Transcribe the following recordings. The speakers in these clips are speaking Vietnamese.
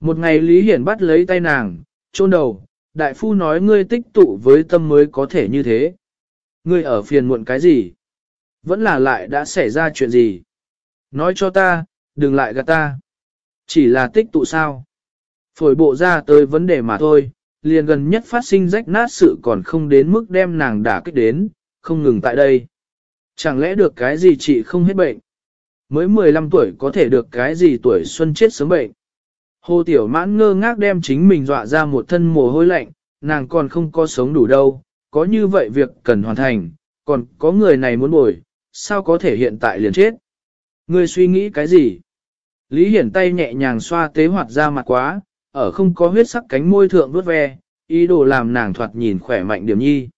Một ngày Lý Hiển bắt lấy tay nàng, chôn đầu, đại phu nói ngươi tích tụ với tâm mới có thể như thế. Ngươi ở phiền muộn cái gì? Vẫn là lại đã xảy ra chuyện gì? Nói cho ta, đừng lại gạt ta. Chỉ là tích tụ sao? Phổi bộ ra tới vấn đề mà thôi, liền gần nhất phát sinh rách nát sự còn không đến mức đem nàng đả kích đến, không ngừng tại đây. Chẳng lẽ được cái gì chị không hết bệnh? Mới 15 tuổi có thể được cái gì tuổi xuân chết sớm bệnh? Hồ Tiểu Mãn ngơ ngác đem chính mình dọa ra một thân mồ hôi lạnh, nàng còn không có sống đủ đâu, có như vậy việc cần hoàn thành, còn có người này muốn bồi, sao có thể hiện tại liền chết? Ngươi suy nghĩ cái gì? Lý Hiển tay nhẹ nhàng xoa tế hoạt ra mặt quá, ở không có huyết sắc cánh môi thượng vuốt ve, ý đồ làm nàng thoạt nhìn khỏe mạnh điểm nhi.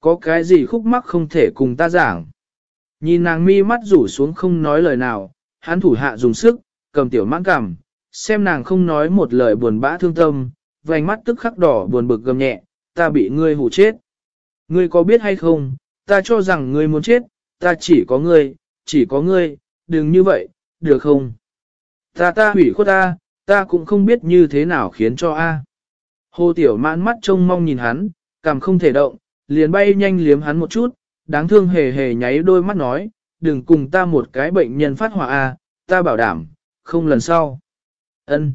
Có cái gì khúc mắc không thể cùng ta giảng. Nhìn nàng mi mắt rủ xuống không nói lời nào, hắn thủ hạ dùng sức, cầm tiểu mãn cằm, xem nàng không nói một lời buồn bã thương tâm, vành mắt tức khắc đỏ buồn bực gầm nhẹ, ta bị ngươi hù chết. Ngươi có biết hay không, ta cho rằng ngươi muốn chết, ta chỉ có ngươi, chỉ có ngươi, đừng như vậy, được không? Ta ta hủy khuất ta, ta cũng không biết như thế nào khiến cho A. Hồ Tiểu mãn mắt trông mong nhìn hắn, cảm không thể động, liền bay nhanh liếm hắn một chút, đáng thương hề hề nháy đôi mắt nói, đừng cùng ta một cái bệnh nhân phát hỏa A, ta bảo đảm, không lần sau ân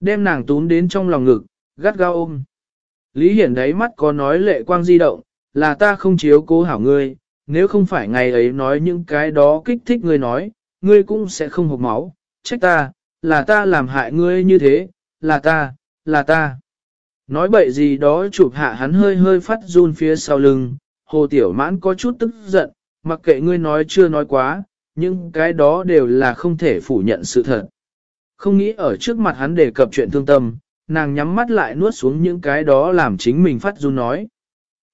Đem nàng tún đến trong lòng ngực, gắt gao ôm. Lý Hiển đấy mắt có nói lệ quang di động, là ta không chiếu cố hảo ngươi, nếu không phải ngày ấy nói những cái đó kích thích ngươi nói, ngươi cũng sẽ không hộp máu, trách ta, là ta làm hại ngươi như thế, là ta, là ta. Nói bậy gì đó chụp hạ hắn hơi hơi phát run phía sau lưng, hồ tiểu mãn có chút tức giận, mặc kệ ngươi nói chưa nói quá, nhưng cái đó đều là không thể phủ nhận sự thật. Không nghĩ ở trước mặt hắn đề cập chuyện thương tâm, nàng nhắm mắt lại nuốt xuống những cái đó làm chính mình phát run nói.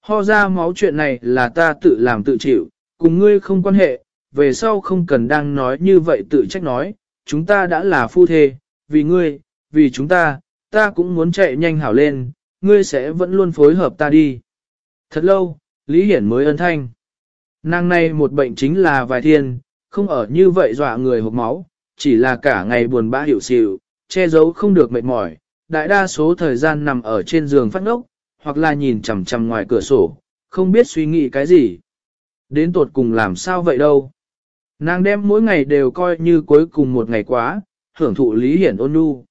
Ho ra máu chuyện này là ta tự làm tự chịu, cùng ngươi không quan hệ, về sau không cần đang nói như vậy tự trách nói, chúng ta đã là phu thê, vì ngươi, vì chúng ta, ta cũng muốn chạy nhanh hảo lên, ngươi sẽ vẫn luôn phối hợp ta đi. Thật lâu, Lý Hiển mới ân thanh. Nàng này một bệnh chính là vài thiên, không ở như vậy dọa người hộp máu, chỉ là cả ngày buồn bã hiểu xịu, che giấu không được mệt mỏi, đại đa số thời gian nằm ở trên giường phát ngốc, hoặc là nhìn chằm chằm ngoài cửa sổ, không biết suy nghĩ cái gì. Đến tột cùng làm sao vậy đâu. Nàng đem mỗi ngày đều coi như cuối cùng một ngày quá, hưởng thụ Lý Hiển ôn nhu.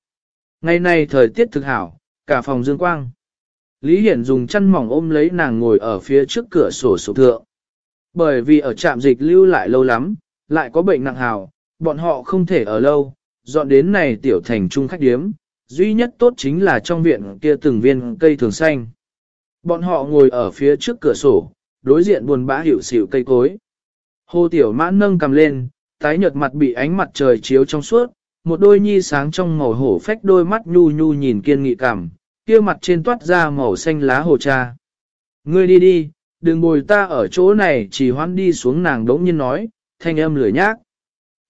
Ngày này thời tiết thực hảo, cả phòng dương quang. Lý Hiển dùng chăn mỏng ôm lấy nàng ngồi ở phía trước cửa sổ sổ thượng. Bởi vì ở trạm dịch lưu lại lâu lắm, lại có bệnh nặng hào, bọn họ không thể ở lâu, dọn đến này tiểu thành trung khách điếm, duy nhất tốt chính là trong viện kia từng viên cây thường xanh. Bọn họ ngồi ở phía trước cửa sổ, đối diện buồn bã hiểu xỉu cây cối. Hồ Tiểu Mãn nâng cầm lên, tái nhợt mặt bị ánh mặt trời chiếu trong suốt, một đôi nhi sáng trong màu hổ phách đôi mắt nhu nhu nhìn kiên nghị cảm, kia mặt trên toát ra màu xanh lá hồ cha. Ngươi đi đi, đừng bồi ta ở chỗ này chỉ hoan đi xuống nàng đống nhiên nói, thanh âm lười nhác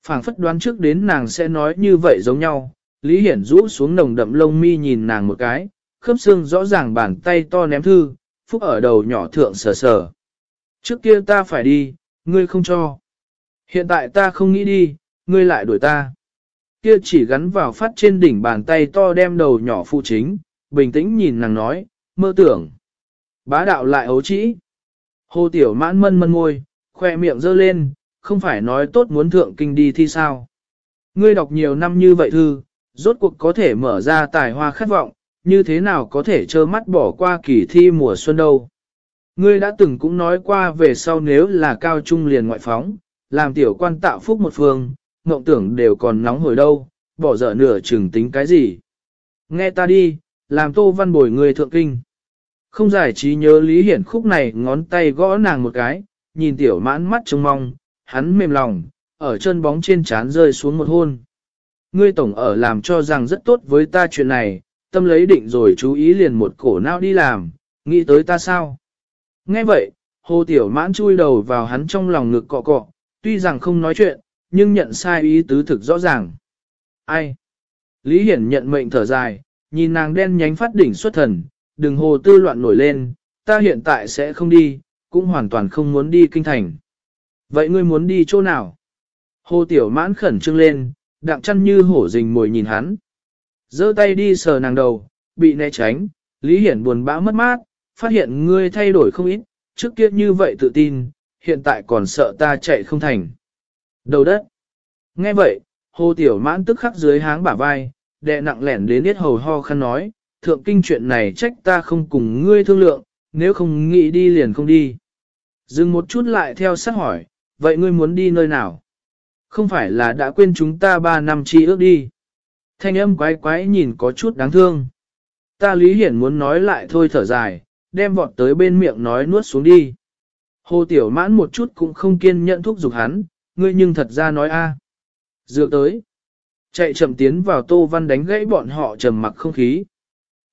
phảng phất đoán trước đến nàng sẽ nói như vậy giống nhau, Lý Hiển rũ xuống nồng đậm lông mi nhìn nàng một cái, khớp xương rõ ràng bàn tay to ném thư, phúc ở đầu nhỏ thượng sờ sờ. Trước kia ta phải đi, ngươi không cho. Hiện tại ta không nghĩ đi, ngươi lại đuổi ta. Kia chỉ gắn vào phát trên đỉnh bàn tay to đem đầu nhỏ phụ chính, bình tĩnh nhìn nàng nói, mơ tưởng. Bá đạo lại ấu trĩ. Hồ tiểu mãn mân mân ngôi, khoe miệng giơ lên, không phải nói tốt muốn thượng kinh đi thi sao. Ngươi đọc nhiều năm như vậy thư, rốt cuộc có thể mở ra tài hoa khát vọng, như thế nào có thể trơ mắt bỏ qua kỳ thi mùa xuân đâu. Ngươi đã từng cũng nói qua về sau nếu là cao trung liền ngoại phóng, làm tiểu quan tạo phúc một phương, mộng tưởng đều còn nóng hồi đâu, bỏ dở nửa chừng tính cái gì. Nghe ta đi, làm tô văn bồi người thượng kinh. Không giải trí nhớ Lý Hiển khúc này ngón tay gõ nàng một cái, nhìn tiểu mãn mắt trông mong, hắn mềm lòng, ở chân bóng trên trán rơi xuống một hôn. Ngươi tổng ở làm cho rằng rất tốt với ta chuyện này, tâm lấy định rồi chú ý liền một cổ não đi làm, nghĩ tới ta sao? Nghe vậy, hồ tiểu mãn chui đầu vào hắn trong lòng ngực cọ cọ, tuy rằng không nói chuyện, nhưng nhận sai ý tứ thực rõ ràng. Ai? Lý Hiển nhận mệnh thở dài, nhìn nàng đen nhánh phát đỉnh xuất thần, đừng hồ tư loạn nổi lên, ta hiện tại sẽ không đi, cũng hoàn toàn không muốn đi kinh thành. Vậy ngươi muốn đi chỗ nào? Hồ tiểu mãn khẩn trương lên, đặng chăn như hổ rình mồi nhìn hắn. giơ tay đi sờ nàng đầu, bị né tránh, Lý Hiển buồn bã mất mát, phát hiện ngươi thay đổi không ít, trước kia như vậy tự tin, hiện tại còn sợ ta chạy không thành. Đầu đất. Nghe vậy, hồ tiểu mãn tức khắc dưới háng bả vai, đệ nặng lẻn đến yết hầu ho khăn nói, thượng kinh chuyện này trách ta không cùng ngươi thương lượng, nếu không nghĩ đi liền không đi. Dừng một chút lại theo sát hỏi, vậy ngươi muốn đi nơi nào? Không phải là đã quên chúng ta ba năm chi ước đi. Thanh âm quái quái nhìn có chút đáng thương. Ta Lý Hiển muốn nói lại thôi thở dài, đem vọt tới bên miệng nói nuốt xuống đi. Hồ Tiểu Mãn một chút cũng không kiên nhẫn thúc giục hắn, ngươi nhưng thật ra nói a. dựa tới. Chạy chậm tiến vào Tô Văn đánh gãy bọn họ trầm mặc không khí.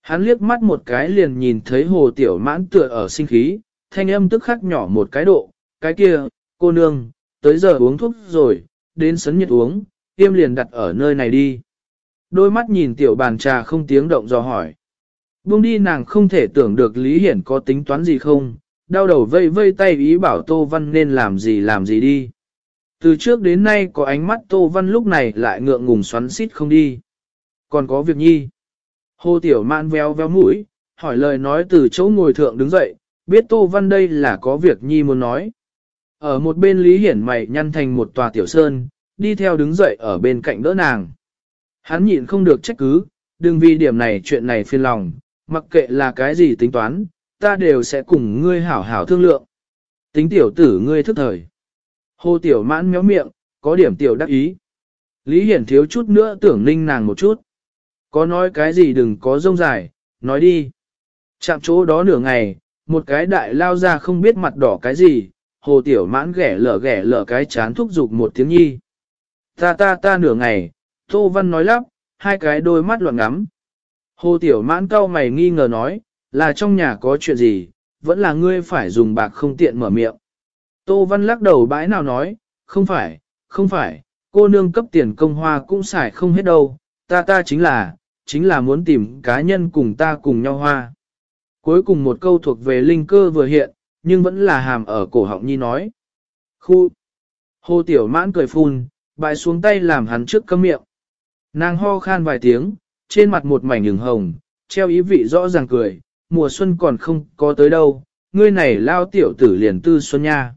Hắn liếc mắt một cái liền nhìn thấy Hồ Tiểu Mãn tựa ở sinh khí, thanh âm tức khắc nhỏ một cái độ, cái kia, cô nương, tới giờ uống thuốc rồi, đến sấn nhiệt uống, tiêm liền đặt ở nơi này đi. Đôi mắt nhìn tiểu bàn trà không tiếng động dò hỏi. Buông đi nàng không thể tưởng được Lý Hiển có tính toán gì không, đau đầu vây vây tay ý bảo Tô Văn nên làm gì làm gì đi. Từ trước đến nay có ánh mắt Tô Văn lúc này lại ngượng ngùng xoắn xít không đi. Còn có việc nhi. Hồ Tiểu Mạn véo véo mũi, hỏi lời nói từ chỗ ngồi thượng đứng dậy, biết Tô Văn đây là có việc nhi muốn nói. Ở một bên Lý Hiển mày nhăn thành một tòa tiểu sơn, đi theo đứng dậy ở bên cạnh đỡ nàng. Hắn nhịn không được trách cứ, đừng vì điểm này chuyện này phiền lòng, mặc kệ là cái gì tính toán, ta đều sẽ cùng ngươi hảo hảo thương lượng. Tính tiểu tử ngươi thức thời. Hồ tiểu mãn méo miệng, có điểm tiểu đắc ý. Lý Hiển thiếu chút nữa tưởng ninh nàng một chút. Có nói cái gì đừng có rông dài, nói đi. Chạm chỗ đó nửa ngày, một cái đại lao ra không biết mặt đỏ cái gì, hồ tiểu mãn ghẻ lở ghẻ lở cái chán thúc giục một tiếng nhi. Ta ta ta nửa ngày, Tô Văn nói lắp, hai cái đôi mắt loạn ngắm. Hồ tiểu mãn cau mày nghi ngờ nói, là trong nhà có chuyện gì, vẫn là ngươi phải dùng bạc không tiện mở miệng. Tô Văn lắc đầu bãi nào nói, không phải, không phải, cô nương cấp tiền công hoa cũng xài không hết đâu, ta ta chính là, chính là muốn tìm cá nhân cùng ta cùng nhau hoa. Cuối cùng một câu thuộc về linh cơ vừa hiện, nhưng vẫn là hàm ở cổ họng nhi nói. Khu! Hồ Tiểu Mãn cười phun, bại xuống tay làm hắn trước cấm miệng. Nàng ho khan vài tiếng, trên mặt một mảnh hừng hồng, treo ý vị rõ ràng cười, mùa xuân còn không có tới đâu, ngươi này lao tiểu tử liền tư xuân nha.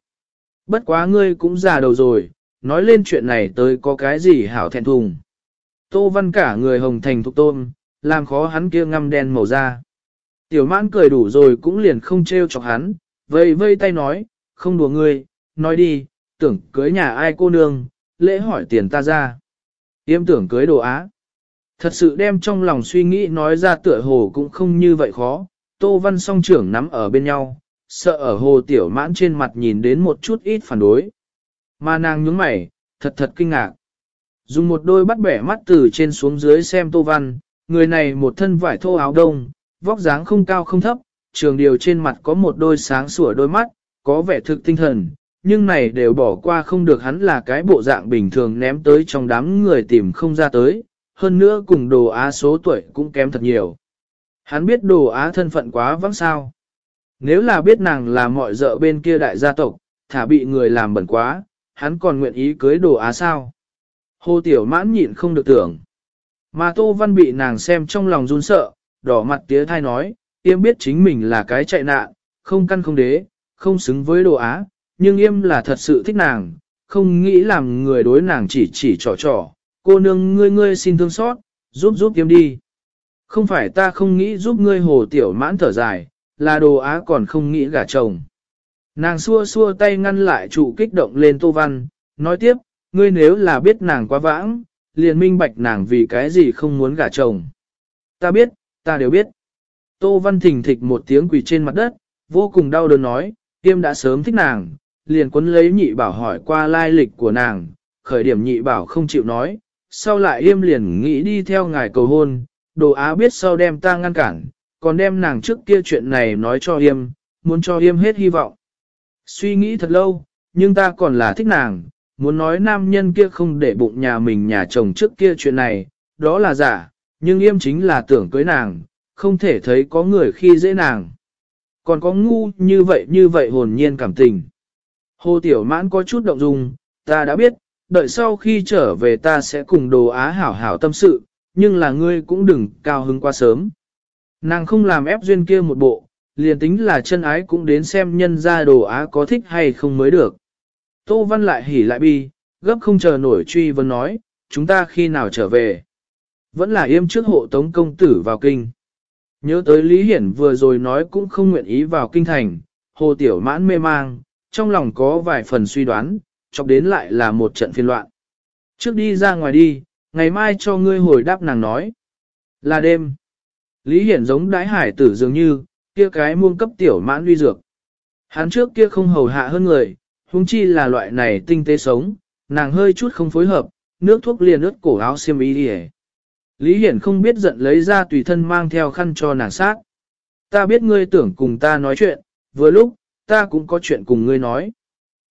Bất quá ngươi cũng già đầu rồi, nói lên chuyện này tới có cái gì hảo thẹn thùng. Tô văn cả người hồng thành thục tôm, làm khó hắn kia ngăm đen màu da. Tiểu mãn cười đủ rồi cũng liền không trêu chọc hắn, vây vây tay nói, không đùa ngươi, nói đi, tưởng cưới nhà ai cô nương, lễ hỏi tiền ta ra. Yêm tưởng cưới đồ á. Thật sự đem trong lòng suy nghĩ nói ra tựa hồ cũng không như vậy khó, Tô Văn song trưởng nắm ở bên nhau, sợ ở hồ tiểu mãn trên mặt nhìn đến một chút ít phản đối. Mà nàng nhướng mày, thật thật kinh ngạc. Dùng một đôi bắt bẻ mắt từ trên xuống dưới xem Tô Văn, người này một thân vải thô áo đông, vóc dáng không cao không thấp, trường điều trên mặt có một đôi sáng sủa đôi mắt, có vẻ thực tinh thần, nhưng này đều bỏ qua không được hắn là cái bộ dạng bình thường ném tới trong đám người tìm không ra tới, hơn nữa cùng đồ á số tuổi cũng kém thật nhiều. Hắn biết đồ á thân phận quá vắng sao. Nếu là biết nàng là mọi dợ bên kia đại gia tộc, thả bị người làm bẩn quá, hắn còn nguyện ý cưới đồ á sao. Hồ Tiểu mãn nhịn không được tưởng. Mà Tô Văn bị nàng xem trong lòng run sợ, đỏ mặt tía thai nói, Yêm biết chính mình là cái chạy nạn, không căn không đế, không xứng với đồ á, nhưng Yêm là thật sự thích nàng, không nghĩ làm người đối nàng chỉ chỉ trò trò, cô nương ngươi ngươi xin thương xót, giúp giúp Yêm đi. Không phải ta không nghĩ giúp ngươi hồ tiểu mãn thở dài, là đồ á còn không nghĩ gả chồng. Nàng xua xua tay ngăn lại trụ kích động lên Tô Văn, nói tiếp, ngươi nếu là biết nàng quá vãng, liền minh bạch nàng vì cái gì không muốn gả chồng. Ta biết, ta đều biết. Tô Văn thình thịch một tiếng quỳ trên mặt đất, vô cùng đau đớn nói, tiêm đã sớm thích nàng, liền quấn lấy nhị bảo hỏi qua lai lịch của nàng, khởi điểm nhị bảo không chịu nói, sau lại yêm liền nghĩ đi theo ngài cầu hôn, đồ á biết sau đem ta ngăn cản, còn đem nàng trước kia chuyện này nói cho yêm, muốn cho yêm hết hy vọng. Suy nghĩ thật lâu, nhưng ta còn là thích nàng, muốn nói nam nhân kia không để bụng nhà mình nhà chồng trước kia chuyện này, đó là giả, nhưng yêm chính là tưởng cưới nàng, không thể thấy có người khi dễ nàng. Còn có ngu như vậy như vậy hồn nhiên cảm tình. Hồ Tiểu Mãn có chút động dung, ta đã biết, đợi sau khi trở về ta sẽ cùng đồ á hảo hảo tâm sự, nhưng là ngươi cũng đừng cao hứng quá sớm. Nàng không làm ép duyên kia một bộ, liền tính là chân ái cũng đến xem nhân ra đồ á có thích hay không mới được. Tô Văn lại hỉ lại bi, gấp không chờ nổi truy vấn nói, chúng ta khi nào trở về. Vẫn là yêm trước hộ tống công tử vào kinh. Nhớ tới Lý Hiển vừa rồi nói cũng không nguyện ý vào kinh thành, hồ tiểu mãn mê mang, trong lòng có vài phần suy đoán, chọc đến lại là một trận phiên loạn. Trước đi ra ngoài đi, ngày mai cho ngươi hồi đáp nàng nói. Là đêm. Lý Hiển giống đái hải tử dường như, kia cái muông cấp tiểu mãn uy dược. Hắn trước kia không hầu hạ hơn người, huống chi là loại này tinh tế sống, nàng hơi chút không phối hợp, nước thuốc liền ướt cổ áo xiêm y đi Lý Hiển không biết giận lấy ra tùy thân mang theo khăn cho nàng sát. Ta biết ngươi tưởng cùng ta nói chuyện, vừa lúc, ta cũng có chuyện cùng ngươi nói.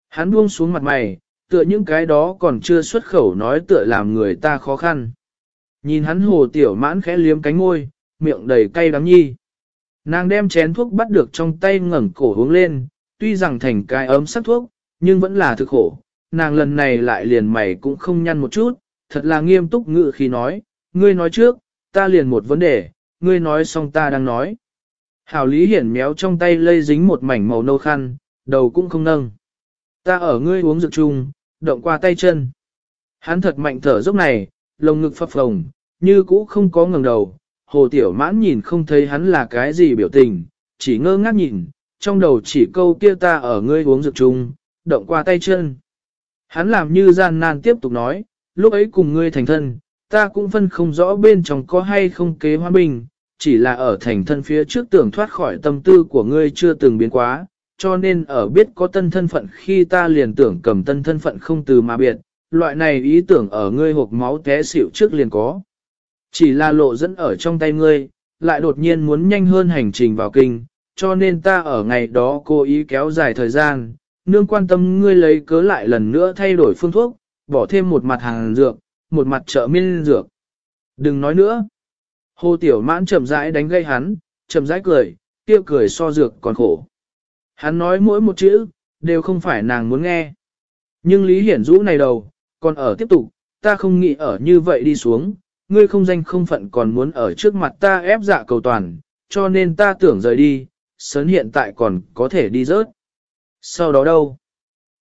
Hắn buông xuống mặt mày, tựa những cái đó còn chưa xuất khẩu nói tựa làm người ta khó khăn. Nhìn hắn hồ tiểu mãn khẽ liếm cánh môi, miệng đầy cay đắng nhi. Nàng đem chén thuốc bắt được trong tay ngẩng cổ uống lên, tuy rằng thành cái ấm sắc thuốc, nhưng vẫn là thực khổ. Nàng lần này lại liền mày cũng không nhăn một chút, thật là nghiêm túc ngự khi nói, ngươi nói trước, ta liền một vấn đề, ngươi nói xong ta đang nói. Hảo Lý Hiển méo trong tay lây dính một mảnh màu nâu khăn, đầu cũng không nâng. Ta ở ngươi uống rượu chung, động qua tay chân. Hắn thật mạnh thở dốc này, lồng ngực phập phồng, như cũ không có ngẩng đầu. Hồ Tiểu Mãn nhìn không thấy hắn là cái gì biểu tình, chỉ ngơ ngác nhìn, trong đầu chỉ câu kia ta ở ngươi uống rượu chung, động qua tay chân. Hắn làm như gian nan tiếp tục nói, lúc ấy cùng ngươi thành thân, ta cũng phân không rõ bên trong có hay không kế hoa bình, chỉ là ở thành thân phía trước tưởng thoát khỏi tâm tư của ngươi chưa từng biến quá, cho nên ở biết có tân thân phận khi ta liền tưởng cầm tân thân phận không từ mà biệt, loại này ý tưởng ở ngươi hộp máu té xỉu trước liền có. Chỉ là lộ dẫn ở trong tay ngươi, lại đột nhiên muốn nhanh hơn hành trình vào kinh, cho nên ta ở ngày đó cố ý kéo dài thời gian, nương quan tâm ngươi lấy cớ lại lần nữa thay đổi phương thuốc, bỏ thêm một mặt hàng dược, một mặt trợ miên dược. Đừng nói nữa. Hồ Tiểu Mãn chậm rãi đánh gây hắn, chậm rãi cười, kia cười so dược còn khổ. Hắn nói mỗi một chữ, đều không phải nàng muốn nghe. Nhưng Lý Hiển Dũ này đầu, còn ở tiếp tục, ta không nghĩ ở như vậy đi xuống, ngươi không danh không phận còn muốn ở trước mặt ta ép dạ cầu toàn, cho nên ta tưởng rời đi, sớn hiện tại còn có thể đi rớt. Sau đó đâu?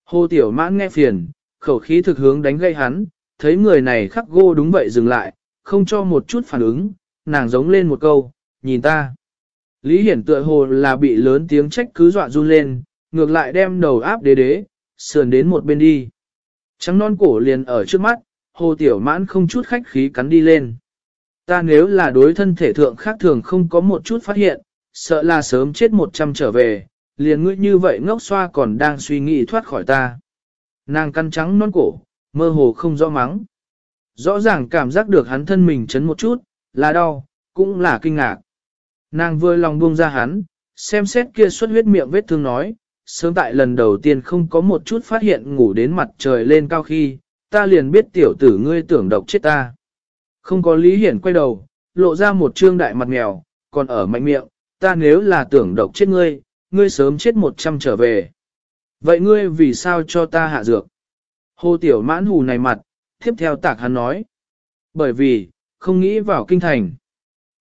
Hồ Tiểu Mãn nghe phiền, khẩu khí thực hướng đánh gây hắn, thấy người này khắc gô đúng vậy dừng lại, không cho một chút phản ứng, nàng giống lên một câu, nhìn ta. Lý Hiển tựa hồ là bị lớn tiếng trách cứ dọa run lên, ngược lại đem đầu áp đế đế, sườn đến một bên đi. Trắng non cổ liền ở trước mắt, hồ tiểu mãn không chút khách khí cắn đi lên. Ta nếu là đối thân thể thượng khác thường không có một chút phát hiện, sợ là sớm chết một trăm trở về, liền ngươi như vậy ngốc xoa còn đang suy nghĩ thoát khỏi ta. Nàng căn trắng non cổ, mơ hồ không rõ mắng. Rõ ràng cảm giác được hắn thân mình chấn một chút, là đau, cũng là kinh ngạc. Nàng vừa lòng buông ra hắn, xem xét kia xuất huyết miệng vết thương nói, sớm tại lần đầu tiên không có một chút phát hiện ngủ đến mặt trời lên cao khi, ta liền biết tiểu tử ngươi tưởng độc chết ta. Không có lý hiển quay đầu, lộ ra một trương đại mặt mèo, còn ở mạnh miệng, ta nếu là tưởng độc chết ngươi, ngươi sớm chết một trăm trở về. Vậy ngươi vì sao cho ta hạ dược? Hồ tiểu mãn hù này mặt, tiếp theo tạc hắn nói. Bởi vì, không nghĩ vào kinh thành.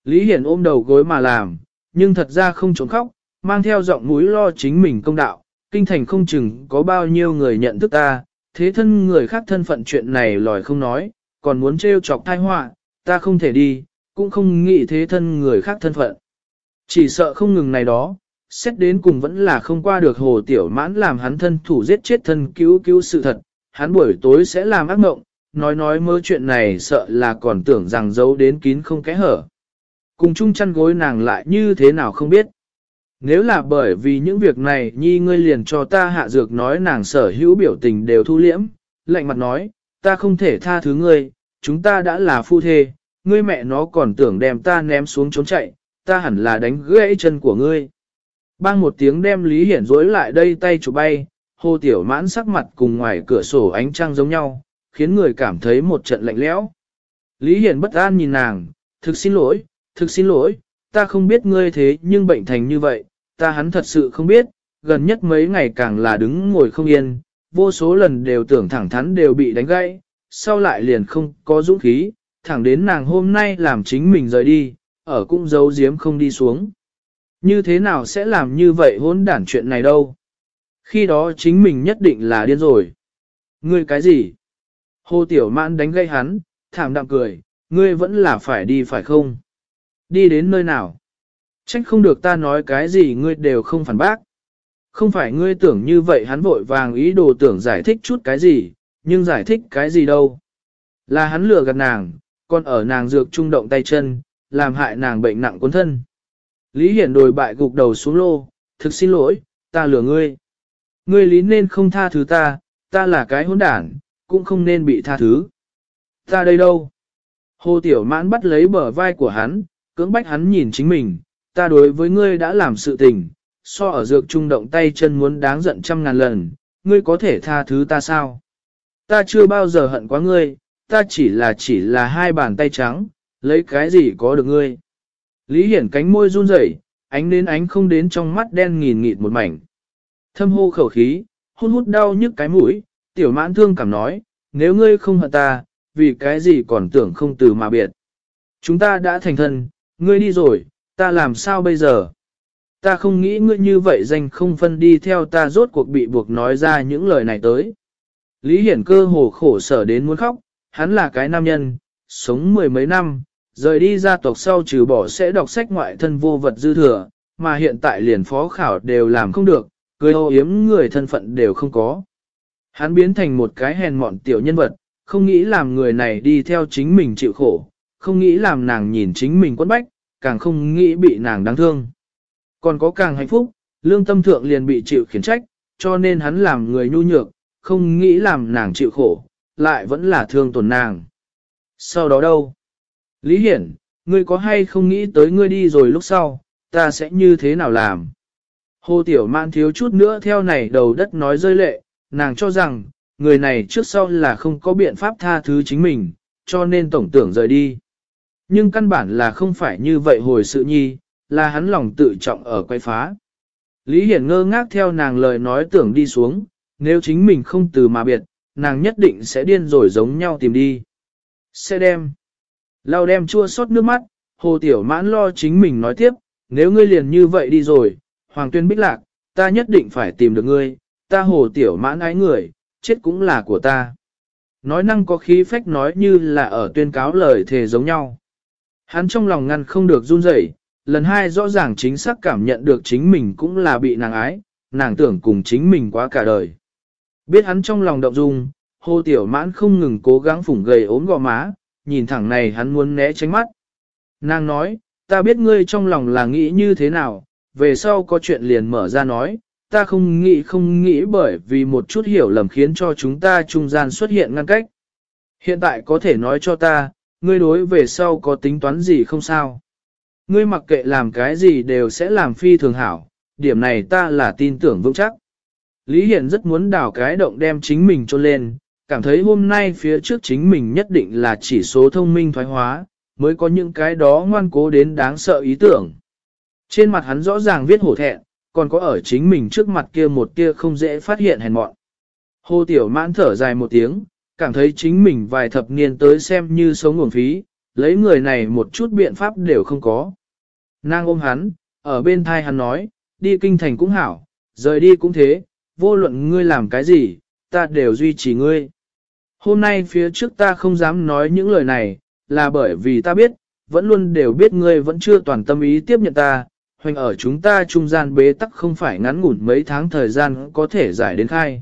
Lý Hiển ôm đầu gối mà làm, nhưng thật ra không trốn khóc, mang theo giọng mũi lo chính mình công đạo. Kinh thành không chừng có bao nhiêu người nhận thức ta, thế thân người khác thân phận chuyện này lòi không nói, còn muốn trêu chọc thai họa, ta không thể đi, cũng không nghĩ thế thân người khác thân phận. Chỉ sợ không ngừng này đó, xét đến cùng vẫn là không qua được hồ tiểu mãn làm hắn thân thủ giết chết thân cứu cứu sự thật, hắn buổi tối sẽ làm ác mộng, nói nói mơ chuyện này sợ là còn tưởng rằng giấu đến kín không kẽ hở. Cùng chung chăn gối nàng lại như thế nào không biết. Nếu là bởi vì những việc này nhi ngươi liền cho ta hạ dược nói nàng sở hữu biểu tình đều thu liễm, lạnh mặt nói, ta không thể tha thứ ngươi, chúng ta đã là phu thê, ngươi mẹ nó còn tưởng đem ta ném xuống trốn chạy, ta hẳn là đánh gãy chân của ngươi. Bang một tiếng đem Lý Hiển rối lại đây tay chụp bay, hồ tiểu mãn sắc mặt cùng ngoài cửa sổ ánh trăng giống nhau, khiến người cảm thấy một trận lạnh lẽo. Lý Hiển bất an nhìn nàng, thực xin lỗi, thực xin lỗi, ta không biết ngươi thế nhưng bệnh thành như vậy, ta hắn thật sự không biết, gần nhất mấy ngày càng là đứng ngồi không yên, vô số lần đều tưởng thẳng thắn đều bị đánh gãy, sau lại liền không có dũng khí, thẳng đến nàng hôm nay làm chính mình rời đi, ở cũng giấu giếm không đi xuống. Như thế nào sẽ làm như vậy hỗn đản chuyện này đâu? Khi đó chính mình nhất định là điên rồi. Ngươi cái gì? Hồ Tiểu Mãn đánh gây hắn, thảm đạm cười, ngươi vẫn là phải đi phải không? Đi đến nơi nào? Trách không được ta nói cái gì ngươi đều không phản bác. Không phải ngươi tưởng như vậy hắn vội vàng ý đồ tưởng giải thích chút cái gì, nhưng giải thích cái gì đâu. Là hắn lừa gạt nàng, còn ở nàng dược trung động tay chân, làm hại nàng bệnh nặng cuốn thân. Lý Hiển đồi bại gục đầu xuống lô, thực xin lỗi, ta lừa ngươi. Ngươi lý nên không tha thứ ta, ta là cái hỗn đản, cũng không nên bị tha thứ. Ta đây đâu? Hồ Tiểu Mãn bắt lấy bờ vai của hắn, cưỡng bách hắn nhìn chính mình, ta đối với ngươi đã làm sự tình, so ở dược trung động tay chân muốn đáng giận trăm ngàn lần, ngươi có thể tha thứ ta sao? Ta chưa bao giờ hận quá ngươi, ta chỉ là chỉ là hai bàn tay trắng, lấy cái gì có được ngươi? Lý Hiển cánh môi run rẩy, ánh đến ánh không đến trong mắt đen nghìn nghịt một mảnh. Thâm hô khẩu khí, hút hút đau nhức cái mũi, tiểu mãn thương cảm nói, nếu ngươi không hận ta, vì cái gì còn tưởng không từ mà biệt. Chúng ta đã thành thân, ngươi đi rồi, ta làm sao bây giờ? Ta không nghĩ ngươi như vậy danh không phân đi theo ta rốt cuộc bị buộc nói ra những lời này tới. Lý Hiển cơ hồ khổ sở đến muốn khóc, hắn là cái nam nhân, sống mười mấy năm, rời đi gia tộc sau trừ bỏ sẽ đọc sách ngoại thân vô vật dư thừa, mà hiện tại liền phó khảo đều làm không được, cười ô yếm người thân phận đều không có. Hắn biến thành một cái hèn mọn tiểu nhân vật, không nghĩ làm người này đi theo chính mình chịu khổ, không nghĩ làm nàng nhìn chính mình quất bách, càng không nghĩ bị nàng đáng thương. Còn có càng hạnh phúc, lương tâm thượng liền bị chịu khiển trách, cho nên hắn làm người nhu nhược, không nghĩ làm nàng chịu khổ, lại vẫn là thương tổn nàng. Sau đó đâu? Lý Hiển, ngươi có hay không nghĩ tới ngươi đi rồi lúc sau, ta sẽ như thế nào làm? Hồ Tiểu Mạn thiếu chút nữa theo này đầu đất nói rơi lệ, nàng cho rằng, người này trước sau là không có biện pháp tha thứ chính mình, cho nên tổng tưởng rời đi. Nhưng căn bản là không phải như vậy hồi sự nhi, là hắn lòng tự trọng ở quay phá. Lý Hiển ngơ ngác theo nàng lời nói tưởng đi xuống, nếu chính mình không từ mà biệt, nàng nhất định sẽ điên rồi giống nhau tìm đi. Sẽ đem. lao đem chua xót nước mắt, hồ tiểu mãn lo chính mình nói tiếp, nếu ngươi liền như vậy đi rồi, Hoàng tuyên bích lạc, ta nhất định phải tìm được ngươi, ta hồ tiểu mãn ái người, chết cũng là của ta. Nói năng có khí phách nói như là ở tuyên cáo lời thề giống nhau. Hắn trong lòng ngăn không được run rẩy, lần hai rõ ràng chính xác cảm nhận được chính mình cũng là bị nàng ái, nàng tưởng cùng chính mình quá cả đời. Biết hắn trong lòng động dung, hồ tiểu mãn không ngừng cố gắng phủng gầy ốm gò má, nhìn thẳng này hắn muốn né tránh mắt. Nàng nói, ta biết ngươi trong lòng là nghĩ như thế nào, về sau có chuyện liền mở ra nói, ta không nghĩ không nghĩ bởi vì một chút hiểu lầm khiến cho chúng ta trung gian xuất hiện ngăn cách. Hiện tại có thể nói cho ta, ngươi đối về sau có tính toán gì không sao. Ngươi mặc kệ làm cái gì đều sẽ làm phi thường hảo, điểm này ta là tin tưởng vững chắc. Lý Hiển rất muốn đào cái động đem chính mình cho lên, cảm thấy hôm nay phía trước chính mình nhất định là chỉ số thông minh thoái hóa, mới có những cái đó ngoan cố đến đáng sợ ý tưởng. Trên mặt hắn rõ ràng viết hổ thẹn, còn có ở chính mình trước mặt kia một kia không dễ phát hiện hèn mọn. Hồ Tiểu Mãn thở dài một tiếng, cảm thấy chính mình vài thập niên tới xem như sống nguồn phí, lấy người này một chút biện pháp đều không có. Nàng ôm hắn, ở bên thai hắn nói, đi kinh thành cũng hảo, rời đi cũng thế, vô luận ngươi làm cái gì, ta đều duy trì ngươi. Hôm nay phía trước ta không dám nói những lời này, là bởi vì ta biết, vẫn luôn đều biết ngươi vẫn chưa toàn tâm ý tiếp nhận ta, hoành ở chúng ta trung gian bế tắc không phải ngắn ngủn mấy tháng thời gian có thể giải đến khai.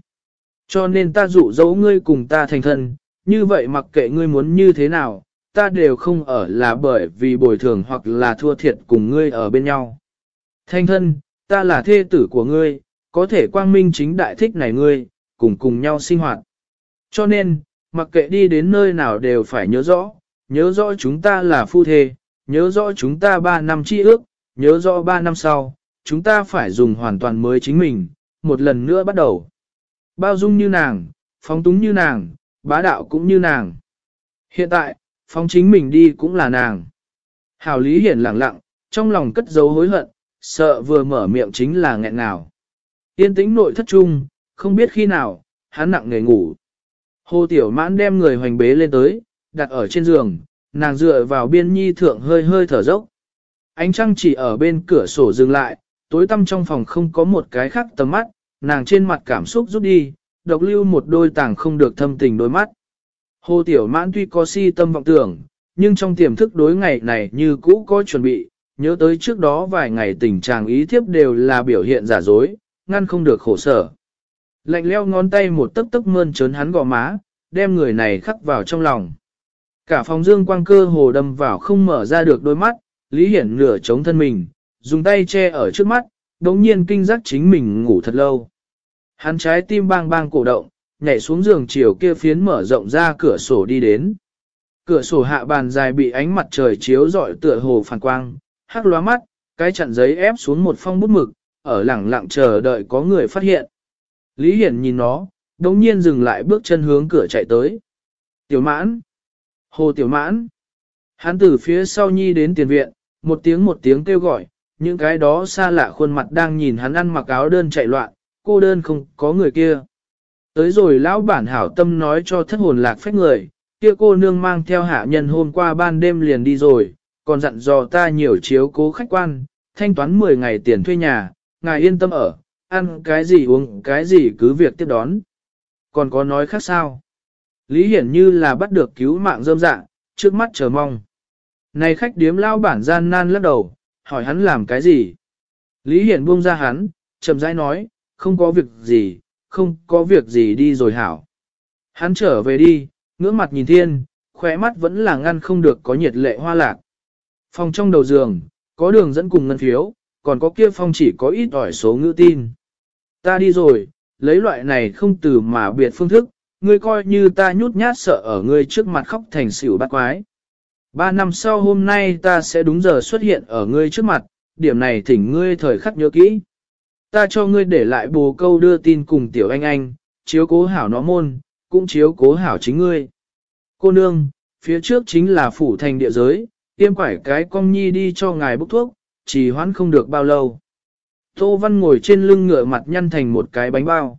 Cho nên ta dụ dỗ ngươi cùng ta thành thân, như vậy mặc kệ ngươi muốn như thế nào, ta đều không ở là bởi vì bồi thường hoặc là thua thiệt cùng ngươi ở bên nhau. Thành thân, ta là thê tử của ngươi, có thể quang minh chính đại thích này ngươi, cùng cùng nhau sinh hoạt. Cho nên, mặc kệ đi đến nơi nào đều phải nhớ rõ, nhớ rõ chúng ta là phu thê, nhớ rõ chúng ta ba năm chi ước, nhớ rõ ba năm sau, chúng ta phải dùng hoàn toàn mới chính mình, một lần nữa bắt đầu. Bao dung như nàng, phóng túng như nàng, bá đạo cũng như nàng. Hiện tại, phóng chính mình đi cũng là nàng. Hảo Lý Hiển lặng lặng, trong lòng cất giấu hối hận, sợ vừa mở miệng chính là nghẹn nào. Yên tĩnh nội thất trung, không biết khi nào, hắn nặng nghề ngủ. Hồ Tiểu Mãn đem người hoành bế lên tới, đặt ở trên giường, nàng dựa vào biên nhi thượng hơi hơi thở dốc. Ánh trăng chỉ ở bên cửa sổ dừng lại, tối tăm trong phòng không có một cái khác tầm mắt, nàng trên mặt cảm xúc rút đi, độc lưu một đôi tàng không được thâm tình đôi mắt. Hồ Tiểu Mãn tuy có si tâm vọng tưởng, nhưng trong tiềm thức đối ngày này như cũ có chuẩn bị, nhớ tới trước đó vài ngày tình trạng ý thiếp đều là biểu hiện giả dối, ngăn không được khổ sở. Lạnh leo ngón tay một tấc tấc mơn trớn hắn gò má, đem người này khắc vào trong lòng. Cả phòng dương quang cơ hồ đâm vào không mở ra được đôi mắt, Lý Hiển nửa chống thân mình, dùng tay che ở trước mắt, đống nhiên kinh giác chính mình ngủ thật lâu. Hắn trái tim bang bang cổ động, nhảy xuống giường chiều kia phiến mở rộng ra cửa sổ đi đến. Cửa sổ hạ bàn dài bị ánh mặt trời chiếu rọi tựa hồ phản quang, hắc lóa mắt, cái chặn giấy ép xuống một phong bút mực, ở lẳng lặng chờ đợi có người phát hiện. Lý Hiển nhìn nó, đống nhiên dừng lại bước chân hướng cửa chạy tới. Tiểu mãn! Hồ tiểu mãn! Hắn từ phía sau nhi đến tiền viện, một tiếng một tiếng kêu gọi, những cái đó xa lạ khuôn mặt đang nhìn hắn ăn mặc áo đơn chạy loạn, cô đơn không có người kia. Tới rồi lão bản hảo tâm nói cho thất hồn lạc phách người, kia cô nương mang theo hạ nhân hôm qua ban đêm liền đi rồi, còn dặn dò ta nhiều chiếu cố khách quan, thanh toán 10 ngày tiền thuê nhà, ngài yên tâm ở, ăn cái gì uống cái gì cứ việc tiếp đón. Còn có nói khác sao? Lý Hiển như là bắt được cứu mạng rơm dạ, trước mắt chờ mong. Này khách điếm lao bản gian nan lắc đầu, hỏi hắn làm cái gì? Lý Hiển buông ra hắn, chậm rãi nói, không có việc gì, không có việc gì đi rồi hảo. Hắn trở về đi, ngưỡng mặt nhìn thiên, khỏe mắt vẫn là ngăn không được có nhiệt lệ hoa lạc. Phòng trong đầu giường, có đường dẫn cùng ngân phiếu, còn có kia phong chỉ có ít ỏi số ngữ tin. Ta đi rồi, lấy loại này không từ mà biệt phương thức, ngươi coi như ta nhút nhát sợ ở ngươi trước mặt khóc thành xỉu bát quái. Ba năm sau hôm nay ta sẽ đúng giờ xuất hiện ở ngươi trước mặt, điểm này thỉnh ngươi thời khắc nhớ kỹ. Ta cho ngươi để lại bồ câu đưa tin cùng tiểu anh anh, chiếu cố hảo nó môn, cũng chiếu cố hảo chính ngươi. Cô nương, phía trước chính là phủ thành địa giới, tiêm quải cái cong nhi đi cho ngài bốc thuốc, chỉ hoãn không được bao lâu. Tô Văn ngồi trên lưng ngựa mặt nhăn thành một cái bánh bao.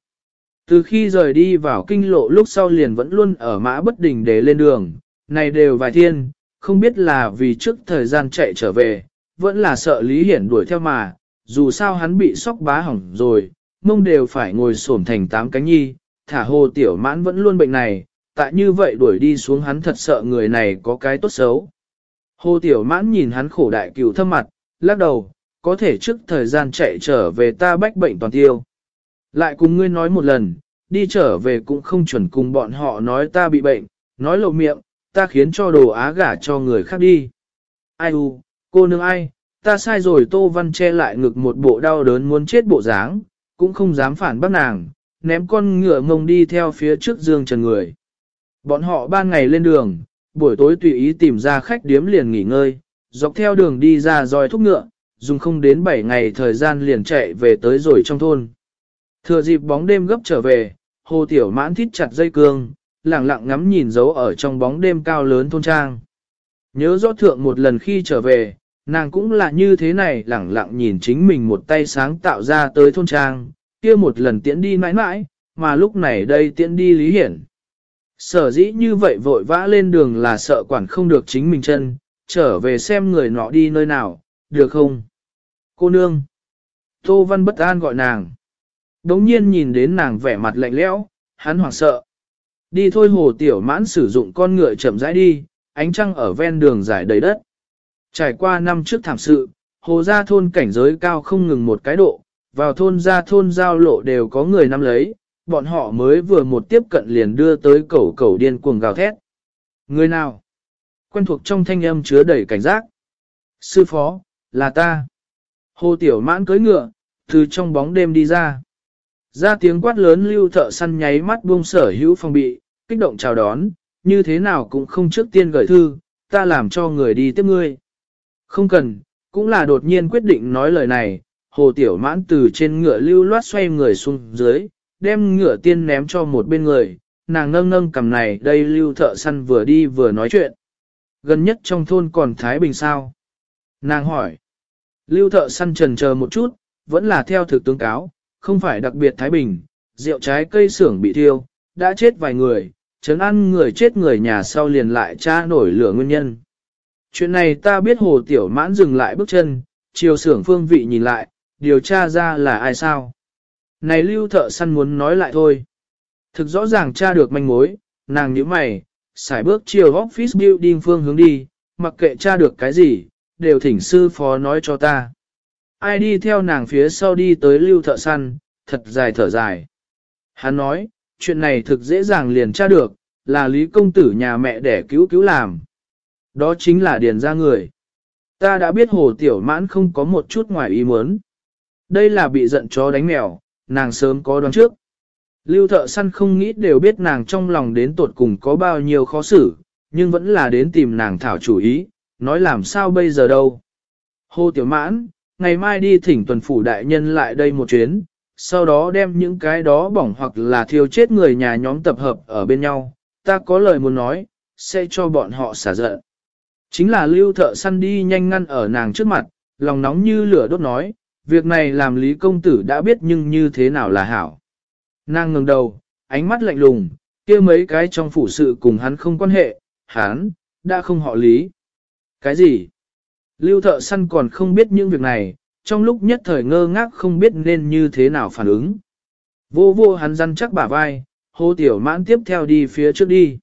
Từ khi rời đi vào kinh lộ lúc sau liền vẫn luôn ở mã bất đình để lên đường, này đều vài thiên, không biết là vì trước thời gian chạy trở về, vẫn là sợ Lý Hiển đuổi theo mà, dù sao hắn bị sóc bá hỏng rồi, mông đều phải ngồi xổm thành tám cánh nhi, thả hồ tiểu mãn vẫn luôn bệnh này, tại như vậy đuổi đi xuống hắn thật sợ người này có cái tốt xấu. Hồ tiểu mãn nhìn hắn khổ đại cửu thâm mặt, lắc đầu, có thể trước thời gian chạy trở về ta bách bệnh toàn tiêu. Lại cùng ngươi nói một lần, đi trở về cũng không chuẩn cùng bọn họ nói ta bị bệnh, nói lộ miệng, ta khiến cho đồ á gả cho người khác đi. Ai u, cô nương ai, ta sai rồi Tô Văn che lại ngực một bộ đau đớn muốn chết bộ dáng, cũng không dám phản bác nàng, ném con ngựa ngông đi theo phía trước dương trần người. Bọn họ ban ngày lên đường, buổi tối tùy ý tìm ra khách điếm liền nghỉ ngơi, dọc theo đường đi ra dòi thúc ngựa, dùng không đến 7 ngày thời gian liền chạy về tới rồi trong thôn. Thừa dịp bóng đêm gấp trở về, hồ tiểu mãn thít chặt dây cương, lặng lặng ngắm nhìn dấu ở trong bóng đêm cao lớn thôn trang. Nhớ rõ thượng một lần khi trở về, nàng cũng là như thế này lặng lặng nhìn chính mình một tay sáng tạo ra tới thôn trang, kia một lần tiễn đi mãi mãi, mà lúc này đây tiễn đi lý hiển. Sở dĩ như vậy vội vã lên đường là sợ quản không được chính mình chân, trở về xem người nọ đi nơi nào, được không? Cô nương. Tô Văn bất an gọi nàng. Đống nhiên nhìn đến nàng vẻ mặt lạnh lẽo, hắn hoảng sợ. Đi thôi hồ tiểu mãn sử dụng con ngựa chậm rãi đi, ánh trăng ở ven đường dài đầy đất. Trải qua năm trước thảm sự, hồ gia thôn cảnh giới cao không ngừng một cái độ, vào thôn gia thôn giao lộ đều có người nắm lấy, bọn họ mới vừa một tiếp cận liền đưa tới cẩu cẩu điên cuồng gào thét. Người nào? Quen thuộc trong thanh âm chứa đầy cảnh giác. Sư phó, là ta. Hồ Tiểu Mãn cưới ngựa, từ trong bóng đêm đi ra. Ra tiếng quát lớn lưu thợ săn nháy mắt buông sở hữu phòng bị, kích động chào đón, như thế nào cũng không trước tiên gửi thư, ta làm cho người đi tiếp ngươi. Không cần, cũng là đột nhiên quyết định nói lời này, hồ tiểu mãn từ trên ngựa lưu loát xoay người xuống dưới, đem ngựa tiên ném cho một bên người, nàng nâng nâng cầm này đây lưu thợ săn vừa đi vừa nói chuyện. Gần nhất trong thôn còn Thái Bình sao? Nàng hỏi. Lưu thợ săn trần chờ một chút, vẫn là theo thực tướng cáo, không phải đặc biệt Thái Bình, rượu trái cây xưởng bị thiêu, đã chết vài người, chấn ăn người chết người nhà sau liền lại tra nổi lửa nguyên nhân. Chuyện này ta biết hồ tiểu mãn dừng lại bước chân, chiều sưởng phương vị nhìn lại, điều tra ra là ai sao. Này lưu thợ săn muốn nói lại thôi. Thực rõ ràng tra được manh mối, nàng nhíu mày, xài bước chiều office building phương hướng đi, mặc kệ tra được cái gì, đều thỉnh sư phó nói cho ta. Ai đi theo nàng phía sau đi tới lưu thợ săn, thật dài thở dài. Hắn nói, chuyện này thực dễ dàng liền tra được, là lý công tử nhà mẹ để cứu cứu làm. Đó chính là điền ra người. Ta đã biết hồ tiểu mãn không có một chút ngoài ý muốn. Đây là bị giận chó đánh mèo, nàng sớm có đoán trước. Lưu thợ săn không nghĩ đều biết nàng trong lòng đến tột cùng có bao nhiêu khó xử, nhưng vẫn là đến tìm nàng thảo chủ ý, nói làm sao bây giờ đâu. Hồ tiểu mãn, ngày mai đi thỉnh tuần phủ đại nhân lại đây một chuyến, sau đó đem những cái đó bỏng hoặc là thiêu chết người nhà nhóm tập hợp ở bên nhau, ta có lời muốn nói, sẽ cho bọn họ xả giận. Chính là lưu thợ săn đi nhanh ngăn ở nàng trước mặt, lòng nóng như lửa đốt nói, việc này làm lý công tử đã biết nhưng như thế nào là hảo. Nàng ngừng đầu, ánh mắt lạnh lùng, kia mấy cái trong phủ sự cùng hắn không quan hệ, hắn, đã không họ lý. Cái gì? Lưu thợ săn còn không biết những việc này, trong lúc nhất thời ngơ ngác không biết nên như thế nào phản ứng. Vô vô hắn răn chắc bả vai, hô tiểu mãn tiếp theo đi phía trước đi.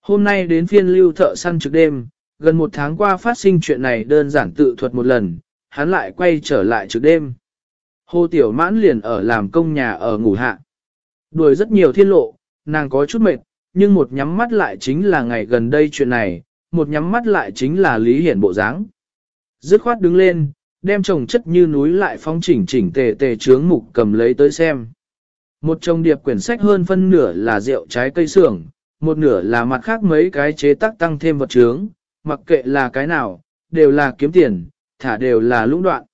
Hôm nay đến phiên lưu thợ săn trực đêm, gần một tháng qua phát sinh chuyện này đơn giản tự thuật một lần, hắn lại quay trở lại trực đêm. Hồ tiểu mãn liền ở làm công nhà ở ngủ hạ. Đuổi rất nhiều thiên lộ, nàng có chút mệt, nhưng một nhắm mắt lại chính là ngày gần đây chuyện này, một nhắm mắt lại chính là lý hiển bộ dáng. Dứt khoát đứng lên, đem chồng chất như núi lại phong chỉnh chỉnh tề tề trướng mục cầm lấy tới xem. Một chồng điệp quyển sách hơn phân nửa là rượu trái cây xưởng, một nửa là mặt khác mấy cái chế tác tăng thêm vật trướng, mặc kệ là cái nào, đều là kiếm tiền, thả đều là lũng đoạn.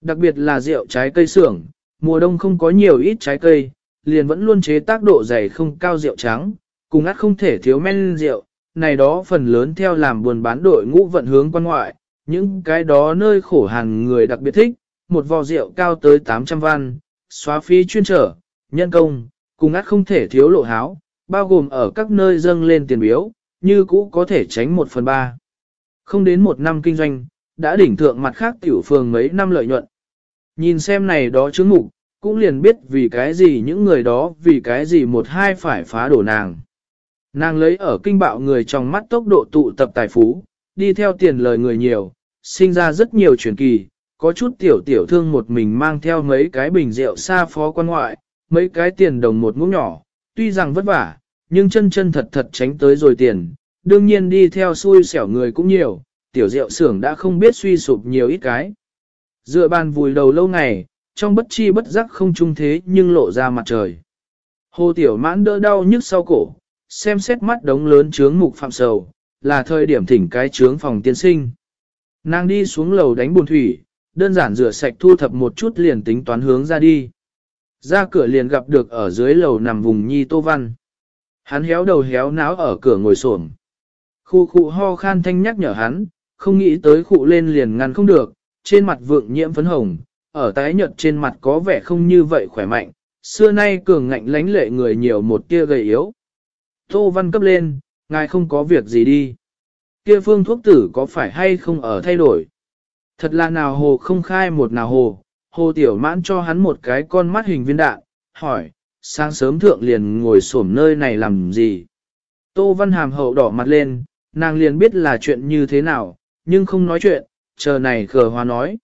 Đặc biệt là rượu trái cây xưởng, mùa đông không có nhiều ít trái cây, liền vẫn luôn chế tác độ dày không cao rượu trắng, cùng át không thể thiếu men rượu, này đó phần lớn theo làm buồn bán đội ngũ vận hướng quan ngoại, những cái đó nơi khổ hàng người đặc biệt thích, một vò rượu cao tới 800 văn, xóa phí chuyên trở, nhân công, cùng át không thể thiếu lộ háo, bao gồm ở các nơi dâng lên tiền biếu, như cũ có thể tránh một phần ba. Không đến một năm kinh doanh, đã đỉnh thượng mặt khác tiểu phường mấy năm lợi nhuận. Nhìn xem này đó chứng mục, cũng liền biết vì cái gì những người đó vì cái gì một hai phải phá đổ nàng. Nàng lấy ở kinh bạo người trong mắt tốc độ tụ tập tài phú, đi theo tiền lời người nhiều, sinh ra rất nhiều truyền kỳ, có chút tiểu tiểu thương một mình mang theo mấy cái bình rượu xa phó quan ngoại, mấy cái tiền đồng một ngũ nhỏ, tuy rằng vất vả, nhưng chân chân thật thật tránh tới rồi tiền, đương nhiên đi theo xui xẻo người cũng nhiều, tiểu rượu xưởng đã không biết suy sụp nhiều ít cái. Dựa bàn vùi đầu lâu ngày, trong bất chi bất giác không trung thế nhưng lộ ra mặt trời. Hồ tiểu mãn đỡ đau nhức sau cổ, xem xét mắt đống lớn trướng mục phạm sầu, là thời điểm thỉnh cái trướng phòng tiên sinh. Nàng đi xuống lầu đánh buồn thủy, đơn giản rửa sạch thu thập một chút liền tính toán hướng ra đi. Ra cửa liền gặp được ở dưới lầu nằm vùng nhi tô văn. Hắn héo đầu héo náo ở cửa ngồi xổm. Khu khu ho khan thanh nhắc nhở hắn, không nghĩ tới khụ lên liền ngăn không được, trên mặt vượng nhiễm phấn hồng, ở tái nhợt trên mặt có vẻ không như vậy khỏe mạnh, xưa nay cường ngạnh lánh lệ người nhiều một tia gầy yếu. Tô Văn cấp lên, ngài không có việc gì đi. Kia phương thuốc tử có phải hay không ở thay đổi? Thật là nào hồ không khai một nào hồ, hồ tiểu mãn cho hắn một cái con mắt hình viên đạn, hỏi, sáng sớm thượng liền ngồi xổm nơi này làm gì? Tô Văn Hàm hậu đỏ mặt lên, nàng liền biết là chuyện như thế nào, nhưng không nói chuyện, chờ này khờ hoa nói.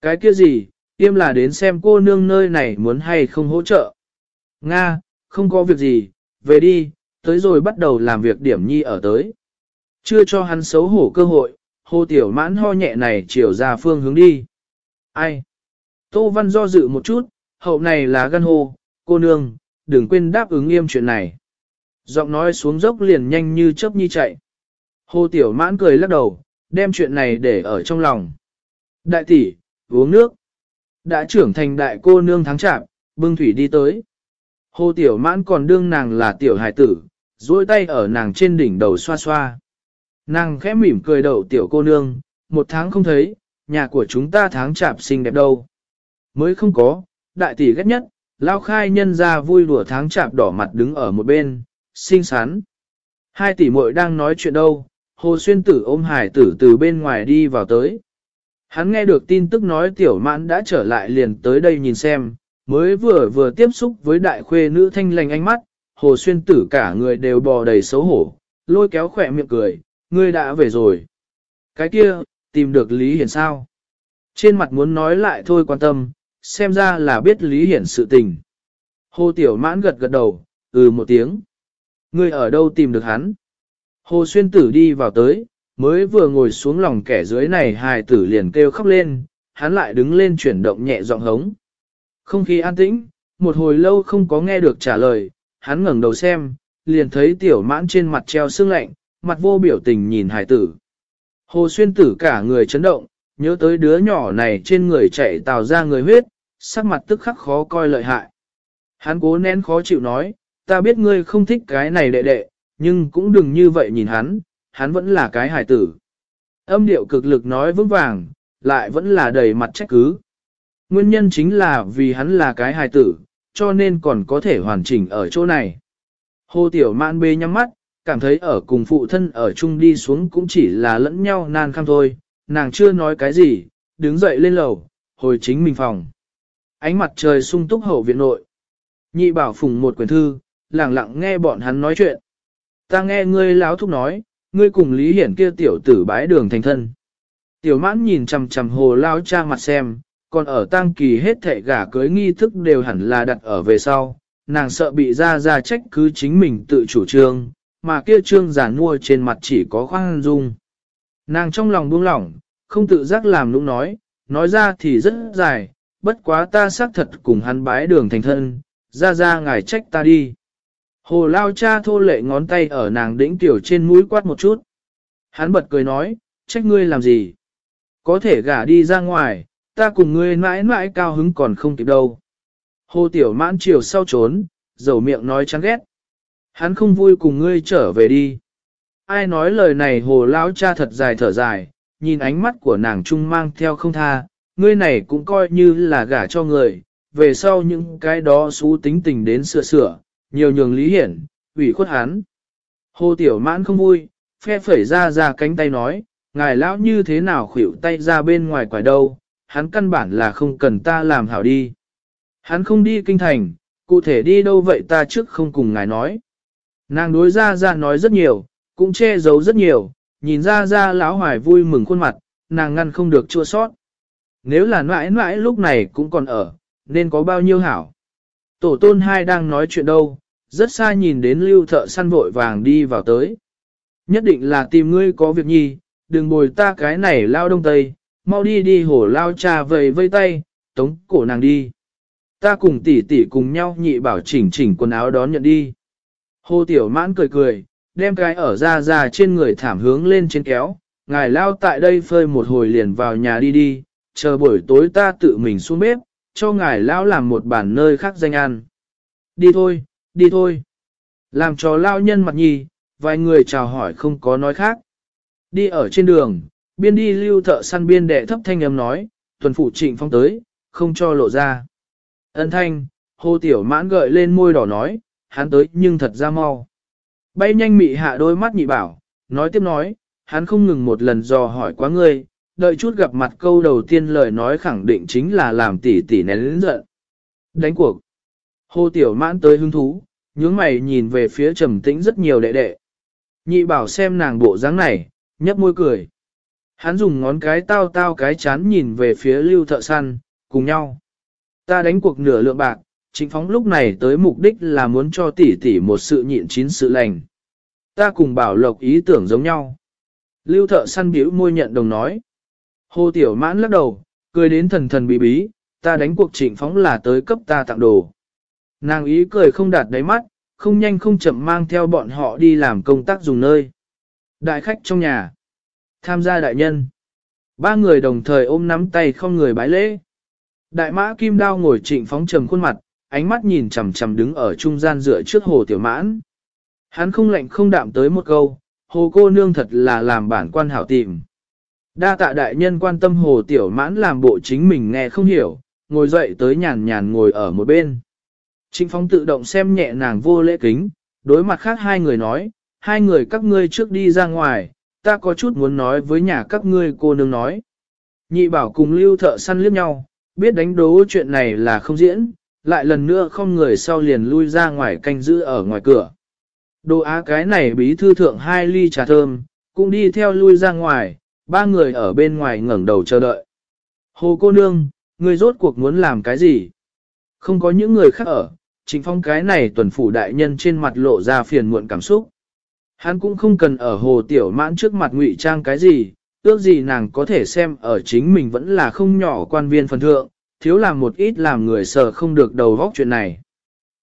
Cái kia gì, Tiêm là đến xem cô nương nơi này muốn hay không hỗ trợ. Nga, không có việc gì, về đi, tới rồi bắt đầu làm việc điểm nhi ở tới. Chưa cho hắn xấu hổ cơ hội, hồ tiểu mãn ho nhẹ này chiều ra phương hướng đi. Ai? Tô Văn do dự một chút, hậu này là gan hô, cô nương, đừng quên đáp ứng nghiêm chuyện này. Giọng nói xuống dốc liền nhanh như chớp nhi chạy. Hồ tiểu mãn cười lắc đầu, đem chuyện này để ở trong lòng. Đại tỷ, uống nước. Đã trưởng thành đại cô nương thắng chạm, bưng thủy đi tới. Hồ tiểu mãn còn đương nàng là tiểu hài tử, duỗi tay ở nàng trên đỉnh đầu xoa xoa. Nàng khẽ mỉm cười đầu tiểu cô nương, một tháng không thấy, nhà của chúng ta tháng chạp xinh đẹp đâu. Mới không có, đại tỷ ghét nhất, lao khai nhân ra vui đùa tháng chạp đỏ mặt đứng ở một bên, xinh xắn. Hai tỷ muội đang nói chuyện đâu, Hồ Xuyên Tử ôm hải tử từ bên ngoài đi vào tới. Hắn nghe được tin tức nói tiểu mãn đã trở lại liền tới đây nhìn xem, mới vừa vừa tiếp xúc với đại khuê nữ thanh lành ánh mắt, Hồ Xuyên Tử cả người đều bò đầy xấu hổ, lôi kéo khỏe miệng cười, ngươi đã về rồi. Cái kia, tìm được Lý Hiển sao? Trên mặt muốn nói lại thôi quan tâm, xem ra là biết Lý Hiển sự tình. Hồ Tiểu Mãn gật gật đầu, ừ một tiếng. Ngươi ở đâu tìm được hắn? Hồ Xuyên Tử đi vào tới, mới vừa ngồi xuống lòng kẻ dưới này hài tử liền kêu khóc lên, hắn lại đứng lên chuyển động nhẹ giọng hống. Không khí an tĩnh, một hồi lâu không có nghe được trả lời, hắn ngẩng đầu xem, liền thấy tiểu mãn trên mặt treo sương lạnh, mặt vô biểu tình nhìn Hải tử. Hồ Xuyên Tử cả người chấn động, nhớ tới đứa nhỏ này trên người chạy tào ra người huyết, sắc mặt tức khắc khó coi lợi hại. Hắn cố nén khó chịu nói, ta biết ngươi không thích cái này đệ đệ, nhưng cũng đừng như vậy nhìn hắn, hắn vẫn là cái Hải tử. Âm điệu cực lực nói vững vàng, lại vẫn là đầy mặt trách cứ. Nguyên nhân chính là vì hắn là cái hài tử, cho nên còn có thể hoàn chỉnh ở chỗ này. Hồ Tiểu Mạn bê nhắm mắt, cảm thấy ở cùng phụ thân ở chung đi xuống cũng chỉ là lẫn nhau nan khăm thôi, nàng chưa nói cái gì, đứng dậy lên lầu, hồi chính mình phòng. Ánh mặt trời sung túc hậu viện nội. Nhị bảo phùng một quyển thư, lặng lặng nghe bọn hắn nói chuyện. Ta nghe ngươi láo thúc nói, ngươi cùng Lý Hiển kia tiểu tử bái đường thành thân. Tiểu mãn nhìn chằm chằm hồ lao cha mặt xem, còn ở tang kỳ hết thệ gả cưới nghi thức đều hẳn là đặt ở về sau, nàng sợ bị ra ra trách cứ chính mình tự chủ trương, mà kia trương giả mua trên mặt chỉ có khoan dung. Nàng trong lòng buông lỏng, không tự giác làm nũng nói, nói ra thì rất dài, bất quá ta xác thật cùng hắn bái đường thành thân, ra ra ngài trách ta đi. Hồ lao cha thô lệ ngón tay ở nàng đỉnh tiểu trên mũi quát một chút. Hắn bật cười nói, trách ngươi làm gì? Có thể gả đi ra ngoài, ta cùng ngươi mãi mãi cao hứng còn không kịp đâu. Hồ tiểu mãn chiều sau trốn, dầu miệng nói chán ghét. Hắn không vui cùng ngươi trở về đi. Ai nói lời này hồ lão cha thật dài thở dài, nhìn ánh mắt của nàng trung mang theo không tha, ngươi này cũng coi như là gả cho người, về sau những cái đó xú tính tình đến sửa sửa, nhiều nhường lý hiển, ủy khuất hắn. Hồ tiểu mãn không vui, phe phẩy ra ra cánh tay nói, ngài lão như thế nào khuỷu tay ra bên ngoài quải đâu, hắn căn bản là không cần ta làm hảo đi. Hắn không đi kinh thành, cụ thể đi đâu vậy ta trước không cùng ngài nói. Nàng đối ra ra nói rất nhiều, cũng che giấu rất nhiều, nhìn ra ra lão hoài vui mừng khuôn mặt, nàng ngăn không được chua sót. Nếu là mãi mãi lúc này cũng còn ở, nên có bao nhiêu hảo. Tổ tôn hai đang nói chuyện đâu, rất xa nhìn đến lưu thợ săn vội vàng đi vào tới. Nhất định là tìm ngươi có việc nhi, đừng bồi ta cái này lao đông tây, mau đi đi hổ lao trà vầy vây tay, tống cổ nàng đi. Ta cùng tỷ tỷ cùng nhau nhị bảo chỉnh chỉnh quần áo đón nhận đi. Hồ Tiểu Mãn cười cười, đem cái ở ra ra trên người thảm hướng lên trên kéo, ngài lao tại đây phơi một hồi liền vào nhà đi đi, chờ buổi tối ta tự mình xuống bếp, cho ngài lao làm một bản nơi khác danh ăn. Đi thôi, đi thôi. Làm cho lao nhân mặt nhì, vài người chào hỏi không có nói khác. Đi ở trên đường, biên đi lưu thợ săn biên đệ thấp thanh âm nói, tuần phụ trịnh phong tới, không cho lộ ra. Ân thanh, hô tiểu mãn gợi lên môi đỏ nói, hắn tới nhưng thật ra mau. Bay nhanh mị hạ đôi mắt nhị bảo, nói tiếp nói, hắn không ngừng một lần dò hỏi quá ngươi, đợi chút gặp mặt câu đầu tiên lời nói khẳng định chính là làm tỷ tỷ nén lĩnh giận. Đánh cuộc. Hồ tiểu mãn tới hứng thú, nhướng mày nhìn về phía trầm tĩnh rất nhiều đệ đệ. Nhị bảo xem nàng bộ dáng này, nhấp môi cười. Hắn dùng ngón cái tao tao cái chán nhìn về phía lưu thợ săn, cùng nhau. Ta đánh cuộc nửa lượng bạc, chính phóng lúc này tới mục đích là muốn cho tỷ tỷ một sự nhịn chín sự lành. Ta cùng bảo lộc ý tưởng giống nhau. Lưu thợ săn biểu môi nhận đồng nói. Hồ tiểu mãn lắc đầu, cười đến thần thần bí bí, ta đánh cuộc trịnh phóng là tới cấp ta tặng đồ. Nàng ý cười không đạt đáy mắt, không nhanh không chậm mang theo bọn họ đi làm công tác dùng nơi. Đại khách trong nhà. Tham gia đại nhân. Ba người đồng thời ôm nắm tay không người bái lễ. Đại mã kim đao ngồi trịnh phóng trầm khuôn mặt, ánh mắt nhìn chằm chằm đứng ở trung gian dựa trước hồ tiểu mãn. Hắn không lạnh không đạm tới một câu, hồ cô nương thật là làm bản quan hảo tìm. Đa tạ đại nhân quan tâm hồ tiểu mãn làm bộ chính mình nghe không hiểu, ngồi dậy tới nhàn nhàn ngồi ở một bên. Trịnh Phong tự động xem nhẹ nàng vô lễ kính, đối mặt khác hai người nói, hai người các ngươi trước đi ra ngoài, ta có chút muốn nói với nhà các ngươi cô nương nói. Nhị bảo cùng lưu thợ săn liếc nhau, biết đánh đố chuyện này là không diễn, lại lần nữa không người sau liền lui ra ngoài canh giữ ở ngoài cửa. Đồ á cái này bí thư thượng hai ly trà thơm, cũng đi theo lui ra ngoài, ba người ở bên ngoài ngẩng đầu chờ đợi. Hồ cô nương, người rốt cuộc muốn làm cái gì? Không có những người khác ở, chính phong cái này tuần phủ đại nhân trên mặt lộ ra phiền muộn cảm xúc. Hắn cũng không cần ở hồ tiểu mãn trước mặt ngụy trang cái gì, ước gì nàng có thể xem ở chính mình vẫn là không nhỏ quan viên phần thượng, thiếu làm một ít làm người sợ không được đầu góc chuyện này.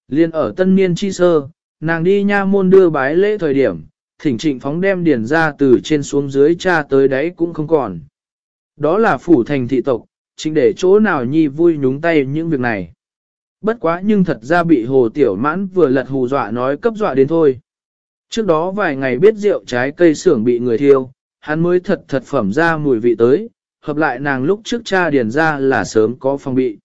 Liên ở tân niên chi sơ, nàng đi nha môn đưa bái lễ thời điểm, thỉnh trịnh phóng đem điền ra từ trên xuống dưới cha tới đấy cũng không còn. Đó là phủ thành thị tộc, chính để chỗ nào nhi vui nhúng tay những việc này. Bất quá nhưng thật ra bị hồ tiểu mãn vừa lật hù dọa nói cấp dọa đến thôi. Trước đó vài ngày biết rượu trái cây xưởng bị người thiêu, hắn mới thật thật phẩm ra mùi vị tới, hợp lại nàng lúc trước cha điền ra là sớm có phong bị.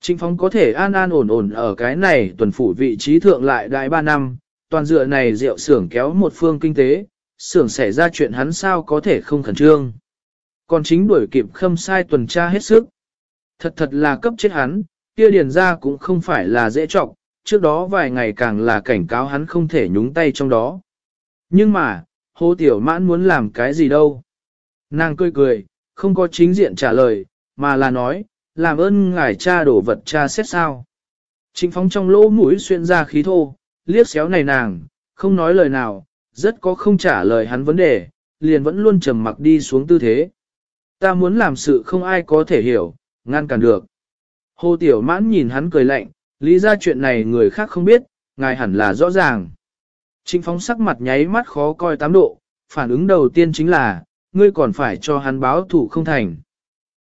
Trịnh Phong có thể an an ổn ổn ở cái này tuần phủ vị trí thượng lại đại ba năm, toàn dựa này rượu xưởng kéo một phương kinh tế, xưởng xảy ra chuyện hắn sao có thể không khẩn trương. Còn chính đuổi kịp khâm sai tuần tra hết sức. Thật thật là cấp chết hắn, kia điền ra cũng không phải là dễ trọng, trước đó vài ngày càng là cảnh cáo hắn không thể nhúng tay trong đó. Nhưng mà, hô Tiểu Mãn muốn làm cái gì đâu? Nàng cười cười, không có chính diện trả lời, mà là nói, làm ơn ngài cha đổ vật cha xét sao. Trịnh phóng trong lỗ mũi xuyên ra khí thô, liếc xéo này nàng, không nói lời nào, rất có không trả lời hắn vấn đề, liền vẫn luôn trầm mặc đi xuống tư thế. Ta muốn làm sự không ai có thể hiểu, ngăn cản được. Hồ Tiểu Mãn nhìn hắn cười lạnh, lý ra chuyện này người khác không biết, ngài hẳn là rõ ràng. Trịnh phóng sắc mặt nháy mắt khó coi tám độ, phản ứng đầu tiên chính là, ngươi còn phải cho hắn báo thủ không thành.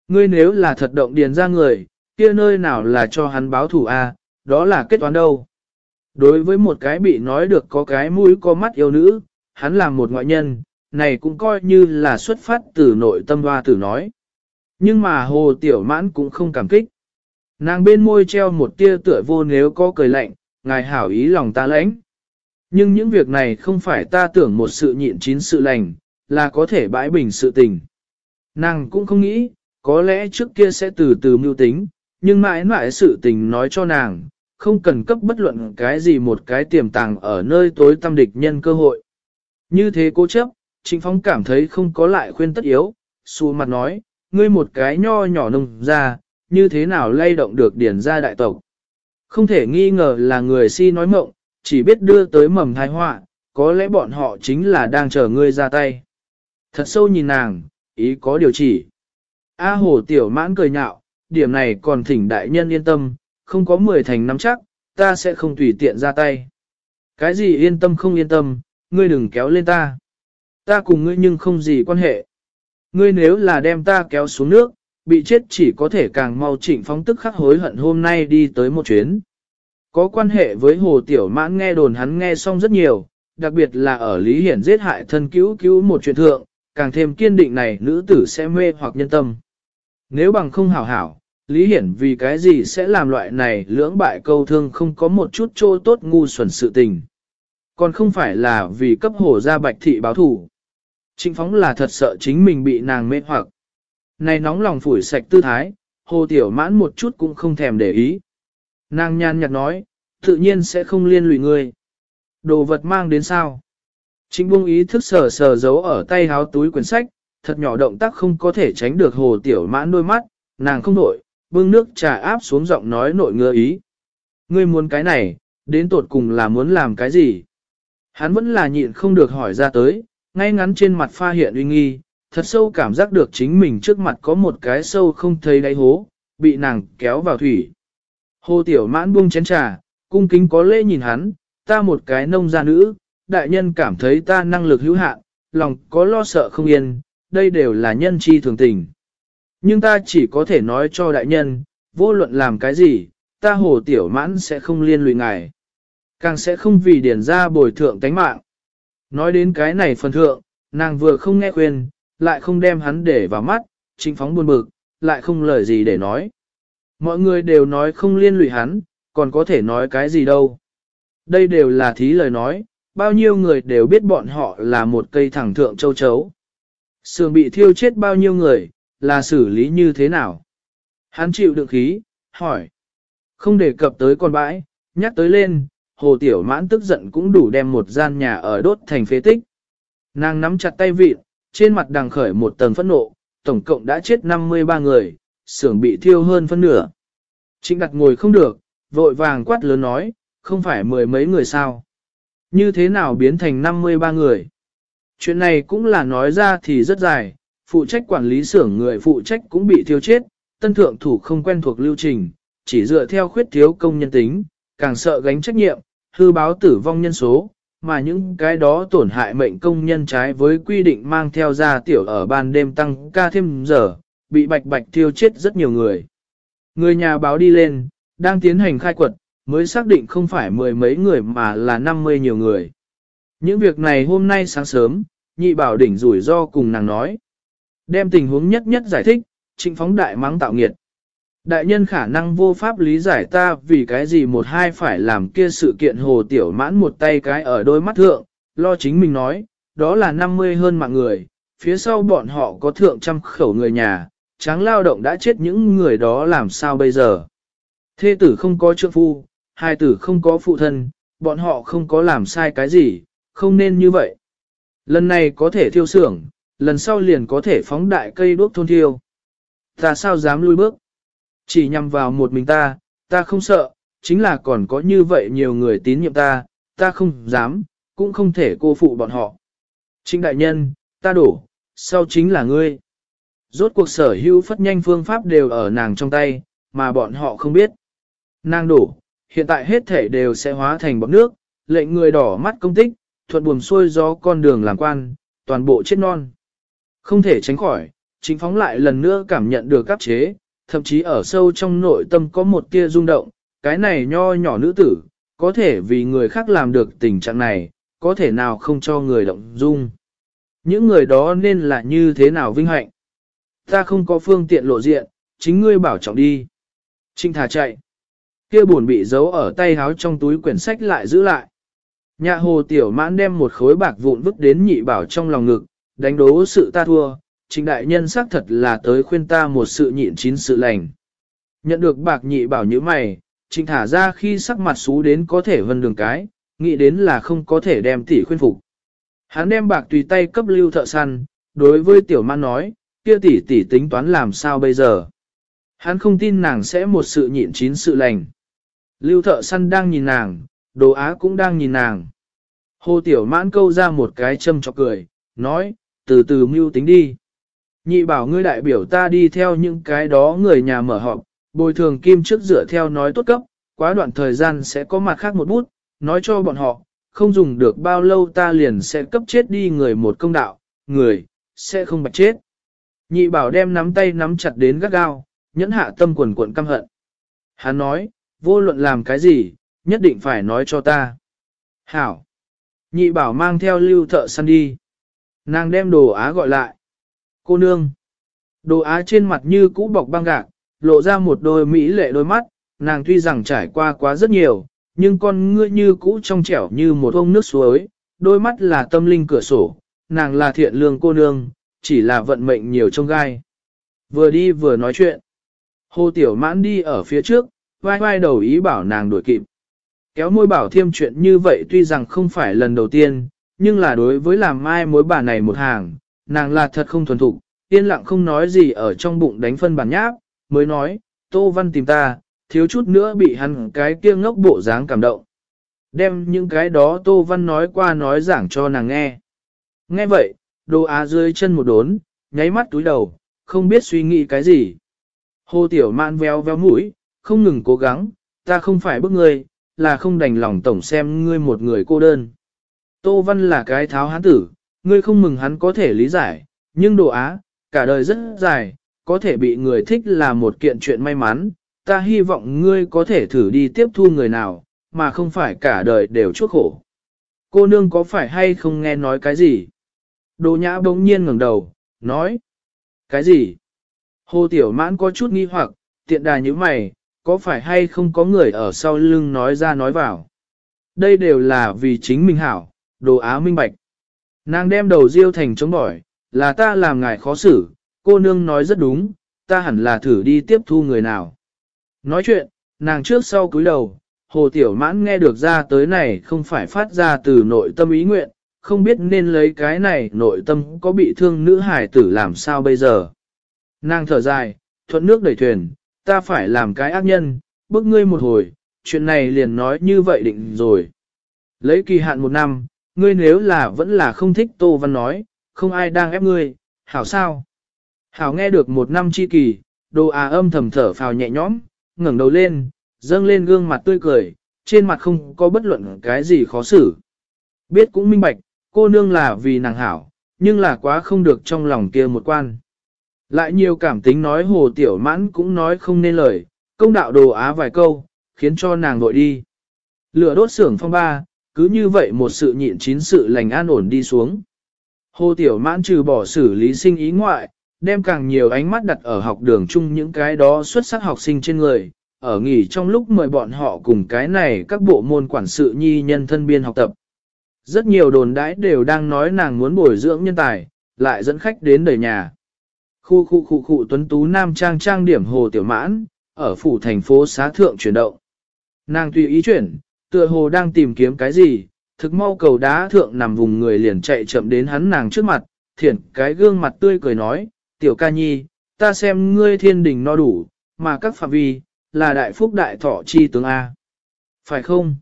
Ngươi nếu là thật động điền ra người, kia nơi nào là cho hắn báo thủ a, đó là kết toán đâu. Đối với một cái bị nói được có cái mũi có mắt yêu nữ, hắn là một ngoại nhân, này cũng coi như là xuất phát từ nội tâm hoa tử nói. Nhưng mà hồ tiểu mãn cũng không cảm kích. Nàng bên môi treo một tia tựa vô nếu có cười lạnh, ngài hảo ý lòng ta lãnh. Nhưng những việc này không phải ta tưởng một sự nhịn chín sự lành, là có thể bãi bình sự tình. Nàng cũng không nghĩ, có lẽ trước kia sẽ từ từ mưu tính, nhưng mãi mãi sự tình nói cho nàng, không cần cấp bất luận cái gì một cái tiềm tàng ở nơi tối tâm địch nhân cơ hội. Như thế cố chấp, Trịnh Phong cảm thấy không có lại khuyên tất yếu, xù mặt nói, ngươi một cái nho nhỏ nông ra, như thế nào lay động được điển ra đại tộc. Không thể nghi ngờ là người si nói mộng, chỉ biết đưa tới mầm thai họa, có lẽ bọn họ chính là đang chờ ngươi ra tay. Thật sâu nhìn nàng, ý có điều chỉ. A hồ tiểu mãn cười nhạo, điểm này còn thỉnh đại nhân yên tâm, không có mười thành nắm chắc, ta sẽ không tùy tiện ra tay. Cái gì yên tâm không yên tâm, ngươi đừng kéo lên ta. Ta cùng ngươi nhưng không gì quan hệ. Ngươi nếu là đem ta kéo xuống nước, bị chết chỉ có thể càng mau chỉnh phóng tức khắc hối hận hôm nay đi tới một chuyến. Có quan hệ với Hồ Tiểu Mãn nghe đồn hắn nghe xong rất nhiều, đặc biệt là ở Lý Hiển giết hại thân cứu cứu một chuyện thượng, càng thêm kiên định này nữ tử sẽ mê hoặc nhân tâm. Nếu bằng không hảo hảo, Lý Hiển vì cái gì sẽ làm loại này lưỡng bại câu thương không có một chút chỗ tốt ngu xuẩn sự tình. Còn không phải là vì cấp hổ ra bạch thị báo thủ. Trịnh phóng là thật sợ chính mình bị nàng mê hoặc. Này nóng lòng phủi sạch tư thái, hồ tiểu mãn một chút cũng không thèm để ý. Nàng nhàn nhạt nói, tự nhiên sẽ không liên lụy ngươi. Đồ vật mang đến sao? Trịnh buông ý thức sờ sờ giấu ở tay háo túi quyển sách, thật nhỏ động tác không có thể tránh được hồ tiểu mãn đôi mắt, nàng không nổi, bưng nước trà áp xuống giọng nói nội ngựa ý. Ngươi muốn cái này, đến tột cùng là muốn làm cái gì? Hắn vẫn là nhịn không được hỏi ra tới, ngay ngắn trên mặt pha hiện uy nghi, thật sâu cảm giác được chính mình trước mặt có một cái sâu không thấy đáy hố, bị nàng kéo vào thủy. Hồ Tiểu Mãn buông chén trà, cung kính có lễ nhìn hắn, ta một cái nông gia nữ, đại nhân cảm thấy ta năng lực hữu hạn, lòng có lo sợ không yên, đây đều là nhân chi thường tình. Nhưng ta chỉ có thể nói cho đại nhân, vô luận làm cái gì, ta hồ tiểu mãn sẽ không liên lụy ngài. Càng sẽ không vì điển ra bồi thượng tánh mạng. Nói đến cái này phần thượng, nàng vừa không nghe khuyên, lại không đem hắn để vào mắt, chính phóng buồn bực, lại không lời gì để nói. Mọi người đều nói không liên lụy hắn, còn có thể nói cái gì đâu. Đây đều là thí lời nói, bao nhiêu người đều biết bọn họ là một cây thẳng thượng châu chấu, Sườn bị thiêu chết bao nhiêu người, là xử lý như thế nào? Hắn chịu đựng khí, hỏi. Không đề cập tới con bãi, nhắc tới lên, hồ tiểu mãn tức giận cũng đủ đem một gian nhà ở đốt thành phế tích. Nàng nắm chặt tay vịt, trên mặt đằng khởi một tầng phẫn nộ, tổng cộng đã chết 53 người, xưởng bị thiêu hơn phân nửa. Trịnh đặt ngồi không được, vội vàng quát lớn nói, không phải mười mấy người sao. Như thế nào biến thành 53 người? Chuyện này cũng là nói ra thì rất dài, phụ trách quản lý xưởng người phụ trách cũng bị thiêu chết, tân thượng thủ không quen thuộc lưu trình, chỉ dựa theo khuyết thiếu công nhân tính, càng sợ gánh trách nhiệm, hư báo tử vong nhân số, mà những cái đó tổn hại mệnh công nhân trái với quy định mang theo ra tiểu ở ban đêm tăng ca thêm giờ, bị bạch bạch thiêu chết rất nhiều người. Người nhà báo đi lên, đang tiến hành khai quật, mới xác định không phải mười mấy người mà là năm mươi nhiều người. Những việc này hôm nay sáng sớm, nhị bảo đỉnh rủi ro cùng nàng nói. Đem tình huống nhất nhất giải thích, trịnh phóng đại mắng tạo nghiệt. Đại nhân khả năng vô pháp lý giải ta vì cái gì một hai phải làm kia sự kiện hồ tiểu mãn một tay cái ở đôi mắt thượng, lo chính mình nói, đó là 50 hơn mạng người, phía sau bọn họ có thượng trăm khẩu người nhà, tráng lao động đã chết những người đó làm sao bây giờ. Thê tử không có trượng phu, hai tử không có phụ thân, bọn họ không có làm sai cái gì, không nên như vậy. Lần này có thể thiêu xưởng, lần sau liền có thể phóng đại cây đuốc thôn thiêu. Ta sao dám lui bước? Chỉ nhằm vào một mình ta, ta không sợ, chính là còn có như vậy nhiều người tín nhiệm ta, ta không dám, cũng không thể cô phụ bọn họ. Chính đại nhân, ta đổ, sau chính là ngươi. Rốt cuộc sở hữu phất nhanh phương pháp đều ở nàng trong tay, mà bọn họ không biết. Nàng đổ, hiện tại hết thể đều sẽ hóa thành bọt nước, lệnh người đỏ mắt công tích, thuận buồm xuôi gió con đường làm quan, toàn bộ chết non. Không thể tránh khỏi, chính phóng lại lần nữa cảm nhận được áp chế, thậm chí ở sâu trong nội tâm có một tia rung động, cái này nho nhỏ nữ tử, có thể vì người khác làm được tình trạng này, có thể nào không cho người động dung. Những người đó nên là như thế nào vinh hạnh. Ta không có phương tiện lộ diện, chính ngươi bảo trọng đi. Trinh thả chạy. Kia buồn bị giấu ở tay háo trong túi quyển sách lại giữ lại. Nhà hồ tiểu mãn đem một khối bạc vụn vứt đến nhị bảo trong lòng ngực, đánh đố sự ta thua, trình đại nhân xác thật là tới khuyên ta một sự nhịn chín sự lành. Nhận được bạc nhị bảo như mày, trình thả ra khi sắc mặt xú đến có thể vân đường cái, nghĩ đến là không có thể đem tỷ khuyên phục. Hắn đem bạc tùy tay cấp lưu thợ săn, đối với tiểu mãn nói, kia tỷ tỷ tính toán làm sao bây giờ. Hắn không tin nàng sẽ một sự nhịn chín sự lành. Lưu thợ săn đang nhìn nàng, đồ á cũng đang nhìn nàng. Hồ tiểu mãn câu ra một cái châm chọc cười, nói, từ từ mưu tính đi. Nhị bảo ngươi đại biểu ta đi theo những cái đó người nhà mở họp, bồi thường kim trước dựa theo nói tốt cấp, quá đoạn thời gian sẽ có mặt khác một bút, nói cho bọn họ, không dùng được bao lâu ta liền sẽ cấp chết đi người một công đạo, người, sẽ không bạch chết. Nhị bảo đem nắm tay nắm chặt đến gắt gao, nhẫn hạ tâm quần cuộn căm hận. Hắn nói, vô luận làm cái gì, nhất định phải nói cho ta. Hảo. Nhị bảo mang theo lưu thợ săn đi. Nàng đem đồ á gọi lại. Cô nương. Đồ á trên mặt như cũ bọc băng gạc, lộ ra một đôi mỹ lệ đôi mắt, nàng tuy rằng trải qua quá rất nhiều, nhưng con ngươi như cũ trong trẻo như một ông nước suối, đôi mắt là tâm linh cửa sổ, nàng là thiện lương cô nương, chỉ là vận mệnh nhiều trong gai. Vừa đi vừa nói chuyện. Hồ Tiểu Mãn đi ở phía trước, vai vai đầu ý bảo nàng đuổi kịp. Kéo môi bảo thiêm chuyện như vậy tuy rằng không phải lần đầu tiên, nhưng là đối với làm mai mối bà này một hàng, nàng là thật không thuần thục, yên lặng không nói gì ở trong bụng đánh phân bản nháp, mới nói, Tô Văn tìm ta, thiếu chút nữa bị hắn cái kia ngốc bộ dáng cảm động. Đem những cái đó Tô Văn nói qua nói giảng cho nàng nghe. Nghe vậy, đồ á dưới chân một đốn, nháy mắt túi đầu, không biết suy nghĩ cái gì. Hồ Tiểu Mạn veo veo mũi, không ngừng cố gắng, ta không phải bức ngươi, là không đành lòng tổng xem ngươi một người cô đơn. Tô Văn là cái tháo hán tử, ngươi không mừng hắn có thể lý giải, nhưng đồ á, cả đời rất dài, có thể bị người thích là một kiện chuyện may mắn, ta hy vọng ngươi có thể thử đi tiếp thu người nào, mà không phải cả đời đều chuốc khổ. Cô nương có phải hay không nghe nói cái gì? Đồ nhã bỗng nhiên ngẩng đầu, nói. Cái gì? Hồ Tiểu Mãn có chút nghi hoặc, tiện đà như mày, có phải hay không có người ở sau lưng nói ra nói vào. Đây đều là vì chính mình hảo, đồ á minh bạch. Nàng đem đầu riêu thành chống bỏi, là ta làm ngài khó xử, cô nương nói rất đúng, ta hẳn là thử đi tiếp thu người nào. Nói chuyện, nàng trước sau cúi đầu, hồ tiểu mãn nghe được ra tới này không phải phát ra từ nội tâm ý nguyện, không biết nên lấy cái này nội tâm có bị thương nữ hải tử làm sao bây giờ. Nàng thở dài, thuận nước đẩy thuyền, ta phải làm cái ác nhân, bức ngươi một hồi, chuyện này liền nói như vậy định rồi. Lấy kỳ hạn một năm, ngươi nếu là vẫn là không thích Tô Văn nói, không ai đang ép ngươi, hảo sao? Hảo nghe được một năm chi kỳ, đồ à âm thầm thở phào nhẹ nhõm, ngẩng đầu lên, dâng lên gương mặt tươi cười, trên mặt không có bất luận cái gì khó xử. Biết cũng minh bạch, cô nương là vì nàng hảo, nhưng là quá không được trong lòng kia một quan. Lại nhiều cảm tính nói hồ tiểu mãn cũng nói không nên lời, công đạo đồ á vài câu, khiến cho nàng vội đi. Lửa đốt xưởng phong ba, cứ như vậy một sự nhịn chín sự lành an ổn đi xuống. Hồ tiểu mãn trừ bỏ xử lý sinh ý ngoại, đem càng nhiều ánh mắt đặt ở học đường chung những cái đó xuất sắc học sinh trên người, ở nghỉ trong lúc mời bọn họ cùng cái này các bộ môn quản sự nhi nhân thân biên học tập. Rất nhiều đồn đãi đều đang nói nàng muốn bồi dưỡng nhân tài, lại dẫn khách đến đời nhà. Khu khu khu khu tuấn tú nam trang trang điểm hồ tiểu mãn, ở phủ thành phố xá thượng chuyển động. Nàng tùy ý chuyển, tựa hồ đang tìm kiếm cái gì, thực mau cầu đá thượng nằm vùng người liền chạy chậm đến hắn nàng trước mặt, thiển cái gương mặt tươi cười nói, tiểu ca nhi, ta xem ngươi thiên đình no đủ, mà các phạm vi, là đại phúc đại thọ chi tướng A. Phải không?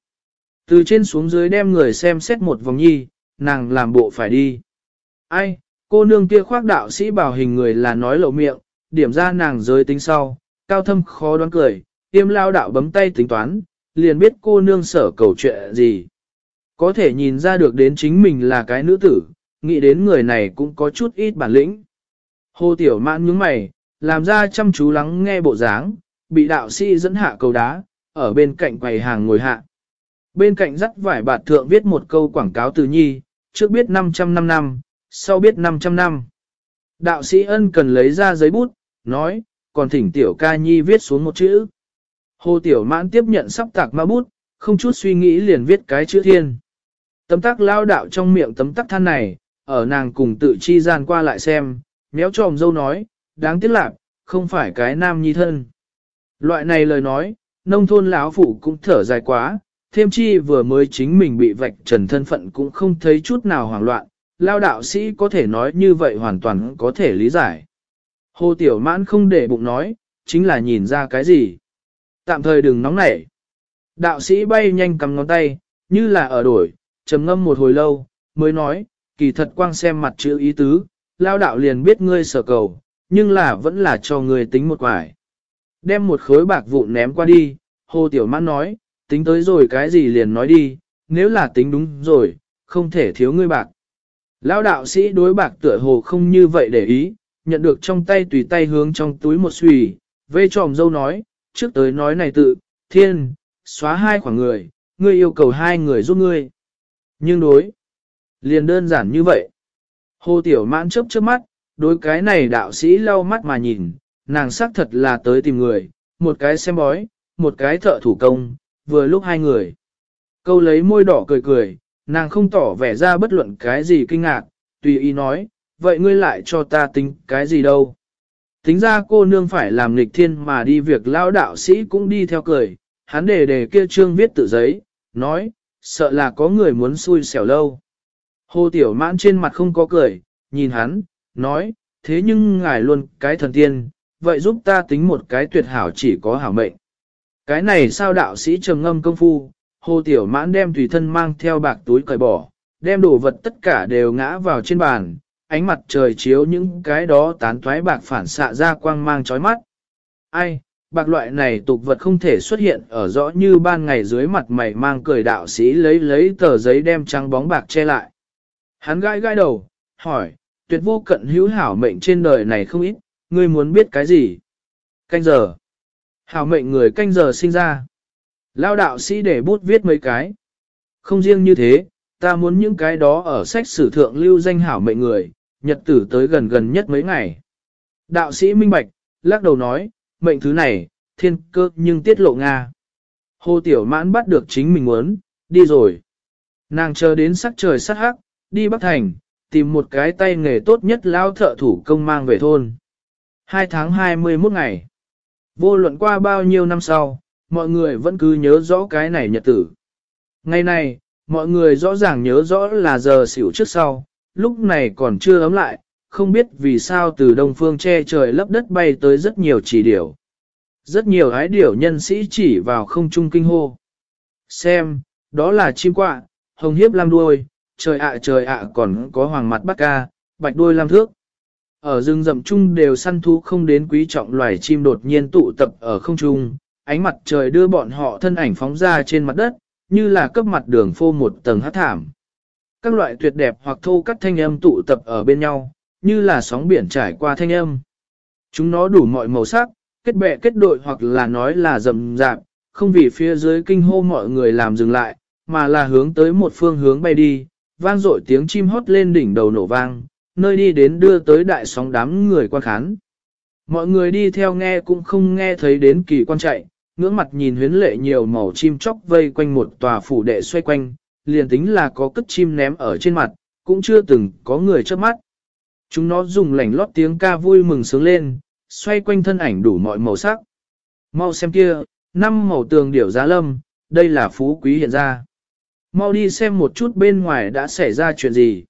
Từ trên xuống dưới đem người xem xét một vòng nhi, nàng làm bộ phải đi. Ai, cô nương kia khoác đạo sĩ bảo hình người là nói lộ miệng, điểm ra nàng giới tính sau, cao thâm khó đoán cười, tiêm lao đạo bấm tay tính toán, liền biết cô nương sở cầu chuyện gì. Có thể nhìn ra được đến chính mình là cái nữ tử, nghĩ đến người này cũng có chút ít bản lĩnh. Hồ Tiểu Mãn nhướng mày, làm ra chăm chú lắng nghe bộ dáng, bị đạo sĩ dẫn hạ cầu đá, ở bên cạnh quầy hàng ngồi hạ. Bên cạnh dắt vải bạt thượng viết một câu quảng cáo từ nhi, trước biết 500 năm năm, sau biết 500 năm. Đạo sĩ ân cần lấy ra giấy bút, nói, còn thỉnh tiểu ca nhi viết xuống một chữ. Hồ Tiểu Mãn tiếp nhận sắp tạc ma bút, không chút suy nghĩ liền viết cái chữ thiên. Tấm tắc lao đạo trong miệng tấm tắc than này, ở nàng cùng tự chi gian qua lại xem, méo tròm dâu nói, đáng tiếc lạc, không phải cái nam nhi thân. Loại này lời nói, nông thôn lão phụ cũng thở dài quá, thêm chi vừa mới chính mình bị vạch trần thân phận cũng không thấy chút nào hoảng loạn, lao đạo sĩ có thể nói như vậy hoàn toàn có thể lý giải. Hồ Tiểu Mãn không để bụng nói, chính là nhìn ra cái gì. Tạm thời đừng nóng nảy. Đạo sĩ bay nhanh cầm ngón tay, như là ở đổi, trầm ngâm một hồi lâu, mới nói, kỳ thật quang xem mặt chữ ý tứ, lao đạo liền biết ngươi sở cầu, nhưng là vẫn là cho ngươi tính một quải. Đem một khối bạc vụn ném qua đi, hồ tiểu mãn nói, tính tới rồi cái gì liền nói đi, nếu là tính đúng rồi, không thể thiếu ngươi bạc lão đạo sĩ đối bạc tựa hồ không như vậy để ý, nhận được trong tay tùy tay hướng trong túi một xùy, vê tròm dâu nói, trước tới nói này tự, thiên, xóa hai khoảng người, ngươi yêu cầu hai người giúp ngươi. Nhưng đối, liền đơn giản như vậy. Hồ Tiểu Mãn chớp chớp mắt, đối cái này đạo sĩ lau mắt mà nhìn, nàng xác thật là tới tìm người, một cái xem bói, một cái thợ thủ công, vừa lúc hai người. Câu lấy môi đỏ cười cười, nàng không tỏ vẻ ra bất luận cái gì kinh ngạc, tùy ý nói, vậy ngươi lại cho ta tính cái gì đâu. Tính ra cô nương phải làm nghịch thiên mà đi việc lao đạo sĩ cũng đi theo cười, hắn đề đề kia trương viết tự giấy, nói, sợ là có người muốn xui xẻo lâu. Hồ Tiểu Mãn trên mặt không có cười, nhìn hắn, nói, thế nhưng ngài luôn cái thần tiên, vậy giúp ta tính một cái tuyệt hảo chỉ có hảo mệnh. Cái này sao đạo sĩ trầm ngâm công phu, Hồ Tiểu Mãn đem tùy thân mang theo bạc túi cởi bỏ, đem đồ vật tất cả đều ngã vào trên bàn, ánh mặt trời chiếu những cái đó tán thoái bạc phản xạ ra quang mang chói mắt. Ai, bạc loại này tục vật không thể xuất hiện ở rõ như ban ngày dưới mặt mày mang cười đạo sĩ lấy lấy tờ giấy đem trắng bóng bạc che lại. Hắn gãi gãi đầu, hỏi, tuyệt vô cận hữu hảo mệnh trên đời này không ít, ngươi muốn biết cái gì? Canh giờ. Hảo mệnh người canh giờ sinh ra. Lao đạo sĩ để bút viết mấy cái. Không riêng như thế, ta muốn những cái đó ở sách sử thượng lưu danh hảo mệnh người, nhật tử tới gần gần nhất mấy ngày. Đạo sĩ minh bạch, lắc đầu nói, mệnh thứ này, thiên cơ nhưng tiết lộ Nga. Hồ Tiểu Mãn bắt được chính mình muốn, đi rồi. Nàng chờ đến sắc trời sắc hắc, đi Bắc Thành, tìm một cái tay nghề tốt nhất lao thợ thủ công mang về thôn. Hai tháng 21 ngày. Vô luận qua bao nhiêu năm sau, mọi người vẫn cứ nhớ rõ cái này nhật tử. Ngày này, mọi người rõ ràng nhớ rõ là giờ xỉu trước sau, lúc này còn chưa ấm lại, không biết vì sao từ đông phương che trời lấp đất bay tới rất nhiều chỉ điểu. Rất nhiều ái điểu nhân sĩ chỉ vào không trung kinh hô. Xem, đó là chim quạ, hồng hiếp lam đuôi, trời ạ trời ạ còn có hoàng mặt bắt ca, bạch đuôi lam thước. Ở rừng rậm chung đều săn thú không đến quý trọng loài chim đột nhiên tụ tập ở không trung, ánh mặt trời đưa bọn họ thân ảnh phóng ra trên mặt đất, như là cấp mặt đường phô một tầng hát thảm. Các loại tuyệt đẹp hoặc thô cắt thanh âm tụ tập ở bên nhau, như là sóng biển trải qua thanh âm. Chúng nó đủ mọi màu sắc, kết bè kết đội hoặc là nói là rầm rạp, không vì phía dưới kinh hô mọi người làm dừng lại, mà là hướng tới một phương hướng bay đi, vang dội tiếng chim hót lên đỉnh đầu nổ vang, nơi đi đến đưa tới đại sóng đám người quan khán. Mọi người đi theo nghe cũng không nghe thấy đến kỳ quan chạy, ngưỡng mặt nhìn huyến lệ nhiều màu chim chóc vây quanh một tòa phủ đệ xoay quanh, liền tính là có cất chim ném ở trên mặt, cũng chưa từng có người chớp mắt. Chúng nó dùng lảnh lót tiếng ca vui mừng sướng lên, xoay quanh thân ảnh đủ mọi màu sắc. Mau xem kia, năm màu tường điểu giá lâm, đây là phú quý hiện ra. Mau đi xem một chút bên ngoài đã xảy ra chuyện gì.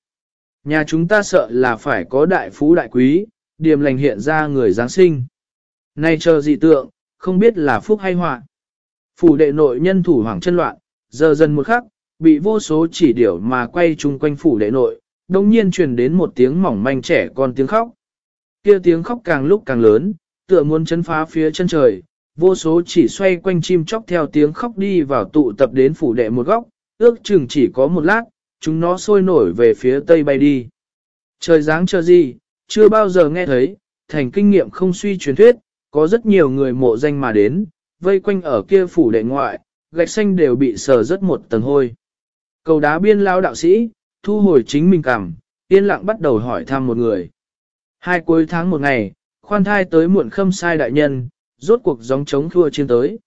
Nhà chúng ta sợ là phải có đại phú đại quý, điềm lành hiện ra người Giáng sinh. Nay chờ dị tượng, không biết là phúc hay họa. Phủ đệ nội nhân thủ hoàng chân loạn, giờ dần một khắc, bị vô số chỉ điểu mà quay chung quanh phủ đệ nội, đồng nhiên truyền đến một tiếng mỏng manh trẻ con tiếng khóc. Kia tiếng khóc càng lúc càng lớn, tựa muốn chấn phá phía chân trời, vô số chỉ xoay quanh chim chóc theo tiếng khóc đi vào tụ tập đến phủ đệ một góc, ước chừng chỉ có một lát, chúng nó sôi nổi về phía tây bay đi. Trời dáng chờ gì, chưa bao giờ nghe thấy, thành kinh nghiệm không suy truyền thuyết, có rất nhiều người mộ danh mà đến, vây quanh ở kia phủ đệ ngoại, gạch xanh đều bị sờ rất một tầng hôi. Cầu đá biên lao đạo sĩ, thu hồi chính mình cảm, yên lặng bắt đầu hỏi thăm một người. Hai cuối tháng một ngày, khoan thai tới muộn khâm sai đại nhân, rốt cuộc gióng chống thua chiến tới.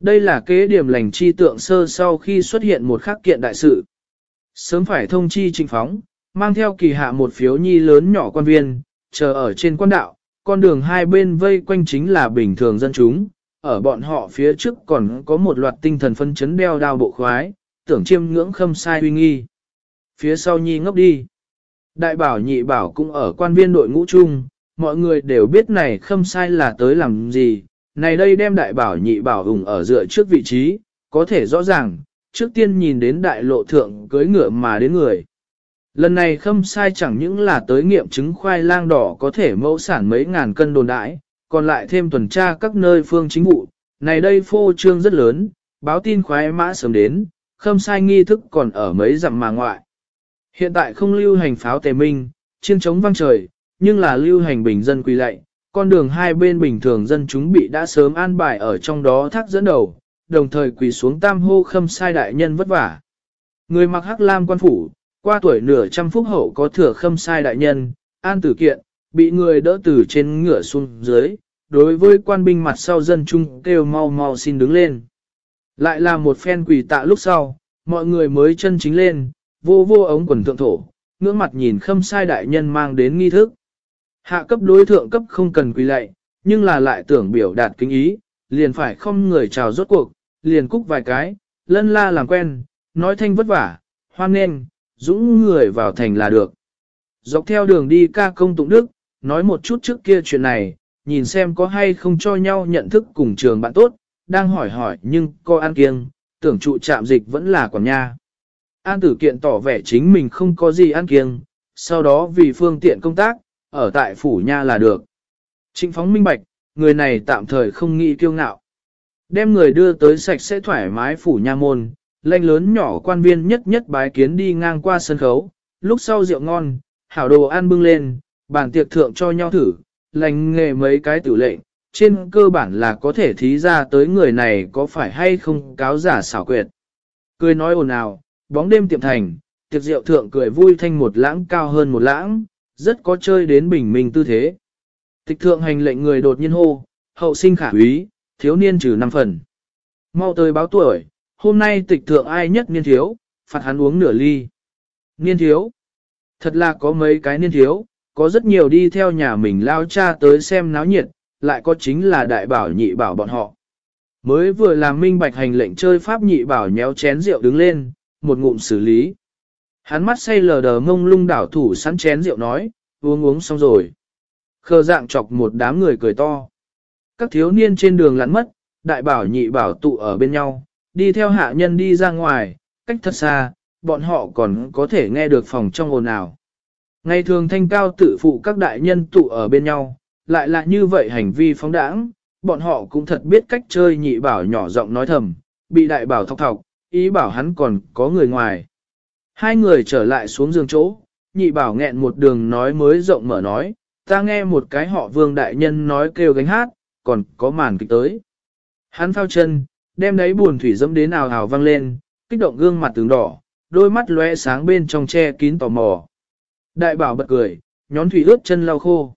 Đây là kế điểm lành chi tượng sơ sau khi xuất hiện một khắc kiện đại sự. Sớm phải thông chi trình phóng, mang theo kỳ hạ một phiếu nhi lớn nhỏ quan viên, chờ ở trên quan đạo, con đường hai bên vây quanh chính là bình thường dân chúng, ở bọn họ phía trước còn có một loạt tinh thần phân chấn đeo đao bộ khoái, tưởng chiêm ngưỡng khâm sai uy nghi. Phía sau nhi ngốc đi. Đại bảo nhị bảo cũng ở quan viên đội ngũ chung, mọi người đều biết này khâm sai là tới làm gì, này đây đem đại bảo nhị bảo ủng ở dựa trước vị trí, có thể rõ ràng, trước tiên nhìn đến đại lộ thượng cưới ngựa mà đến người. Lần này khâm sai chẳng những là tới nghiệm chứng khoai lang đỏ có thể mẫu sản mấy ngàn cân đồn đãi, còn lại thêm tuần tra các nơi phương chính vụ. Này đây phô trương rất lớn, báo tin khoái mã sớm đến, khâm sai nghi thức còn ở mấy dặm mà ngoại. Hiện tại không lưu hành pháo tề minh, chiêng chống vang trời, nhưng là lưu hành bình dân quỳ lạy, con đường hai bên bình thường dân chúng bị đã sớm an bài ở trong đó thác dẫn đầu, đồng thời quỳ xuống tam hô khâm sai đại nhân vất vả. Người mặc hắc lam quan phủ, qua tuổi nửa trăm phúc hậu có thừa khâm sai đại nhân, an tử kiện, bị người đỡ từ trên ngựa xuống dưới, đối với quan binh mặt sau dân chung kêu mau mau xin đứng lên. Lại là một phen quỳ tạ lúc sau, mọi người mới chân chính lên, vô vô ống quần thượng thổ, ngưỡng mặt nhìn khâm sai đại nhân mang đến nghi thức. Hạ cấp đối thượng cấp không cần quỳ lạy, nhưng là lại tưởng biểu đạt kính ý, liền phải không người chào rốt cuộc, liền cúc vài cái, lân la làm quen, nói thanh vất vả, hoan nghênh, dũng người vào thành là được. Dọc theo đường đi ca công tụng đức, nói một chút trước kia chuyện này, nhìn xem có hay không cho nhau nhận thức cùng trường bạn tốt, đang hỏi hỏi nhưng có an kiêng, tưởng trụ trạm dịch vẫn là quản nha. An tử kiện tỏ vẻ chính mình không có gì an kiêng, sau đó vì phương tiện công tác, ở tại phủ nha là được. Trịnh phóng minh bạch, người này tạm thời không nghĩ kiêu ngạo. Đem người đưa tới sạch sẽ thoải mái phủ nha môn, lanh lớn nhỏ quan viên nhất nhất bái kiến đi ngang qua sân khấu, lúc sau rượu ngon, hảo đồ ăn bưng lên, bàn tiệc thượng cho nhau thử, lành nghề mấy cái tử lệnh, trên cơ bản là có thể thí ra tới người này có phải hay không cáo giả xảo quyệt. Cười nói ồn ào, bóng đêm tiệm thành, tiệc rượu thượng cười vui thanh một lãng cao hơn một lãng, rất có chơi đến bình minh tư thế. Tịch thượng hành lệnh người đột nhiên hô, hậu sinh khả úy, thiếu niên trừ năm phần. Mau tới báo tuổi, hôm nay tịch thượng ai nhất niên thiếu, phạt hắn uống nửa ly. Niên thiếu. Thật là có mấy cái niên thiếu, có rất nhiều đi theo nhà mình lao cha tới xem náo nhiệt, lại có chính là đại bảo nhị bảo bọn họ. Mới vừa làm minh bạch hành lệnh chơi pháp nhị bảo nhéo chén rượu đứng lên, một ngụm xử lý. Hắn mắt say lờ đờ mông lung đảo thủ sẵn chén rượu nói, uống uống xong rồi. Khờ dạng chọc một đám người cười to. Các thiếu niên trên đường lắn mất, đại bảo nhị bảo tụ ở bên nhau, đi theo hạ nhân đi ra ngoài, cách thật xa, bọn họ còn có thể nghe được phòng trong ồn ào. Ngày thường thanh cao tự phụ các đại nhân tụ ở bên nhau, lại là như vậy hành vi phóng đãng, bọn họ cũng thật biết cách chơi nhị bảo nhỏ giọng nói thầm, bị đại bảo thọc thọc, ý bảo hắn còn có người ngoài. Hai người trở lại xuống giường chỗ, nhị bảo nghẹn một đường nói mới rộng mở nói, ta nghe một cái họ vương đại nhân nói kêu gánh hát, còn có màn kịch tới. Hắn phao chân, đem đáy buồn thủy dẫm đến ào ào vang lên, kích động gương mặt tướng đỏ, đôi mắt lóe sáng bên trong che kín tò mò. Đại bảo bật cười, nhón thủy ướt chân lau khô.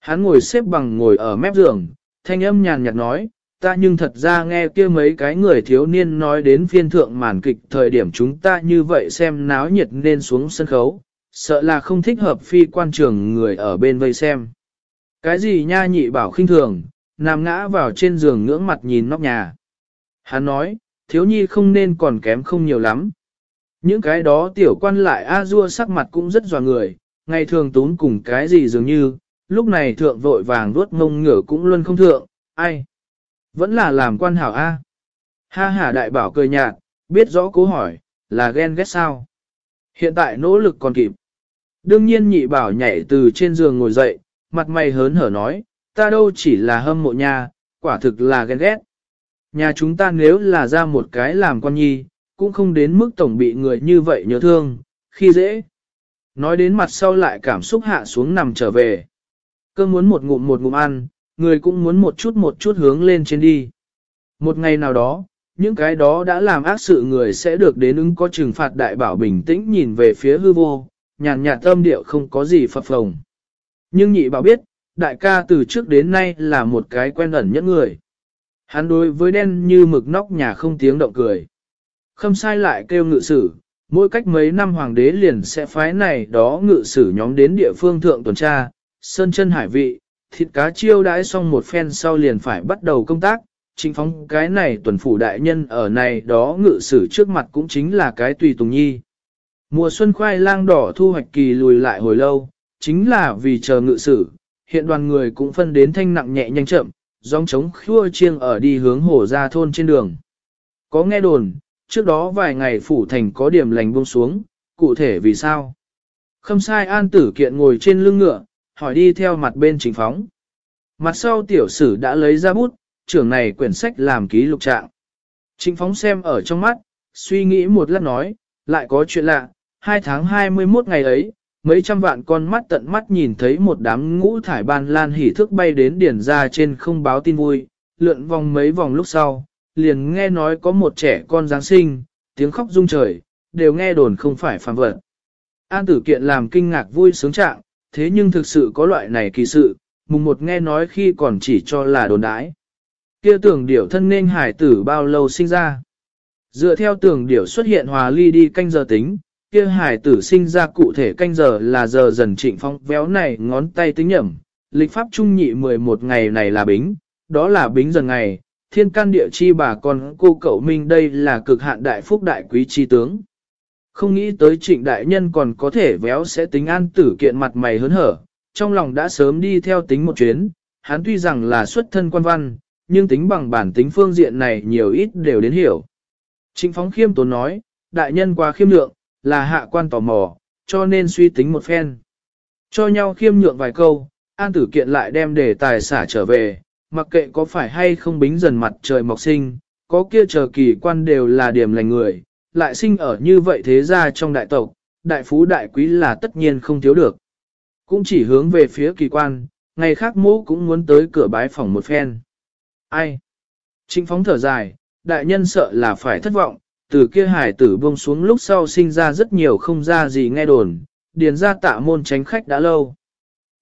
Hắn ngồi xếp bằng ngồi ở mép giường, thanh âm nhàn nhạt nói, ta nhưng thật ra nghe kia mấy cái người thiếu niên nói đến phiên thượng màn kịch thời điểm chúng ta như vậy xem náo nhiệt nên xuống sân khấu, sợ là không thích hợp phi quan trường người ở bên vây xem. Cái gì nha nhị bảo khinh thường, nằm ngã vào trên giường ngưỡng mặt nhìn nóc nhà. Hắn nói, thiếu nhi không nên còn kém không nhiều lắm. Những cái đó tiểu quan lại a dua sắc mặt cũng rất dò người, ngày thường tún cùng cái gì dường như, lúc này thượng vội vàng ruốt ngông ngửa cũng luôn không thượng, ai? Vẫn là làm quan hảo A. Ha ha đại bảo cười nhạt, biết rõ cố hỏi, là ghen ghét sao? Hiện tại nỗ lực còn kịp. Đương nhiên nhị bảo nhảy từ trên giường ngồi dậy, mặt mày hớn hở nói, ta đâu chỉ là hâm mộ nha, quả thực là ghen ghét. Nhà chúng ta nếu là ra một cái làm con nhi, cũng không đến mức tổng bị người như vậy nhớ thương, khi dễ. Nói đến mặt sau lại cảm xúc hạ xuống nằm trở về. Cơ muốn một ngụm một ngụm ăn, người cũng muốn một chút một chút hướng lên trên đi. Một ngày nào đó, những cái đó đã làm ác sự người sẽ được đến ứng có trừng phạt đại bảo bình tĩnh nhìn về phía hư vô, nhàn nhạt tâm điệu không có gì phập phồng. Nhưng nhị bảo biết, đại ca từ trước đến nay là một cái quen ẩn nhất người. Hắn đối với đen như mực nóc nhà không tiếng động cười. Không sai lại kêu ngự sử, mỗi cách mấy năm hoàng đế liền sẽ phái này đó ngự sử nhóm đến địa phương thượng tuần tra, sơn chân hải vị, thịt cá chiêu đãi xong một phen sau liền phải bắt đầu công tác, chính phóng cái này tuần phủ đại nhân ở này đó ngự sử trước mặt cũng chính là cái tùy tùng nhi. Mùa xuân khoai lang đỏ thu hoạch kỳ lùi lại hồi lâu, chính là vì chờ ngự sử, hiện đoàn người cũng phân đến thanh nặng nhẹ nhanh chậm, dòng trống khua chiêng ở đi hướng hồ ra thôn trên đường. Có nghe đồn, trước đó vài ngày phủ thành có điểm lành buông xuống, cụ thể vì sao? Khâm sai an tử kiện ngồi trên lưng ngựa, hỏi đi theo mặt bên chính phóng. Mặt sau tiểu sử đã lấy ra bút, trưởng này quyển sách làm ký lục trạng. Chính phóng xem ở trong mắt, suy nghĩ một lát nói, lại có chuyện lạ, hai tháng 21 ngày ấy, mấy trăm vạn con mắt tận mắt nhìn thấy một đám ngũ thải ban lan hỉ thức bay đến điển ra trên không báo tin vui, lượn vòng mấy vòng lúc sau, liền nghe nói có một trẻ con Giáng sinh, tiếng khóc rung trời, đều nghe đồn không phải phàm vật. An tử kiện làm kinh ngạc vui sướng trạng, thế nhưng thực sự có loại này kỳ sự, mùng một nghe nói khi còn chỉ cho là đồn đãi. Kia tưởng điểu thân nên hải tử bao lâu sinh ra. Dựa theo tưởng điểu xuất hiện hòa ly đi canh giờ tính, kia hải tử sinh ra cụ thể canh giờ là giờ dần trịnh phong véo này ngón tay tính nhẩm, lịch pháp trung nhị 11 ngày này là bính, đó là bính dần ngày, thiên can địa chi bà con cô cậu minh đây là cực hạn đại phúc đại quý chi tướng. Không nghĩ tới trịnh đại nhân còn có thể véo sẽ tính an tử kiện mặt mày hớn hở, trong lòng đã sớm đi theo tính một chuyến, hắn tuy rằng là xuất thân quan văn, nhưng tính bằng bản tính phương diện này nhiều ít đều đến hiểu. Trịnh phóng khiêm tốn nói, đại nhân quá khiêm lượng, là hạ quan tò mò, cho nên suy tính một phen. Cho nhau khiêm nhượng vài câu, an tử kiện lại đem đề tài xả trở về, mặc kệ có phải hay không bính dần mặt trời mọc sinh, có kia chờ kỳ quan đều là điểm lành người, lại sinh ở như vậy thế ra trong đại tộc, đại phú đại quý là tất nhiên không thiếu được. Cũng chỉ hướng về phía kỳ quan, ngày khác mũ cũng muốn tới cửa bái phòng một phen. Ai? Trịnh phóng thở dài, đại nhân sợ là phải thất vọng, từ kia hải tử buông xuống lúc sau sinh ra rất nhiều không ra gì nghe đồn, điền ra tạ môn tránh khách đã lâu.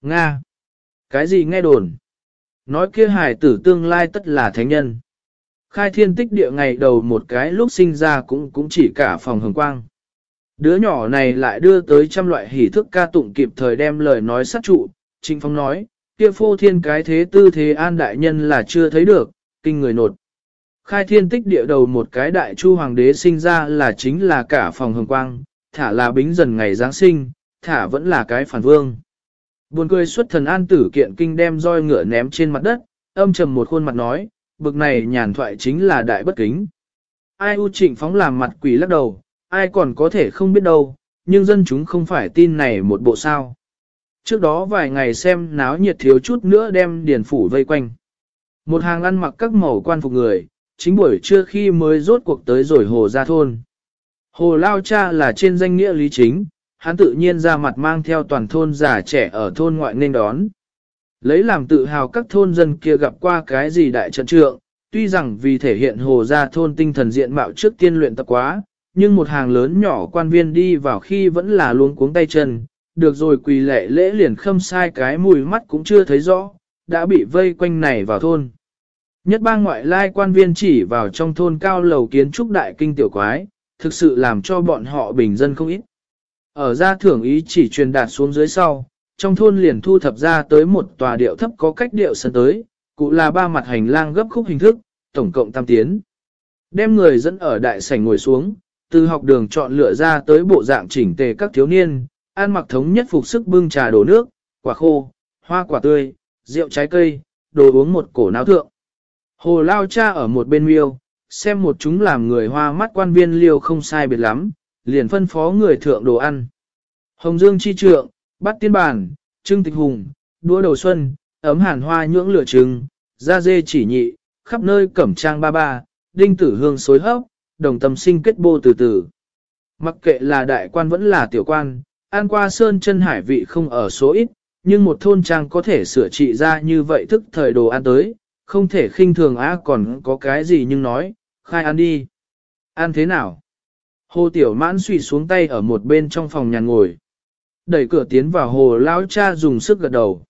Nga! Cái gì nghe đồn? Nói kia hải tử tương lai tất là thánh nhân. Khai thiên tích địa ngày đầu một cái lúc sinh ra cũng cũng chỉ cả phòng hồng quang. Đứa nhỏ này lại đưa tới trăm loại hỷ thức ca tụng kịp thời đem lời nói sát trụ, Trịnh Phong nói, kia phô thiên cái thế tư thế an đại nhân là chưa thấy được, kinh người nột. Khai thiên tích địa đầu một cái đại chu hoàng đế sinh ra là chính là cả phòng hồng quang, thả là bính dần ngày Giáng sinh, thả vẫn là cái phản vương. Buồn cười xuất thần an tử kiện kinh đem roi ngựa ném trên mặt đất, âm trầm một khuôn mặt nói, bực này nhàn thoại chính là đại bất kính. Ai u trịnh phóng làm mặt quỷ lắc đầu, ai còn có thể không biết đâu, nhưng dân chúng không phải tin này một bộ sao. Trước đó vài ngày xem náo nhiệt thiếu chút nữa đem điền phủ vây quanh. Một hàng ăn mặc các màu quan phục người, chính buổi trưa khi mới rốt cuộc tới rồi hồ ra thôn. Hồ Lao Cha là trên danh nghĩa lý chính, hắn tự nhiên ra mặt mang theo toàn thôn già trẻ ở thôn ngoại nên đón. Lấy làm tự hào các thôn dân kia gặp qua cái gì đại trận trượng, tuy rằng vì thể hiện hồ ra thôn tinh thần diện mạo trước tiên luyện tập quá, nhưng một hàng lớn nhỏ quan viên đi vào khi vẫn là luống cuống tay chân, được rồi quỳ lệ lễ liền khâm sai cái mùi mắt cũng chưa thấy rõ, đã bị vây quanh này vào thôn. Nhất bang ngoại lai quan viên chỉ vào trong thôn cao lầu kiến trúc đại kinh tiểu quái, thực sự làm cho bọn họ bình dân không ít. Ở ra thưởng ý chỉ truyền đạt xuống dưới sau, trong thôn liền thu thập ra tới một tòa điệu thấp có cách điệu sân tới, cụ là ba mặt hành lang gấp khúc hình thức, tổng cộng tam tiến. Đem người dẫn ở đại sảnh ngồi xuống, từ học đường chọn lựa ra tới bộ dạng chỉnh tề các thiếu niên, ăn mặc thống nhất phục sức bưng trà đổ nước, quả khô, hoa quả tươi, rượu trái cây, đồ uống một cổ náo thượng. Hồ Lao Cha ở một bên miêu, xem một chúng làm người hoa mắt quan viên liêu không sai biệt lắm, liền phân phó người thượng đồ ăn. Hồng Dương chi trượng, bắt tiên bản, trưng tịch hùng, đua đầu xuân, ấm hàn hoa nhưỡng lửa trừng, da dê chỉ nhị, khắp nơi cẩm trang ba ba, đinh tử hương xối hấp, đồng tâm sinh kết bô từ từ. Mặc kệ là đại quan vẫn là tiểu quan, an qua sơn chân hải vị không ở số ít, nhưng một thôn trang có thể sửa trị ra như vậy thức thời đồ ăn tới, không thể khinh thường á còn có cái gì nhưng nói, khai ăn đi. Ăn thế nào? Hồ Tiểu Mãn suy xuống tay ở một bên trong phòng nhàn ngồi. Đẩy cửa tiến vào hồ lão cha dùng sức gật đầu.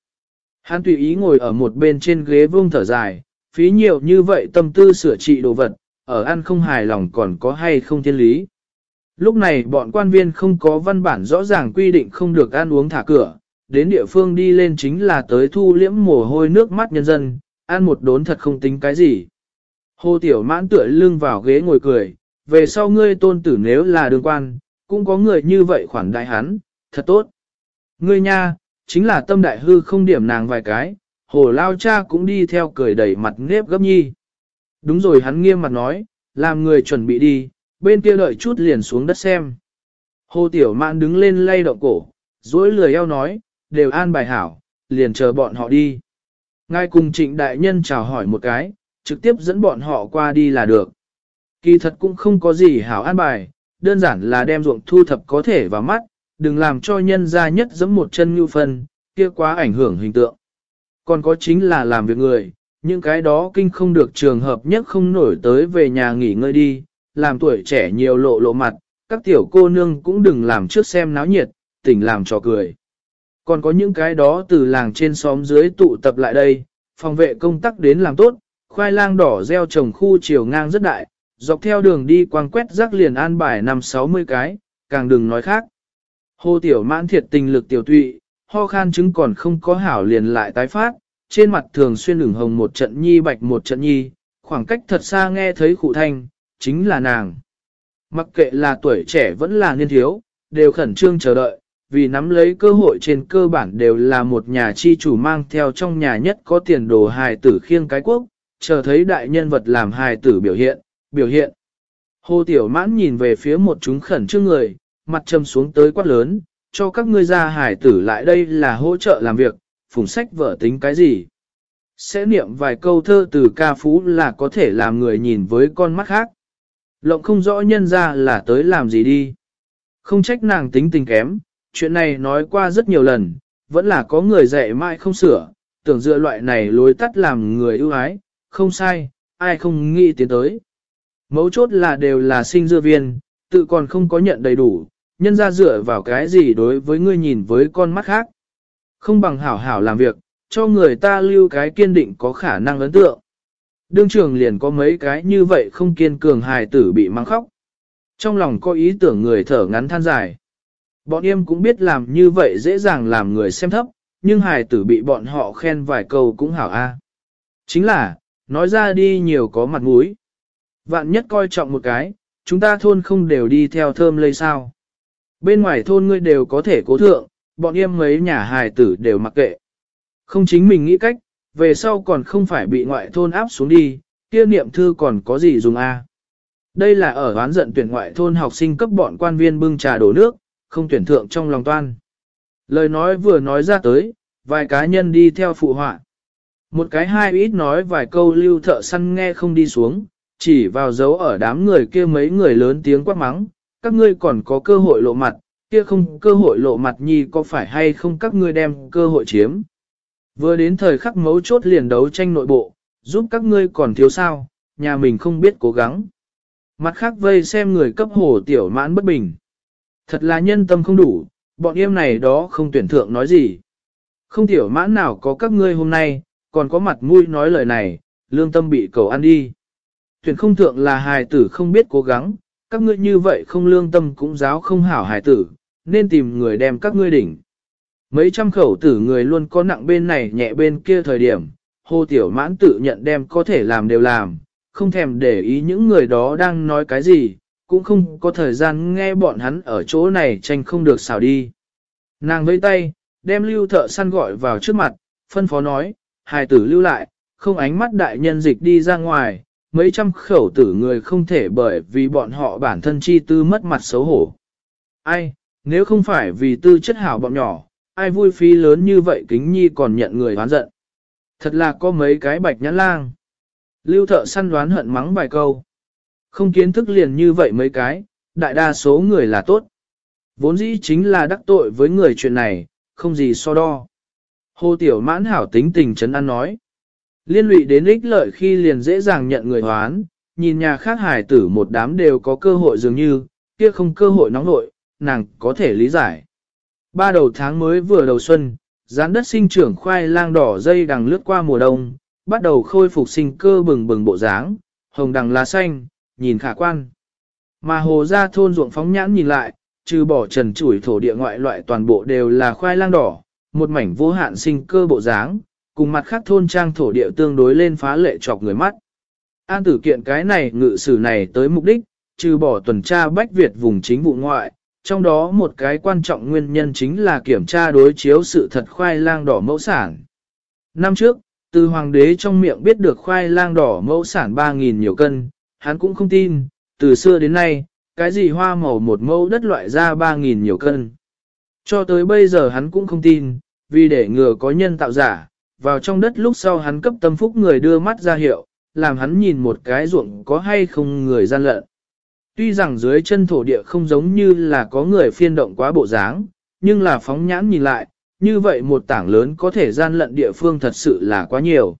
Hắn tùy ý ngồi ở một bên trên ghế vương thở dài, phí nhiều như vậy tâm tư sửa trị đồ vật, ở ăn không hài lòng còn có hay không thiên lý. Lúc này bọn quan viên không có văn bản rõ ràng quy định không được ăn uống thả cửa, đến địa phương đi lên chính là tới thu liễm mồ hôi nước mắt nhân dân, ăn một đốn thật không tính cái gì. Hồ Tiểu Mãn tựa lưng vào ghế ngồi cười, về sau ngươi tôn tử nếu là đường quan, cũng có người như vậy khoản đại hắn, thật tốt. Ngươi nha, chính là tâm đại hư không điểm nàng vài cái, hồ lao cha cũng đi theo cười đẩy mặt nếp gấp nhi. Đúng rồi hắn nghiêm mặt nói, làm người chuẩn bị đi, bên kia đợi chút liền xuống đất xem. Hồ Tiểu Mạn đứng lên lay động cổ, dối lười eo nói, đều an bài hảo, liền chờ bọn họ đi. Ngay cùng trịnh đại nhân chào hỏi một cái, trực tiếp dẫn bọn họ qua đi là được. Kỳ thật cũng không có gì hảo an bài, đơn giản là đem ruộng thu thập có thể vào mắt, đừng làm cho nhân ra nhất giẫm một chân như phân, kia quá ảnh hưởng hình tượng. Còn có chính là làm việc người, những cái đó kinh không được trường hợp nhất không nổi tới về nhà nghỉ ngơi đi, làm tuổi trẻ nhiều lộ lộ mặt, các tiểu cô nương cũng đừng làm trước xem náo nhiệt, tỉnh làm trò cười. Còn có những cái đó từ làng trên xóm dưới tụ tập lại đây, phòng vệ công tác đến làm tốt, khoai lang đỏ gieo trồng khu chiều ngang rất đại, dọc theo đường đi quang quét rác liền an bài năm 60 cái, càng đừng nói khác. Hồ tiểu mãn thiệt tình lực tiểu tụy, ho khan chứng còn không có hảo liền lại tái phát, trên mặt thường xuyên lửng hồng một trận nhi bạch một trận nhi, khoảng cách thật xa nghe thấy khụ thanh, chính là nàng. Mặc kệ là tuổi trẻ vẫn là niên thiếu, đều khẩn trương chờ đợi, vì nắm lấy cơ hội trên cơ bản đều là một nhà chi chủ mang theo trong nhà nhất có tiền đồ hài tử khiêng cái quốc, chờ thấy đại nhân vật làm hài tử biểu hiện, biểu hiện. Hồ Tiểu Mãn nhìn về phía một chúng khẩn trương người, mặt trầm xuống tới quát lớn, cho các ngươi ra hài tử lại đây là hỗ trợ làm việc, phùng sách vở tính cái gì. Sẽ niệm vài câu thơ từ ca phú là có thể làm người nhìn với con mắt khác. Lộng không rõ nhân ra là tới làm gì đi. Không trách nàng tính tình kém, chuyện này nói qua rất nhiều lần, vẫn là có người dạy mãi không sửa, tưởng dựa loại này lối tắt làm người ưu ái, không sai, ai không nghĩ tiến tới. Mấu chốt là đều là sinh dư viên, tự còn không có nhận đầy đủ, nhân ra dựa vào cái gì đối với ngươi nhìn với con mắt khác. Không bằng hảo hảo làm việc, cho người ta lưu cái kiên định có khả năng ấn tượng. Đương trường liền có mấy cái như vậy không kiên cường hài tử bị mang khóc. Trong lòng có ý tưởng người thở ngắn than dài. Bọn em cũng biết làm như vậy dễ dàng làm người xem thấp, nhưng hài tử bị bọn họ khen vài câu cũng hảo a. Chính là, nói ra đi nhiều có mặt mũi. Vạn nhất coi trọng một cái, chúng ta thôn không đều đi theo thơm lây sao. Bên ngoài thôn ngươi đều có thể cố thượng, bọn em mấy nhà hài tử đều mặc kệ. Không chính mình nghĩ cách, về sau còn không phải bị ngoại thôn áp xuống đi, kia niệm thư còn có gì dùng a? Đây là ở oán giận tuyển ngoại thôn học sinh cấp bọn quan viên bưng trà đổ nước, không tuyển thượng trong lòng toan. Lời nói vừa nói ra tới, vài cá nhân đi theo phụ họa. Một cái hai ít nói vài câu lưu thợ săn nghe không đi xuống, chỉ vào dấu ở đám người kia mấy người lớn tiếng quát mắng, các ngươi còn có cơ hội lộ mặt, kia không cơ hội lộ mặt nhi có phải hay không các ngươi đem cơ hội chiếm. Vừa đến thời khắc mấu chốt liền đấu tranh nội bộ, giúp các ngươi còn thiếu sao, nhà mình không biết cố gắng. Mặt khác vây xem người cấp hồ tiểu mãn bất bình. Thật là nhân tâm không đủ, bọn em này đó không tuyển thượng nói gì. Không tiểu mãn nào có các ngươi hôm nay, còn có mặt mũi nói lời này, lương tâm bị cầu ăn đi. Tuyển không thượng là hài tử không biết cố gắng, các ngươi như vậy không lương tâm cũng giáo không hảo hài tử, nên tìm người đem các ngươi đỉnh. Mấy trăm khẩu tử người luôn có nặng bên này nhẹ bên kia thời điểm, hồ tiểu mãn tự nhận đem có thể làm đều làm, không thèm để ý những người đó đang nói cái gì, cũng không có thời gian nghe bọn hắn ở chỗ này tranh không được xào đi. Nàng vẫy tay, đem lưu thợ săn gọi vào trước mặt, phân phó nói, hài tử lưu lại, không ánh mắt đại nhân dịch đi ra ngoài, mấy trăm khẩu tử người không thể bởi vì bọn họ bản thân chi tư mất mặt xấu hổ. Ai, nếu không phải vì tư chất hảo bọn nhỏ, ai vui phí lớn như vậy kính nhi còn nhận người oán giận. Thật là có mấy cái bạch nhãn lang. Lưu thợ săn đoán hận mắng vài câu. Không kiến thức liền như vậy mấy cái, đại đa số người là tốt. Vốn dĩ chính là đắc tội với người chuyện này, không gì so đo. Hồ Tiểu mãn hảo tính tình chấn an nói. Liên lụy đến ích lợi khi liền dễ dàng nhận người hoán, nhìn nhà khác hải tử một đám đều có cơ hội dường như, kia không cơ hội nóng nội, nàng có thể lý giải. Ba đầu tháng mới vừa đầu xuân, gián đất sinh trưởng khoai lang đỏ dây đằng lướt qua mùa đông, bắt đầu khôi phục sinh cơ bừng bừng bộ dáng, hồng đằng lá xanh, nhìn khả quan. Mà hồ ra thôn ruộng phóng nhãn nhìn lại, trừ bỏ trần chủi thổ địa ngoại loại toàn bộ đều là khoai lang đỏ, một mảnh vô hạn sinh cơ bộ dáng, cùng mặt khác thôn trang thổ địa tương đối lên phá lệ chọc người mắt. An tử kiện cái này ngự sử này tới mục đích, trừ bỏ tuần tra Bách Việt vùng chính vụ ngoại, trong đó một cái quan trọng nguyên nhân chính là kiểm tra đối chiếu sự thật khoai lang đỏ mẫu sản. Năm trước, từ hoàng đế trong miệng biết được khoai lang đỏ mẫu sản 3.000 nhiều cân, hắn cũng không tin, từ xưa đến nay, cái gì hoa màu một mẫu đất loại ra 3.000 nhiều cân. Cho tới bây giờ hắn cũng không tin, vì để ngừa có nhân tạo giả, vào trong đất lúc sau hắn cấp tâm phúc người đưa mắt ra hiệu, làm hắn nhìn một cái ruộng có hay không người gian lận. Tuy rằng dưới chân thổ địa không giống như là có người phiên động quá bộ dáng, nhưng là phóng nhãn nhìn lại, như vậy một tảng lớn có thể gian lận địa phương thật sự là quá nhiều.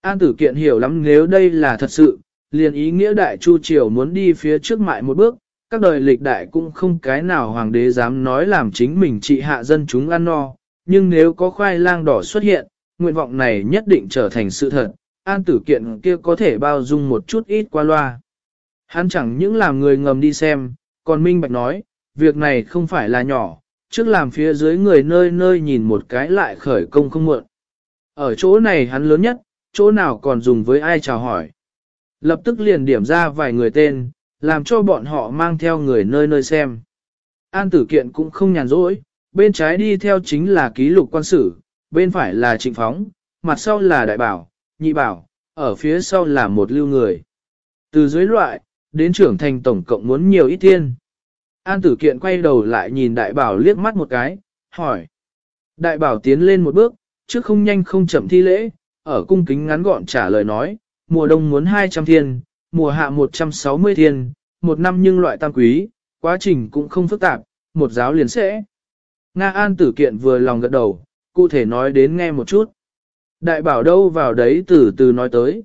An tử kiện hiểu lắm nếu đây là thật sự, liền ý nghĩa đại chu triều muốn đi phía trước mại một bước, các đời lịch đại cũng không cái nào hoàng đế dám nói làm chính mình trị hạ dân chúng ăn no, nhưng nếu có khoai lang đỏ xuất hiện, nguyện vọng này nhất định trở thành sự thật, an tử kiện kia có thể bao dung một chút ít qua loa. Hắn chẳng những làm người ngầm đi xem, còn minh bạch nói, việc này không phải là nhỏ, trước làm phía dưới người nơi nơi nhìn một cái lại khởi công không muộn. Ở chỗ này hắn lớn nhất, chỗ nào còn dùng với ai chào hỏi. Lập tức liền điểm ra vài người tên, làm cho bọn họ mang theo người nơi nơi xem. An tử kiện cũng không nhàn rỗi, bên trái đi theo chính là ký lục quan sử, bên phải là trịnh phóng, mặt sau là đại bảo, nhị bảo, ở phía sau là một lưu người. Từ dưới loại, đến trưởng thành tổng cộng muốn nhiều ít tiên. An tử kiện quay đầu lại nhìn đại bảo liếc mắt một cái, hỏi. Đại bảo tiến lên một bước, trước không nhanh không chậm thi lễ, ở cung kính ngắn gọn trả lời nói, mùa đông muốn 200 thiên, mùa hạ 160 thiên, một năm nhưng loại tam quý, quá trình cũng không phức tạp, một giáo liền sẽ. Nga An tử kiện vừa lòng gật đầu, cụ thể nói đến nghe một chút. Đại bảo đâu vào đấy từ từ nói tới.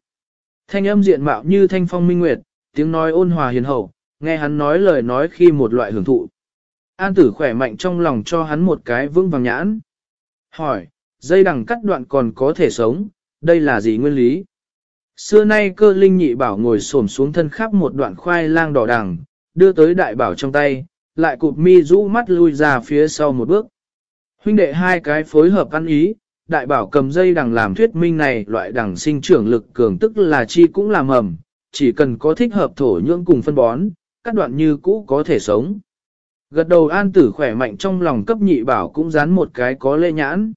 Thanh âm diện mạo như thanh phong minh nguyệt, tiếng nói ôn hòa hiền hậu, nghe hắn nói lời nói khi một loại hưởng thụ. An tử khỏe mạnh trong lòng cho hắn một cái vững vàng nhãn. Hỏi, dây đằng cắt đoạn còn có thể sống, đây là gì nguyên lý? Xưa nay cơ linh nhị bảo ngồi xổm xuống thân khắp một đoạn khoai lang đỏ đằng, đưa tới đại bảo trong tay, lại cụp mi rũ mắt lui ra phía sau một bước. Huynh đệ hai cái phối hợp ăn ý, đại bảo cầm dây đằng làm thuyết minh này loại đằng sinh trưởng lực cường tức là chi cũng làm mầm, chỉ cần có thích hợp thổ nhưỡng cùng phân bón, các đoạn như cũ có thể sống. Gật đầu an tử khỏe mạnh trong lòng cấp nhị bảo cũng dán một cái có lệ nhãn.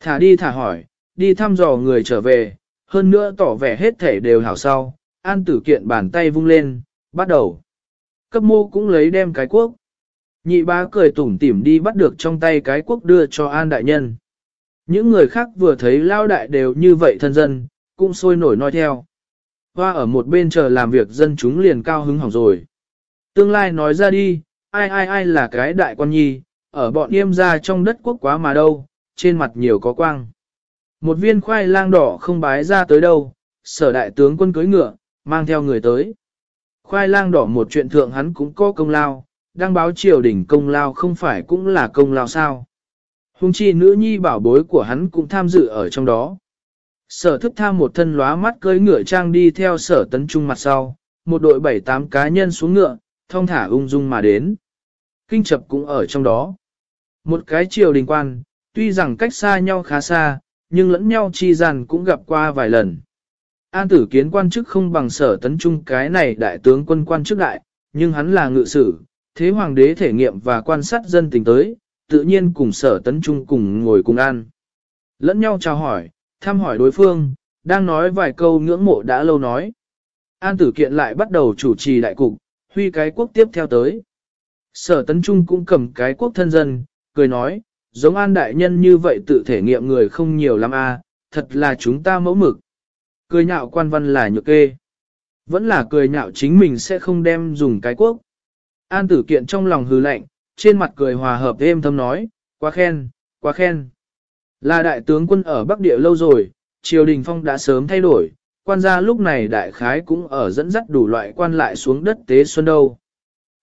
Thả đi thả hỏi, đi thăm dò người trở về, hơn nữa tỏ vẻ hết thể đều hảo sau, an tử kiện bàn tay vung lên, bắt đầu. Cấp mô cũng lấy đem cái quốc. Nhị bá cười tủm tỉm đi bắt được trong tay cái quốc đưa cho an đại nhân. Những người khác vừa thấy lao đại đều như vậy thân dân, cũng sôi nổi nói theo. Hoa ở một bên chờ làm việc dân chúng liền cao hứng hỏng rồi. Tương lai nói ra đi, ai ai ai là cái đại quan nhi, ở bọn yêm ra trong đất quốc quá mà đâu, trên mặt nhiều có quang. Một viên khoai lang đỏ không bái ra tới đâu, sở đại tướng quân cưới ngựa, mang theo người tới. Khoai lang đỏ một chuyện thượng hắn cũng có công lao, đăng báo triều đình công lao không phải cũng là công lao sao. Hùng chi nữ nhi bảo bối của hắn cũng tham dự ở trong đó. Sở thức tham một thân lóa mắt cưới ngựa trang đi theo sở tấn trung mặt sau, một đội bảy tám cá nhân xuống ngựa, thong thả ung dung mà đến. Kinh chập cũng ở trong đó. Một cái triều đình quan, tuy rằng cách xa nhau khá xa, nhưng lẫn nhau chi gian cũng gặp qua vài lần. An tử kiến quan chức không bằng sở tấn trung cái này đại tướng quân quan chức đại, nhưng hắn là ngự sử, thế hoàng đế thể nghiệm và quan sát dân tình tới, tự nhiên cùng sở tấn trung cùng ngồi cùng ăn. Lẫn nhau chào hỏi, thăm hỏi đối phương, đang nói vài câu ngưỡng mộ đã lâu nói. An tử kiện lại bắt đầu chủ trì đại cục, huy cái quốc tiếp theo tới. Sở tấn trung cũng cầm cái quốc thân dân, cười nói, giống an đại nhân như vậy tự thể nghiệm người không nhiều lắm a, thật là chúng ta mẫu mực. Cười nhạo quan văn là nhược kê. Vẫn là cười nhạo chính mình sẽ không đem dùng cái quốc. An tử kiện trong lòng hư lạnh, trên mặt cười hòa hợp êm thâm nói, quá khen, quá khen. Là đại tướng quân ở Bắc Địa lâu rồi, triều đình phong đã sớm thay đổi, quan gia lúc này đại khái cũng ở dẫn dắt đủ loại quan lại xuống đất tế xuân đâu.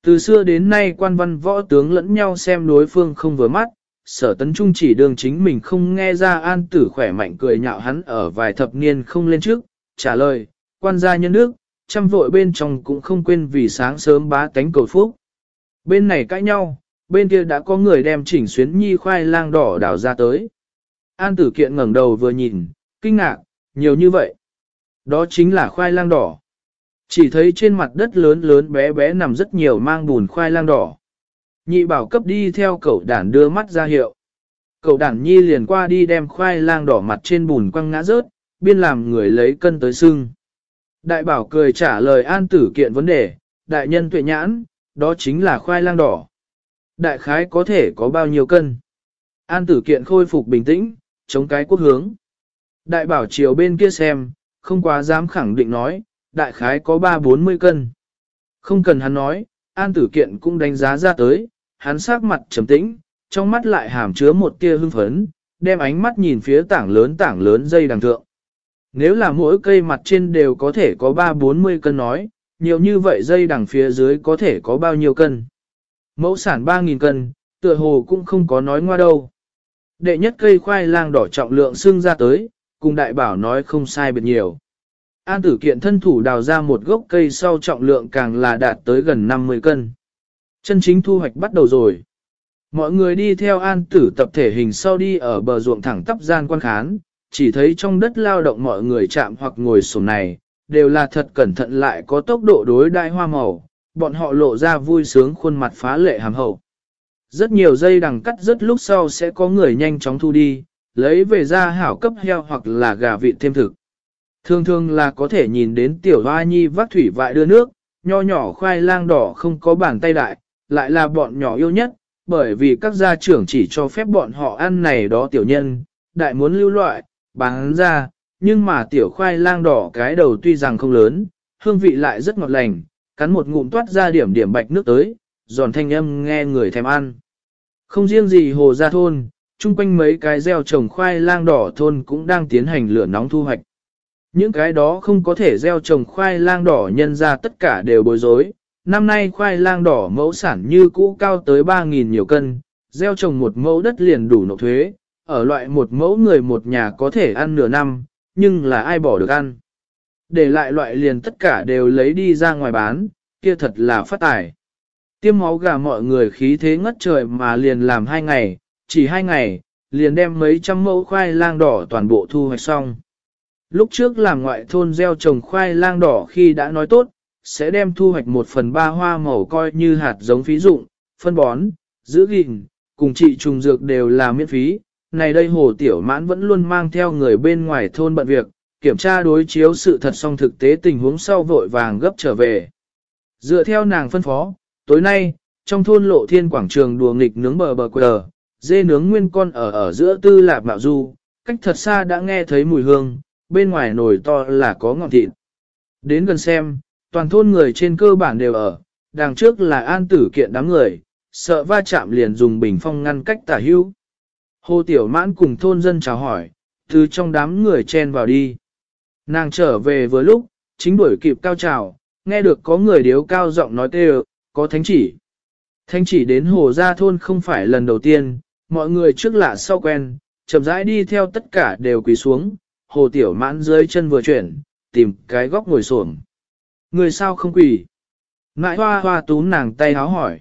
Từ xưa đến nay quan văn võ tướng lẫn nhau xem đối phương không vừa mắt, sở tấn trung chỉ đường chính mình không nghe ra an tử khỏe mạnh cười nhạo hắn ở vài thập niên không lên trước, trả lời, quan gia nhân nước, trăm vội bên trong cũng không quên vì sáng sớm bá tánh cầu phúc. Bên này cãi nhau, bên kia đã có người đem chỉnh xuyến nhi khoai lang đỏ đảo ra tới. An tử kiện ngẩng đầu vừa nhìn, kinh ngạc, nhiều như vậy. Đó chính là khoai lang đỏ. Chỉ thấy trên mặt đất lớn lớn bé bé nằm rất nhiều mang bùn khoai lang đỏ. Nhị bảo cấp đi theo cậu đản đưa mắt ra hiệu. Cậu đản nhi liền qua đi đem khoai lang đỏ mặt trên bùn quăng ngã rớt, biên làm người lấy cân tới sưng. Đại bảo cười trả lời an tử kiện vấn đề, đại nhân tuệ nhãn, đó chính là khoai lang đỏ. Đại khái có thể có bao nhiêu cân? An tử kiện khôi phục bình tĩnh, chống cái quốc hướng. Đại bảo chiều bên kia xem, không quá dám khẳng định nói, đại khái có 3-40 cân. Không cần hắn nói, an tử kiện cũng đánh giá ra tới, hắn sắc mặt trầm tĩnh, trong mắt lại hàm chứa một tia hưng phấn, đem ánh mắt nhìn phía tảng lớn tảng lớn dây đằng thượng. Nếu là mỗi cây mặt trên đều có thể có 3-40 cân nói, nhiều như vậy dây đằng phía dưới có thể có bao nhiêu cân. Mẫu sản 3.000 cân, tựa hồ cũng không có nói ngoa đâu. Đệ nhất cây khoai lang đỏ trọng lượng xương ra tới, cùng đại bảo nói không sai biệt nhiều. An tử kiện thân thủ đào ra một gốc cây sau trọng lượng càng là đạt tới gần 50 cân. Chân chính thu hoạch bắt đầu rồi. Mọi người đi theo an tử tập thể hình sau đi ở bờ ruộng thẳng tắp gian quan khán, chỉ thấy trong đất lao động mọi người chạm hoặc ngồi sổm này, đều là thật cẩn thận lại có tốc độ đối đại hoa màu, bọn họ lộ ra vui sướng khuôn mặt phá lệ hàm hậu. Rất nhiều dây đằng cắt rất lúc sau sẽ có người nhanh chóng thu đi, lấy về ra hảo cấp heo hoặc là gà vịt thêm thực. Thường thường là có thể nhìn đến tiểu hoa nhi vác thủy vại đưa nước, nho nhỏ khoai lang đỏ không có bàn tay đại, lại là bọn nhỏ yêu nhất, bởi vì các gia trưởng chỉ cho phép bọn họ ăn này đó tiểu nhân, đại muốn lưu loại, bán ra, nhưng mà tiểu khoai lang đỏ cái đầu tuy rằng không lớn, hương vị lại rất ngọt lành, cắn một ngụm toát ra điểm điểm bạch nước tới, giòn thanh âm nghe người thèm ăn. Không riêng gì hồ gia thôn, chung quanh mấy cái gieo trồng khoai lang đỏ thôn cũng đang tiến hành lửa nóng thu hoạch. Những cái đó không có thể gieo trồng khoai lang đỏ nhân ra tất cả đều bối rối. Năm nay khoai lang đỏ mẫu sản như cũ cao tới 3.000 nhiều cân, gieo trồng một mẫu đất liền đủ nộp thuế, ở loại một mẫu người một nhà có thể ăn nửa năm, nhưng là ai bỏ được ăn. Để lại loại liền tất cả đều lấy đi ra ngoài bán, kia thật là phát tài. Tiêm máu gà mọi người khí thế ngất trời mà liền làm hai ngày, chỉ hai ngày, liền đem mấy trăm mẫu khoai lang đỏ toàn bộ thu hoạch xong. Lúc trước làm ngoại thôn gieo trồng khoai lang đỏ khi đã nói tốt, sẽ đem thu hoạch một phần ba hoa màu coi như hạt giống phí dụng, phân bón, giữ gìn, cùng trị trùng dược đều là miễn phí. Này đây hồ tiểu mãn vẫn luôn mang theo người bên ngoài thôn bận việc, kiểm tra đối chiếu sự thật song thực tế tình huống sau vội vàng gấp trở về. Dựa theo nàng phân phó, tối nay, trong thôn lộ thiên quảng trường đùa nghịch nướng bờ bờ quờ, dê nướng nguyên con ở ở giữa tư lạp mạo du, cách thật xa đã nghe thấy mùi hương, bên ngoài nồi to là có ngọn thịt. Đến gần xem, toàn thôn người trên cơ bản đều ở, đằng trước là an tử kiện đám người, sợ va chạm liền dùng bình phong ngăn cách tả hữu. Hồ Tiểu Mãn cùng thôn dân chào hỏi, từ trong đám người chen vào đi. Nàng trở về vừa lúc, chính đuổi kịp cao trào, nghe được có người điếu cao giọng nói tê, có thánh chỉ. Thánh chỉ đến hồ gia thôn không phải lần đầu tiên, mọi người trước lạ sau quen, chậm rãi đi theo tất cả đều quỳ xuống, hồ tiểu mãn dưới chân vừa chuyển, tìm cái góc ngồi xổm. Người sao không quỳ? Ngại hoa hoa túm nàng tay háo hỏi.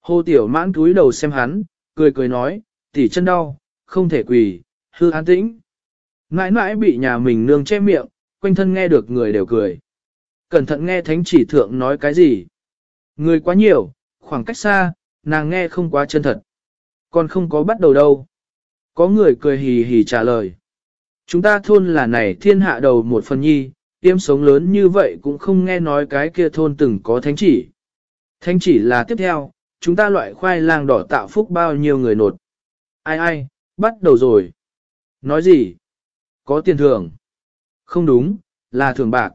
Hồ tiểu mãn cúi đầu xem hắn, cười cười nói, tỉ chân đau, không thể quỳ, hư an tĩnh. Ngãi ngãi bị nhà mình nương che miệng, quanh thân nghe được người đều cười. Cẩn thận nghe thánh chỉ thượng nói cái gì. Người quá nhiều, khoảng cách xa, nàng nghe không quá chân thật. Còn không có bắt đầu đâu. Có người cười hì hì trả lời. Chúng ta thôn là này thiên hạ đầu một phần nhi, tiêm sống lớn như vậy cũng không nghe nói cái kia thôn từng có thánh chỉ. Thánh chỉ là tiếp theo, chúng ta loại khoai lang đỏ tạo phúc bao nhiêu người nột. Ai ai, bắt đầu rồi. Nói gì? Có tiền thưởng. Không đúng, là thưởng bạc.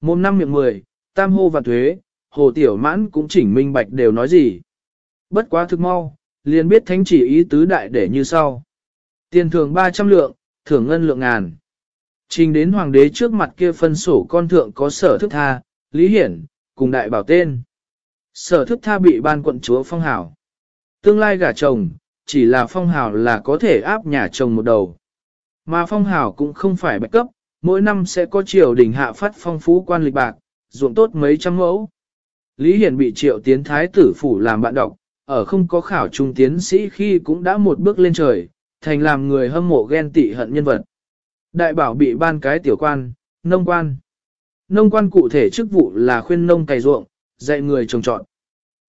Mồm năm miệng mười, tam hô và thuế, hồ tiểu mãn cũng chỉnh minh bạch đều nói gì. Bất quá thực mau, liền biết thánh chỉ ý tứ đại để như sau. Tiền thưởng 300 lượng, thưởng ngân lượng ngàn. Trình đến hoàng đế trước mặt kia phân sổ con thượng có sở thức tha, lý hiển, cùng đại bảo tên. Sở thức tha bị ban quận chúa phong hảo. Tương lai gả chồng, chỉ là phong hảo là có thể áp nhà chồng một đầu. Mà phong hảo cũng không phải bạch cấp, mỗi năm sẽ có triều đình hạ phát phong phú quan lịch bạc, ruộng tốt mấy trăm mẫu. Lý Hiển bị triệu tiến thái tử phủ làm bạn đọc, ở không có khảo trung tiến sĩ khi cũng đã một bước lên trời, thành làm người hâm mộ ghen tị hận nhân vật. Đại bảo bị ban cái tiểu quan, nông quan. Nông quan cụ thể chức vụ là khuyên nông cày ruộng, dạy người trồng trọt.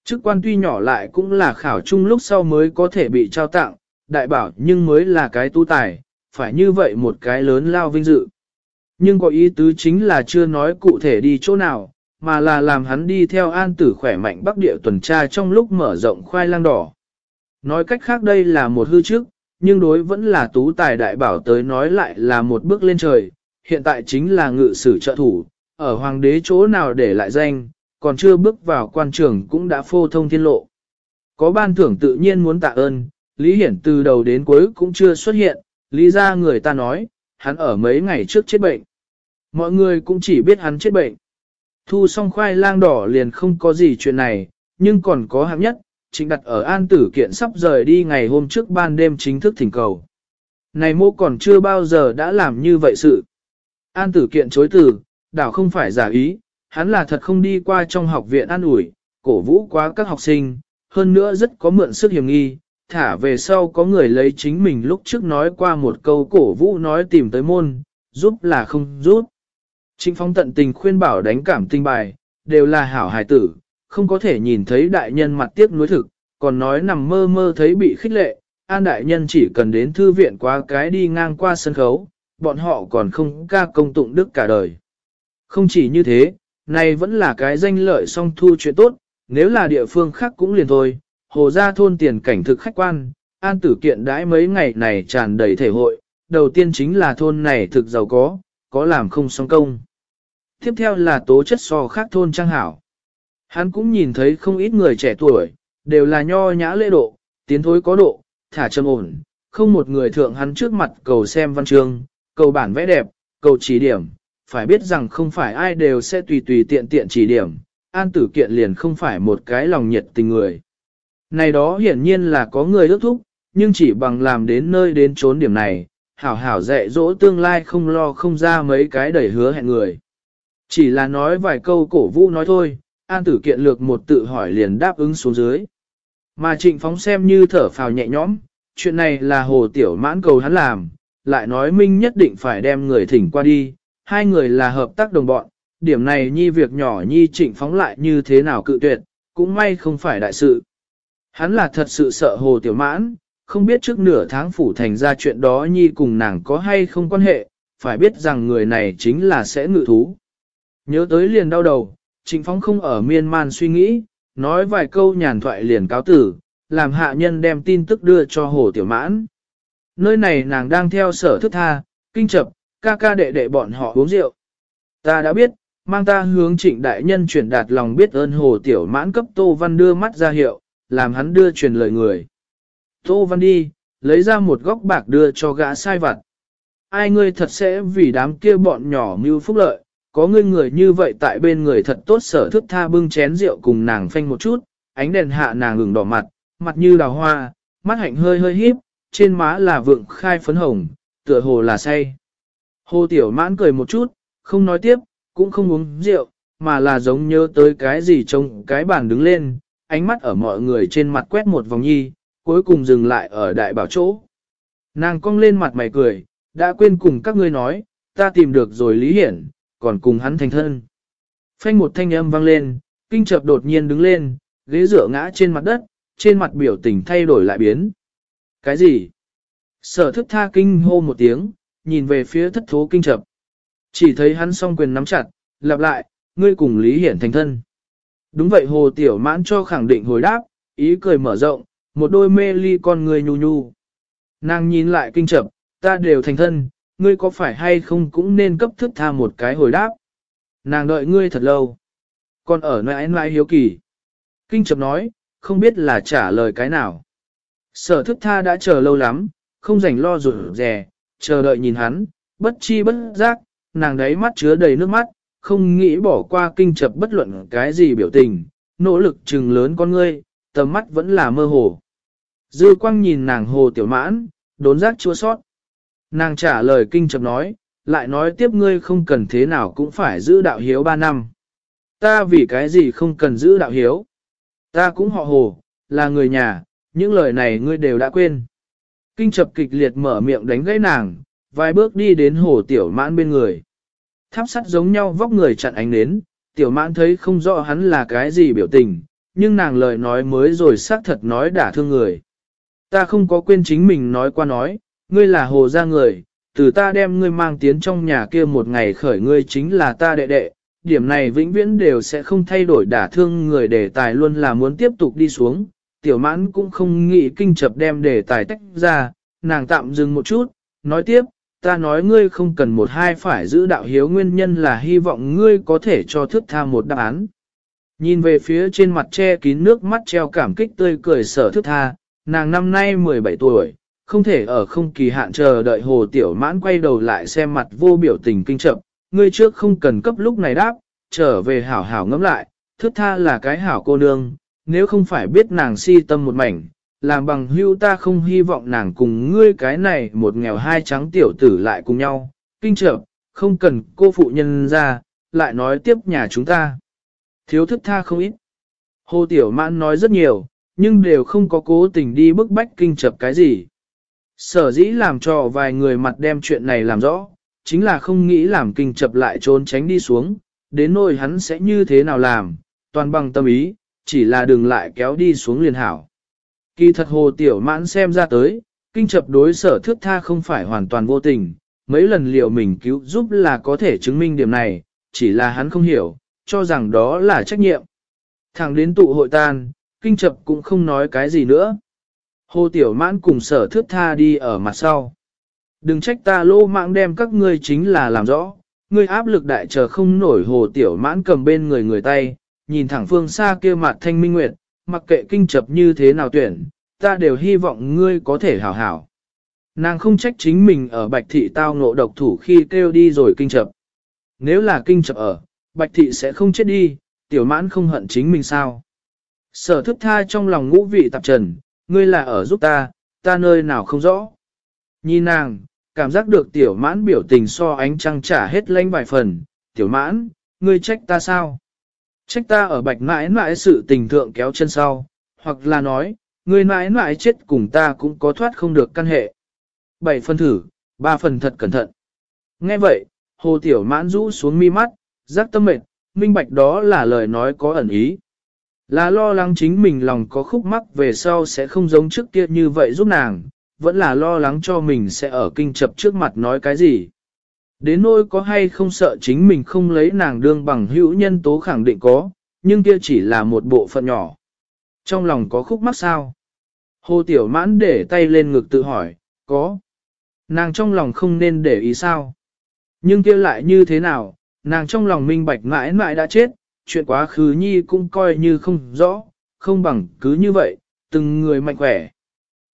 Chức quan tuy nhỏ lại cũng là khảo trung lúc sau mới có thể bị trao tặng, đại bảo nhưng mới là cái tu tài, phải như vậy một cái lớn lao vinh dự. Nhưng có ý tứ chính là chưa nói cụ thể đi chỗ nào, mà là làm hắn đi theo an tử khỏe mạnh bắc địa tuần tra trong lúc mở rộng khoai lang đỏ. Nói cách khác đây là một hư trước, nhưng đối vẫn là tú tài đại bảo tới nói lại là một bước lên trời, hiện tại chính là ngự sử trợ thủ, ở hoàng đế chỗ nào để lại danh, còn chưa bước vào quan trường cũng đã phô thông thiên lộ. Có ban thưởng tự nhiên muốn tạ ơn, Lý Hiển từ đầu đến cuối cũng chưa xuất hiện, lý ra người ta nói, hắn ở mấy ngày trước chết bệnh. Mọi người cũng chỉ biết hắn chết bệnh. Thu xong khoai lang đỏ liền không có gì chuyện này, nhưng còn có hạng nhất, chính đặt ở an tử kiện sắp rời đi ngày hôm trước ban đêm chính thức thỉnh cầu. Này mô còn chưa bao giờ đã làm như vậy sự. An tử kiện chối từ, đảo không phải giả ý, hắn là thật không đi qua trong học viện an ủi, cổ vũ quá các học sinh, hơn nữa rất có mượn sức hiểm nghi, thả về sau có người lấy chính mình lúc trước nói qua một câu cổ vũ nói tìm tới môn, giúp là không giúp. Trịnh phong tận tình khuyên bảo đánh cảm tinh bài, đều là hảo hài tử, không có thể nhìn thấy đại nhân mặt tiếc nuối thực, còn nói nằm mơ mơ thấy bị khích lệ, an đại nhân chỉ cần đến thư viện qua cái đi ngang qua sân khấu, bọn họ còn không ca công tụng đức cả đời. Không chỉ như thế, này vẫn là cái danh lợi song thu chuyện tốt, nếu là địa phương khác cũng liền thôi, hồ gia thôn tiền cảnh thực khách quan, an tử kiện đãi mấy ngày này tràn đầy thể hội, đầu tiên chính là thôn này thực giàu có, có làm không song công. Tiếp theo là tố chất so khác thôn trang hảo. Hắn cũng nhìn thấy không ít người trẻ tuổi, đều là nho nhã lễ độ, tiến thối có độ, thả trầm ổn, không một người thượng hắn trước mặt cầu xem văn chương, cầu bản vẽ đẹp, cầu chỉ điểm, phải biết rằng không phải ai đều sẽ tùy tùy tiện tiện chỉ điểm, an tử kiện liền không phải một cái lòng nhiệt tình người. Này đó hiển nhiên là có người ước thúc, nhưng chỉ bằng làm đến nơi đến trốn điểm này, hảo hảo dạy dỗ tương lai không lo không ra mấy cái đẩy hứa hẹn người. Chỉ là nói vài câu cổ vũ nói thôi, an tử kiện lược một tự hỏi liền đáp ứng xuống dưới. Mà trịnh phóng xem như thở phào nhẹ nhõm, chuyện này là hồ tiểu mãn cầu hắn làm, lại nói Minh nhất định phải đem người thỉnh qua đi, hai người là hợp tác đồng bọn, điểm này nhi việc nhỏ nhi trịnh phóng lại như thế nào cự tuyệt, cũng may không phải đại sự. Hắn là thật sự sợ hồ tiểu mãn, không biết trước nửa tháng phủ thành ra chuyện đó nhi cùng nàng có hay không quan hệ, phải biết rằng người này chính là sẽ ngự thú. Nhớ tới liền đau đầu, trịnh Phong không ở miên man suy nghĩ, nói vài câu nhàn thoại liền cáo tử, làm hạ nhân đem tin tức đưa cho hồ tiểu mãn. Nơi này nàng đang theo sở thức tha, kinh chập, ca ca đệ đệ bọn họ uống rượu. Ta đã biết, mang ta hướng trịnh đại nhân truyền đạt lòng biết ơn hồ tiểu mãn cấp Tô Văn đưa mắt ra hiệu, làm hắn đưa truyền lời người. Tô Văn đi, lấy ra một góc bạc đưa cho gã sai vặt. Ai ngươi thật sẽ vì đám kia bọn nhỏ mưu phúc lợi, có ngươi người như vậy tại bên người thật tốt sở thức tha bưng chén rượu cùng nàng phanh một chút, ánh đèn hạ nàng ngừng đỏ mặt, mặt như đào hoa, mắt hạnh hơi hơi híp, trên má là vượng khai phấn hồng, tựa hồ là say. Hồ Tiểu Mãn cười một chút, không nói tiếp, cũng không uống rượu, mà là giống nhớ tới cái gì trong cái bàn đứng lên, ánh mắt ở mọi người trên mặt quét một vòng nhi, cuối cùng dừng lại ở đại bảo chỗ. Nàng cong lên mặt mày cười, đã quên cùng các ngươi nói, ta tìm được rồi Lý Hiển, còn cùng hắn thành thân. Phanh một thanh âm vang lên, kinh chợp đột nhiên đứng lên, ghế dựa ngã trên mặt đất, trên mặt biểu tình thay đổi lại biến. Cái gì? Sở thức tha kinh hô một tiếng, nhìn về phía thất thố kinh chập. Chỉ thấy hắn song quyền nắm chặt, lặp lại, ngươi cùng Lý Hiển thành thân. Đúng vậy hồ tiểu mãn cho khẳng định hồi đáp, ý cười mở rộng, một đôi mê ly con người nhu nhu. Nàng nhìn lại kinh chập, ta đều thành thân, ngươi có phải hay không cũng nên cấp thức tha một cái hồi đáp. Nàng đợi ngươi thật lâu. Còn ở nơi ánh lại hiếu kỳ. Kinh chập nói, không biết là trả lời cái nào. Sở thức tha đã chờ lâu lắm, không rảnh lo rủ rè, chờ đợi nhìn hắn, bất chi bất giác, nàng đấy mắt chứa đầy nước mắt, không nghĩ bỏ qua kinh chập bất luận cái gì biểu tình, nỗ lực trừng lớn con ngươi, tầm mắt vẫn là mơ hồ. Dư quang nhìn nàng hồ tiểu mãn, đốn giác chua sót. Nàng trả lời kinh chập nói, lại nói tiếp ngươi không cần thế nào cũng phải giữ đạo hiếu ba năm. Ta vì cái gì không cần giữ đạo hiếu? Ta cũng họ hồ, là người nhà, những lời này ngươi đều đã quên. Kinh chập kịch liệt mở miệng đánh gãy nàng, vài bước đi đến hồ tiểu mãn bên người. Tháp sắt giống nhau vóc người chặn ánh nến, tiểu mãn thấy không rõ hắn là cái gì biểu tình, nhưng nàng lời nói mới rồi xác thật nói đả thương người. Ta không có quên chính mình nói qua nói, ngươi là hồ gia người, từ ta đem ngươi mang tiến trong nhà kia một ngày khởi ngươi chính là ta đệ đệ, điểm này vĩnh viễn đều sẽ không thay đổi đả thương người đề tài luôn là muốn tiếp tục đi xuống. Tiểu mãn cũng không nghĩ kinh chập đem đề tài tách ra, nàng tạm dừng một chút, nói tiếp, ta nói ngươi không cần một hai phải giữ đạo hiếu nguyên nhân là hy vọng ngươi có thể cho thức tha một đáp án. Nhìn về phía trên mặt che kín nước mắt treo cảm kích tươi cười sở thức tha, nàng năm nay 17 tuổi, không thể ở không kỳ hạn chờ đợi hồ tiểu mãn quay đầu lại xem mặt vô biểu tình kinh chậm, ngươi trước không cần cấp lúc này đáp, trở về hảo hảo ngẫm lại, thức tha là cái hảo cô nương, nếu không phải biết nàng si tâm một mảnh, làm bằng hưu ta không hy vọng nàng cùng ngươi cái này một nghèo hai trắng tiểu tử lại cùng nhau, kinh chậm không cần cô phụ nhân ra, lại nói tiếp nhà chúng ta. Thiếu thức tha không ít. Hồ Tiểu Mãn nói rất nhiều, nhưng đều không có cố tình đi bức bách kinh chập cái gì. Sở dĩ làm cho vài người mặt đem chuyện này làm rõ, chính là không nghĩ làm kinh chập lại trốn tránh đi xuống, đến nỗi hắn sẽ như thế nào làm, toàn bằng tâm ý, chỉ là đừng lại kéo đi xuống liền hảo. Kỳ thật hồ tiểu mãn xem ra tới, kinh chập đối sở thước tha không phải hoàn toàn vô tình, mấy lần liệu mình cứu giúp là có thể chứng minh điểm này, chỉ là hắn không hiểu, cho rằng đó là trách nhiệm. Thẳng đến tụ hội tan, kinh chập cũng không nói cái gì nữa. Hồ Tiểu Mãn cùng sở thước tha đi ở mặt sau. Đừng trách ta lô mạng đem các ngươi chính là làm rõ, ngươi áp lực đại chờ không nổi Hồ Tiểu Mãn cầm bên người người tay, nhìn thẳng phương xa kia mặt thanh minh nguyệt, mặc kệ kinh chập như thế nào tuyển, ta đều hy vọng ngươi có thể hảo hảo. Nàng không trách chính mình ở bạch thị tao ngộ độc thủ khi kêu đi rồi kinh chập. Nếu là kinh chập ở, bạch thị sẽ không chết đi, tiểu mãn không hận chính mình sao. Sở thức tha trong lòng ngũ vị tạp trần, ngươi là ở giúp ta, ta nơi nào không rõ. Nhìn nàng, cảm giác được tiểu mãn biểu tình so ánh trăng trả hết lánh vài phần, tiểu mãn, ngươi trách ta sao? Trách ta ở bạch mãi mãi sự tình thượng kéo chân sau, hoặc là nói, người mãi mãi chết cùng ta cũng có thoát không được căn hệ. Bảy phần thử, ba phần thật cẩn thận. Nghe vậy, hồ tiểu mãn rũ xuống mi mắt, giác tâm mệt, minh bạch đó là lời nói có ẩn ý. Là lo lắng chính mình lòng có khúc mắc về sau sẽ không giống trước kia như vậy giúp nàng, vẫn là lo lắng cho mình sẽ ở kinh chập trước mặt nói cái gì. Đến nỗi có hay không sợ chính mình không lấy nàng đương bằng hữu nhân tố khẳng định có, nhưng kia chỉ là một bộ phận nhỏ. Trong lòng có khúc mắc sao? Hồ Tiểu Mãn để tay lên ngực tự hỏi, có. Nàng trong lòng không nên để ý sao? Nhưng kia lại như thế nào? Nàng trong lòng minh bạch mãi mãi đã chết, chuyện quá khứ nhi cũng coi như không rõ, không bằng cứ như vậy, từng người mạnh khỏe.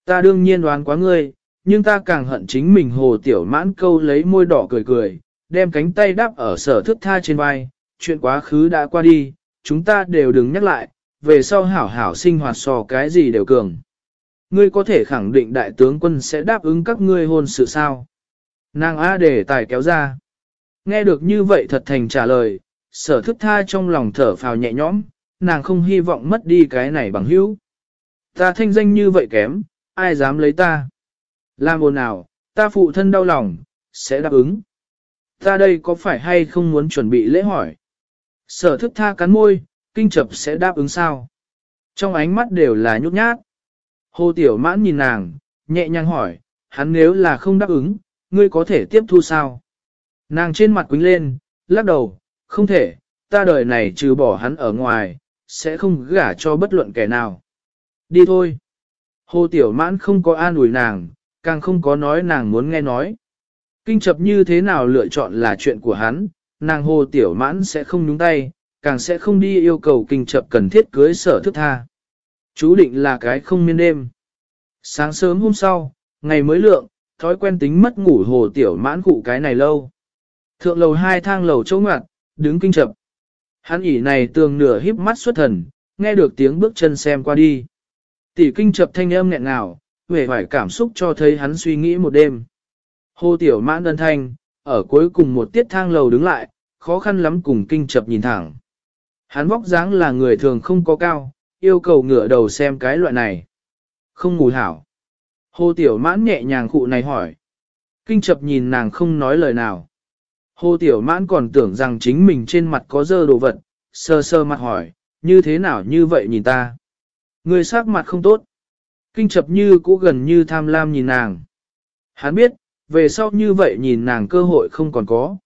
Ta đương nhiên đoán quá ngươi, nhưng ta càng hận chính mình hồ tiểu mãn câu lấy môi đỏ cười cười, đem cánh tay đáp ở sở thức tha trên vai, chuyện quá khứ đã qua đi, chúng ta đều đừng nhắc lại, về sau hảo hảo sinh hoạt so cái gì đều cường. Ngươi có thể khẳng định đại tướng quân sẽ đáp ứng các ngươi hôn sự sao. Nàng A để tài kéo ra. Nghe được như vậy thật thành trả lời, sở thức tha trong lòng thở phào nhẹ nhõm, nàng không hy vọng mất đi cái này bằng hữu. Ta thanh danh như vậy kém, ai dám lấy ta? Làm ồn nào, ta phụ thân đau lòng, sẽ đáp ứng. Ta đây có phải hay không muốn chuẩn bị lễ hỏi? Sở thức tha cắn môi, kinh chập sẽ đáp ứng sao? Trong ánh mắt đều là nhút nhát. Hồ Tiểu Mãn nhìn nàng, nhẹ nhàng hỏi, hắn nếu là không đáp ứng, ngươi có thể tiếp thu sao? Nàng trên mặt quính lên, lắc đầu, không thể, ta đời này trừ bỏ hắn ở ngoài, sẽ không gả cho bất luận kẻ nào. Đi thôi. Hồ Tiểu Mãn không có an ủi nàng, càng không có nói nàng muốn nghe nói. Kinh chập như thế nào lựa chọn là chuyện của hắn, nàng Hồ Tiểu Mãn sẽ không nhúng tay, càng sẽ không đi yêu cầu kinh chập cần thiết cưới sở thức tha. Chú định là cái không miên đêm. Sáng sớm hôm sau, ngày mới lượng, thói quen tính mất ngủ Hồ Tiểu Mãn cụ cái này lâu. Thượng lầu hai thang lầu chỗ ngoặt, đứng kinh chập. Hắn ỉ này tường nửa híp mắt xuất thần, nghe được tiếng bước chân xem qua đi. Tỷ kinh chập thanh âm nghẹn ngào, vẻ vải cảm xúc cho thấy hắn suy nghĩ một đêm. Hồ tiểu mãn đơn thanh, ở cuối cùng một tiết thang lầu đứng lại, khó khăn lắm cùng kinh chập nhìn thẳng. Hắn vóc dáng là người thường không có cao, yêu cầu ngửa đầu xem cái loại này. Không ngủ hảo. Hồ tiểu mãn nhẹ nhàng cụ này hỏi. Kinh chập nhìn nàng không nói lời nào. Hồ Tiểu Mãn còn tưởng rằng chính mình trên mặt có dơ đồ vật, sơ sơ mặt hỏi, như thế nào như vậy nhìn ta? Người sắc mặt không tốt. Kinh chập như cũ gần như tham lam nhìn nàng. Hắn biết, về sau như vậy nhìn nàng cơ hội không còn có.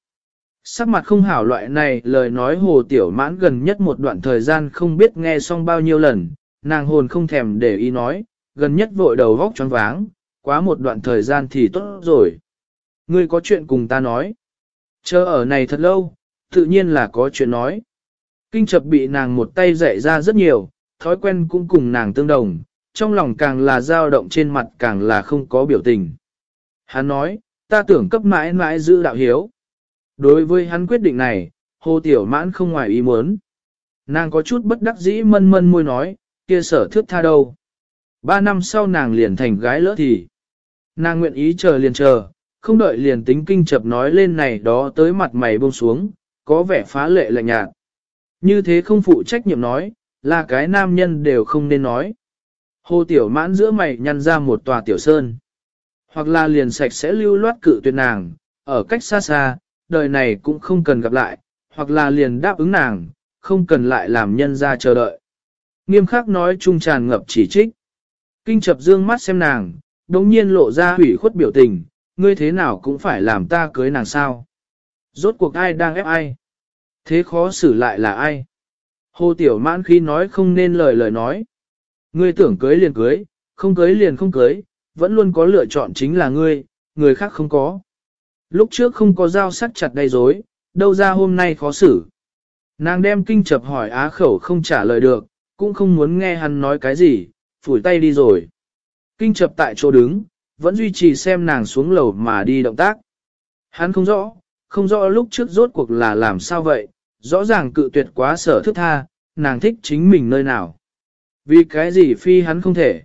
Sắc mặt không hảo loại này lời nói hồ tiểu mãn gần nhất một đoạn thời gian không biết nghe xong bao nhiêu lần, nàng hồn không thèm để ý nói, gần nhất vội đầu vóc choáng váng, quá một đoạn thời gian thì tốt rồi. Ngươi có chuyện cùng ta nói. Chờ ở này thật lâu, tự nhiên là có chuyện nói. Kinh chập bị nàng một tay dạy ra rất nhiều, thói quen cũng cùng nàng tương đồng, trong lòng càng là dao động trên mặt càng là không có biểu tình. Hắn nói, ta tưởng cấp mãi mãi giữ đạo hiếu. Đối với hắn quyết định này, hồ tiểu mãn không ngoài ý muốn. Nàng có chút bất đắc dĩ mân mân môi nói, kia sở thước tha đâu. Ba năm sau nàng liền thành gái lỡ thì. Nàng nguyện ý chờ liền chờ, không đợi liền tính kinh chập nói lên này đó tới mặt mày buông xuống, có vẻ phá lệ lạnh nhạt. Như thế không phụ trách nhiệm nói, là cái nam nhân đều không nên nói. Hồ tiểu mãn giữa mày nhăn ra một tòa tiểu sơn. Hoặc là liền sạch sẽ lưu loát cự tuyệt nàng, ở cách xa xa, đời này cũng không cần gặp lại, hoặc là liền đáp ứng nàng, không cần lại làm nhân ra chờ đợi. Nghiêm khắc nói trung tràn ngập chỉ trích. Kinh chập dương mắt xem nàng, đống nhiên lộ ra hủy khuất biểu tình, ngươi thế nào cũng phải làm ta cưới nàng sao. Rốt cuộc ai đang ép ai? Thế khó xử lại là ai? Hồ Tiểu Mãn khi nói không nên lời lời nói. Ngươi tưởng cưới liền cưới, không cưới liền không cưới, vẫn luôn có lựa chọn chính là ngươi, người khác không có. Lúc trước không có dao sắc chặt đầy dối, đâu ra hôm nay khó xử. Nàng đem kinh chập hỏi á khẩu không trả lời được, cũng không muốn nghe hắn nói cái gì, phủi tay đi rồi. Kinh chập tại chỗ đứng, vẫn duy trì xem nàng xuống lầu mà đi động tác. Hắn không rõ, không rõ lúc trước rốt cuộc là làm sao vậy, rõ ràng cự tuyệt quá sở thức tha, nàng thích chính mình nơi nào. Vì cái gì phi hắn không thể.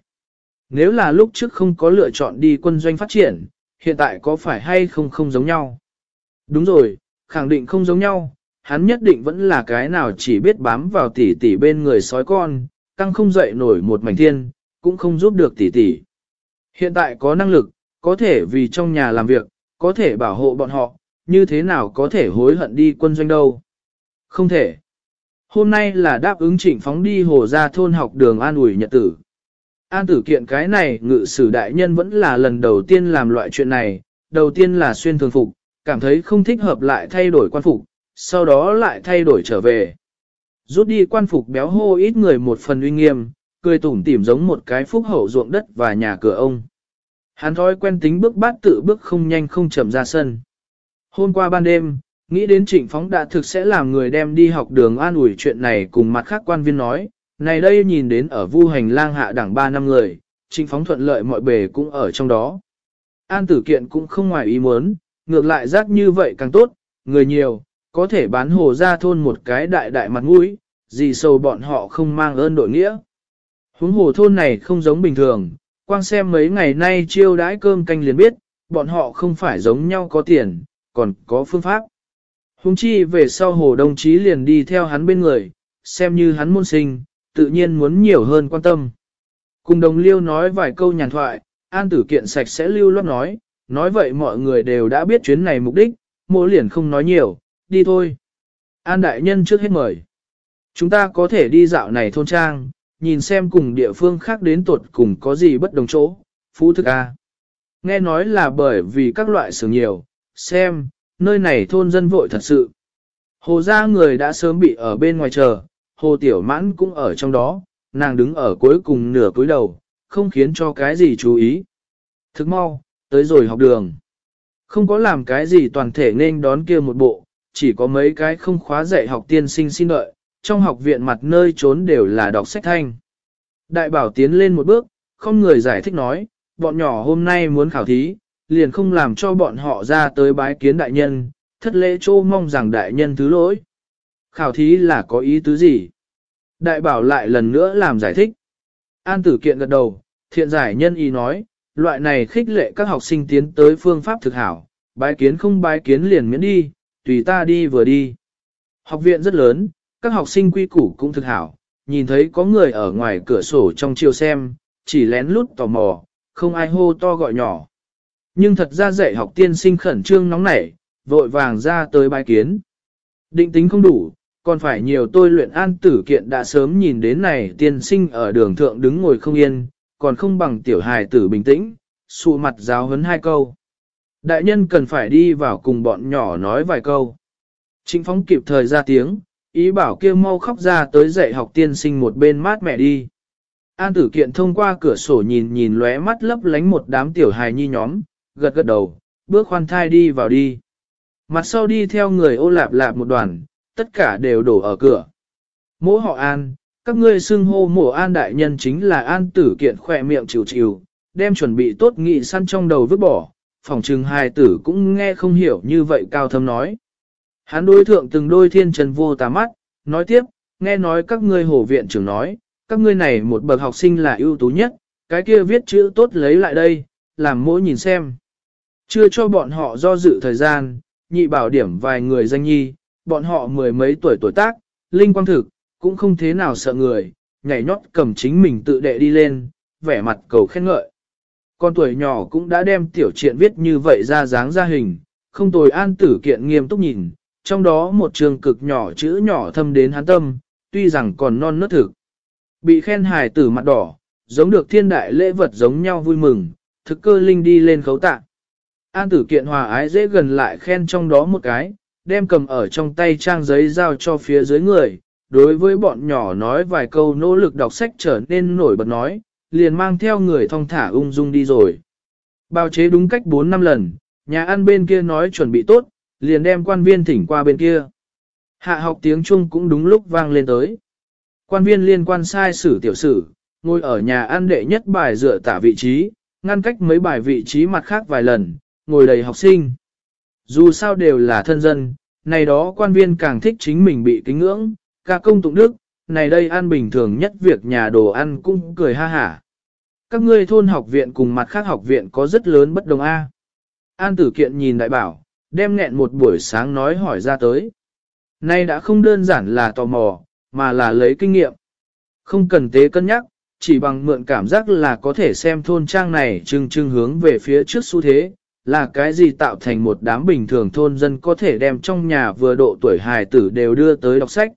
Nếu là lúc trước không có lựa chọn đi quân doanh phát triển, hiện tại có phải hay không không giống nhau? Đúng rồi, khẳng định không giống nhau, hắn nhất định vẫn là cái nào chỉ biết bám vào tỷ tỷ bên người sói con, căng không dậy nổi một mảnh thiên, cũng không giúp được tỷ tỷ. Hiện tại có năng lực, có thể vì trong nhà làm việc, có thể bảo hộ bọn họ, như thế nào có thể hối hận đi quân doanh đâu. Không thể. Hôm nay là đáp ứng trịnh phóng đi hồ ra thôn học đường an ủi nhật tử. An tử kiện cái này ngự sử đại nhân vẫn là lần đầu tiên làm loại chuyện này, đầu tiên là xuyên thường phục, cảm thấy không thích hợp lại thay đổi quan phục, sau đó lại thay đổi trở về. Rút đi quan phục béo hô ít người một phần uy nghiêm, cười tủm tỉm giống một cái phúc hậu ruộng đất và nhà cửa ông. Hắn thói quen tính bước bát tự bước không nhanh không chậm ra sân. Hôm qua ban đêm, nghĩ đến trịnh phóng đã thực sẽ làm người đem đi học đường an ủi chuyện này cùng mặt khác quan viên nói, này đây nhìn đến ở vu hành lang hạ đảng 3 năm người, trịnh phóng thuận lợi mọi bề cũng ở trong đó. An tử kiện cũng không ngoài ý muốn, ngược lại giác như vậy càng tốt, người nhiều, có thể bán hồ ra thôn một cái đại đại mặt mũi, gì sâu bọn họ không mang ơn đội nghĩa. Huống hồ thôn này không giống bình thường, quang xem mấy ngày nay chiêu đãi cơm canh liền biết, bọn họ không phải giống nhau có tiền, còn có phương pháp. Huống chi về sau hồ đồng chí liền đi theo hắn bên người, xem như hắn môn sinh, tự nhiên muốn nhiều hơn quan tâm. Cùng đồng liêu nói vài câu nhàn thoại, an tử kiện sạch sẽ lưu loát nói, nói vậy mọi người đều đã biết chuyến này mục đích, Mỗ liền không nói nhiều, đi thôi. An đại nhân trước hết mời. Chúng ta có thể đi dạo này thôn trang, nhìn xem cùng địa phương khác đến tuột cùng có gì bất đồng chỗ, phú thức A. Nghe nói là bởi vì các loại xưởng nhiều, xem, nơi này thôn dân vội thật sự. Hồ gia người đã sớm bị ở bên ngoài chờ, hồ tiểu mãn cũng ở trong đó, nàng đứng ở cuối cùng nửa cuối đầu, không khiến cho cái gì chú ý. Thức mau, tới rồi học đường. Không có làm cái gì toàn thể nên đón kia một bộ, chỉ có mấy cái không khóa dạy học tiên sinh xin đợi, trong học viện mặt nơi trốn đều là đọc sách thanh. Đại bảo tiến lên một bước, không người giải thích nói, bọn nhỏ hôm nay muốn khảo thí, liền không làm cho bọn họ ra tới bái kiến đại nhân, thất lễ chô mong rằng đại nhân thứ lỗi. Khảo thí là có ý tứ gì? Đại bảo lại lần nữa làm giải thích. An tử kiện gật đầu, thiện giải nhân ý nói, loại này khích lệ các học sinh tiến tới phương pháp thực hảo, bái kiến không bái kiến liền miễn đi, tùy ta đi vừa đi. Học viện rất lớn, các học sinh quy củ cũng thực hảo, nhìn thấy có người ở ngoài cửa sổ trong chiều xem, chỉ lén lút tò mò, không ai hô to gọi nhỏ. Nhưng thật ra dạy học tiên sinh khẩn trương nóng nảy, vội vàng ra tới bài kiến. Định tính không đủ, còn phải nhiều tôi luyện an tử kiện đã sớm nhìn đến này tiên sinh ở đường thượng đứng ngồi không yên, còn không bằng tiểu hài tử bình tĩnh, sụ mặt giáo hấn hai câu. Đại nhân cần phải đi vào cùng bọn nhỏ nói vài câu. Trịnh phóng kịp thời ra tiếng, ý bảo kia mau khóc ra tới dạy học tiên sinh một bên mát mẹ đi. An tử kiện thông qua cửa sổ nhìn nhìn lóe mắt lấp lánh một đám tiểu hài nhi nhóm, gật gật đầu, bước khoan thai đi vào đi. Mặt sau đi theo người ô lạp lạp một đoàn, tất cả đều đổ ở cửa. Mỗi họ an, các ngươi xưng hô mổ an đại nhân chính là an tử kiện khỏe miệng chịu chịu, đem chuẩn bị tốt nghị săn trong đầu vứt bỏ, phòng trừng hài tử cũng nghe không hiểu như vậy cao thâm nói. Hắn đối thượng từng đôi thiên trần vô tà mắt, nói tiếp, nghe nói các ngươi hổ viện trưởng nói, các ngươi này một bậc học sinh là ưu tú nhất, cái kia viết chữ tốt lấy lại đây, làm mỗi nhìn xem. Chưa cho bọn họ do dự thời gian, nhị bảo điểm vài người danh nhi, bọn họ mười mấy tuổi tuổi tác, linh quang thực, cũng không thế nào sợ người, nhảy nhót cầm chính mình tự đệ đi lên, vẻ mặt cầu khen ngợi. Con tuổi nhỏ cũng đã đem tiểu triện viết như vậy ra dáng ra hình, không tồi an tử kiện nghiêm túc nhìn, trong đó một trường cực nhỏ chữ nhỏ thâm đến hắn tâm, tuy rằng còn non nớt thực. Bị khen hài tử mặt đỏ, giống được thiên đại lễ vật giống nhau vui mừng, thực cơ linh đi lên khấu tạ. An tử kiện hòa ái dễ gần lại khen trong đó một cái, đem cầm ở trong tay trang giấy giao cho phía dưới người, đối với bọn nhỏ nói vài câu nỗ lực đọc sách trở nên nổi bật nói, liền mang theo người thong thả ung dung đi rồi. Bào chế đúng cách 4 năm lần, nhà ăn bên kia nói chuẩn bị tốt, liền đem quan viên thỉnh qua bên kia. Hạ học tiếng Trung cũng đúng lúc vang lên tới. Quan viên liên quan sai sử tiểu sử, ngồi ở nhà ăn đệ nhất bài dựa tả vị trí, ngăn cách mấy bài vị trí mặt khác vài lần, ngồi đầy học sinh. Dù sao đều là thân dân, này đó quan viên càng thích chính mình bị kính ngưỡng, ca công tụng đức, này đây ăn bình thường nhất việc nhà đồ ăn cũng cười ha hả. Các ngươi thôn học viện cùng mặt khác học viện có rất lớn bất đồng A. An tử kiện nhìn đại bảo, đem nghẹn một buổi sáng nói hỏi ra tới. Nay đã không đơn giản là tò mò, mà là lấy kinh nghiệm. Không cần tế cân nhắc, chỉ bằng mượn cảm giác là có thể xem thôn trang này trưng trưng hướng về phía trước xu thế, là cái gì tạo thành một đám bình thường thôn dân có thể đem trong nhà vừa độ tuổi hài tử đều đưa tới đọc sách.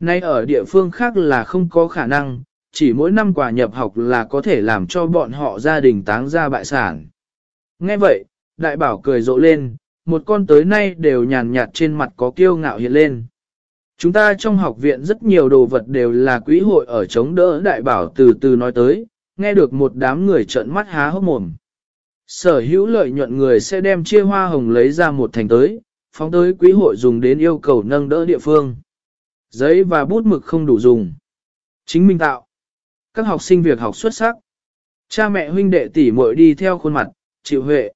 Nay ở địa phương khác là không có khả năng, chỉ mỗi năm quả nhập học là có thể làm cho bọn họ gia đình táng ra bại sản. Nghe vậy, đại bảo cười rộ lên, một con tới nay đều nhàn nhạt trên mặt có kiêu ngạo hiện lên. Chúng ta trong học viện rất nhiều đồ vật đều là quỹ hội ở chống đỡ đại bảo từ từ nói tới, nghe được một đám người trợn mắt há hốc mồm. Sở hữu lợi nhuận người sẽ đem chia hoa hồng lấy ra một thành tới, phóng tới quỹ hội dùng đến yêu cầu nâng đỡ địa phương. Giấy và bút mực không đủ dùng. Chính minh tạo. Các học sinh việc học xuất sắc. Cha mẹ huynh đệ tỷ muội đi theo khuôn mặt, chịu huệ.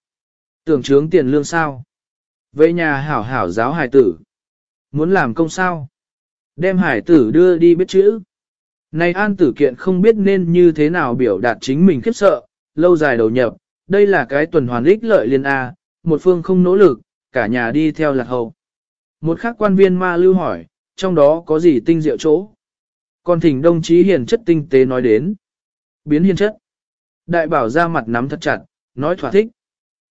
Tưởng trướng tiền lương sao. Về nhà hảo hảo giáo hải tử. Muốn làm công sao? Đem hải tử đưa đi biết chữ. Này an tử kiện không biết nên như thế nào biểu đạt chính mình khiếp sợ, lâu dài đầu nhập, đây là cái tuần hoàn ích lợi liên A, một phương không nỗ lực, cả nhà đi theo lạc hậu. Một khác quan viên ma lưu hỏi, trong đó có gì tinh diệu chỗ? Còn thỉnh đồng chí hiền chất tinh tế nói đến. Biến hiền chất. Đại bảo ra mặt nắm thật chặt, nói thỏa thích.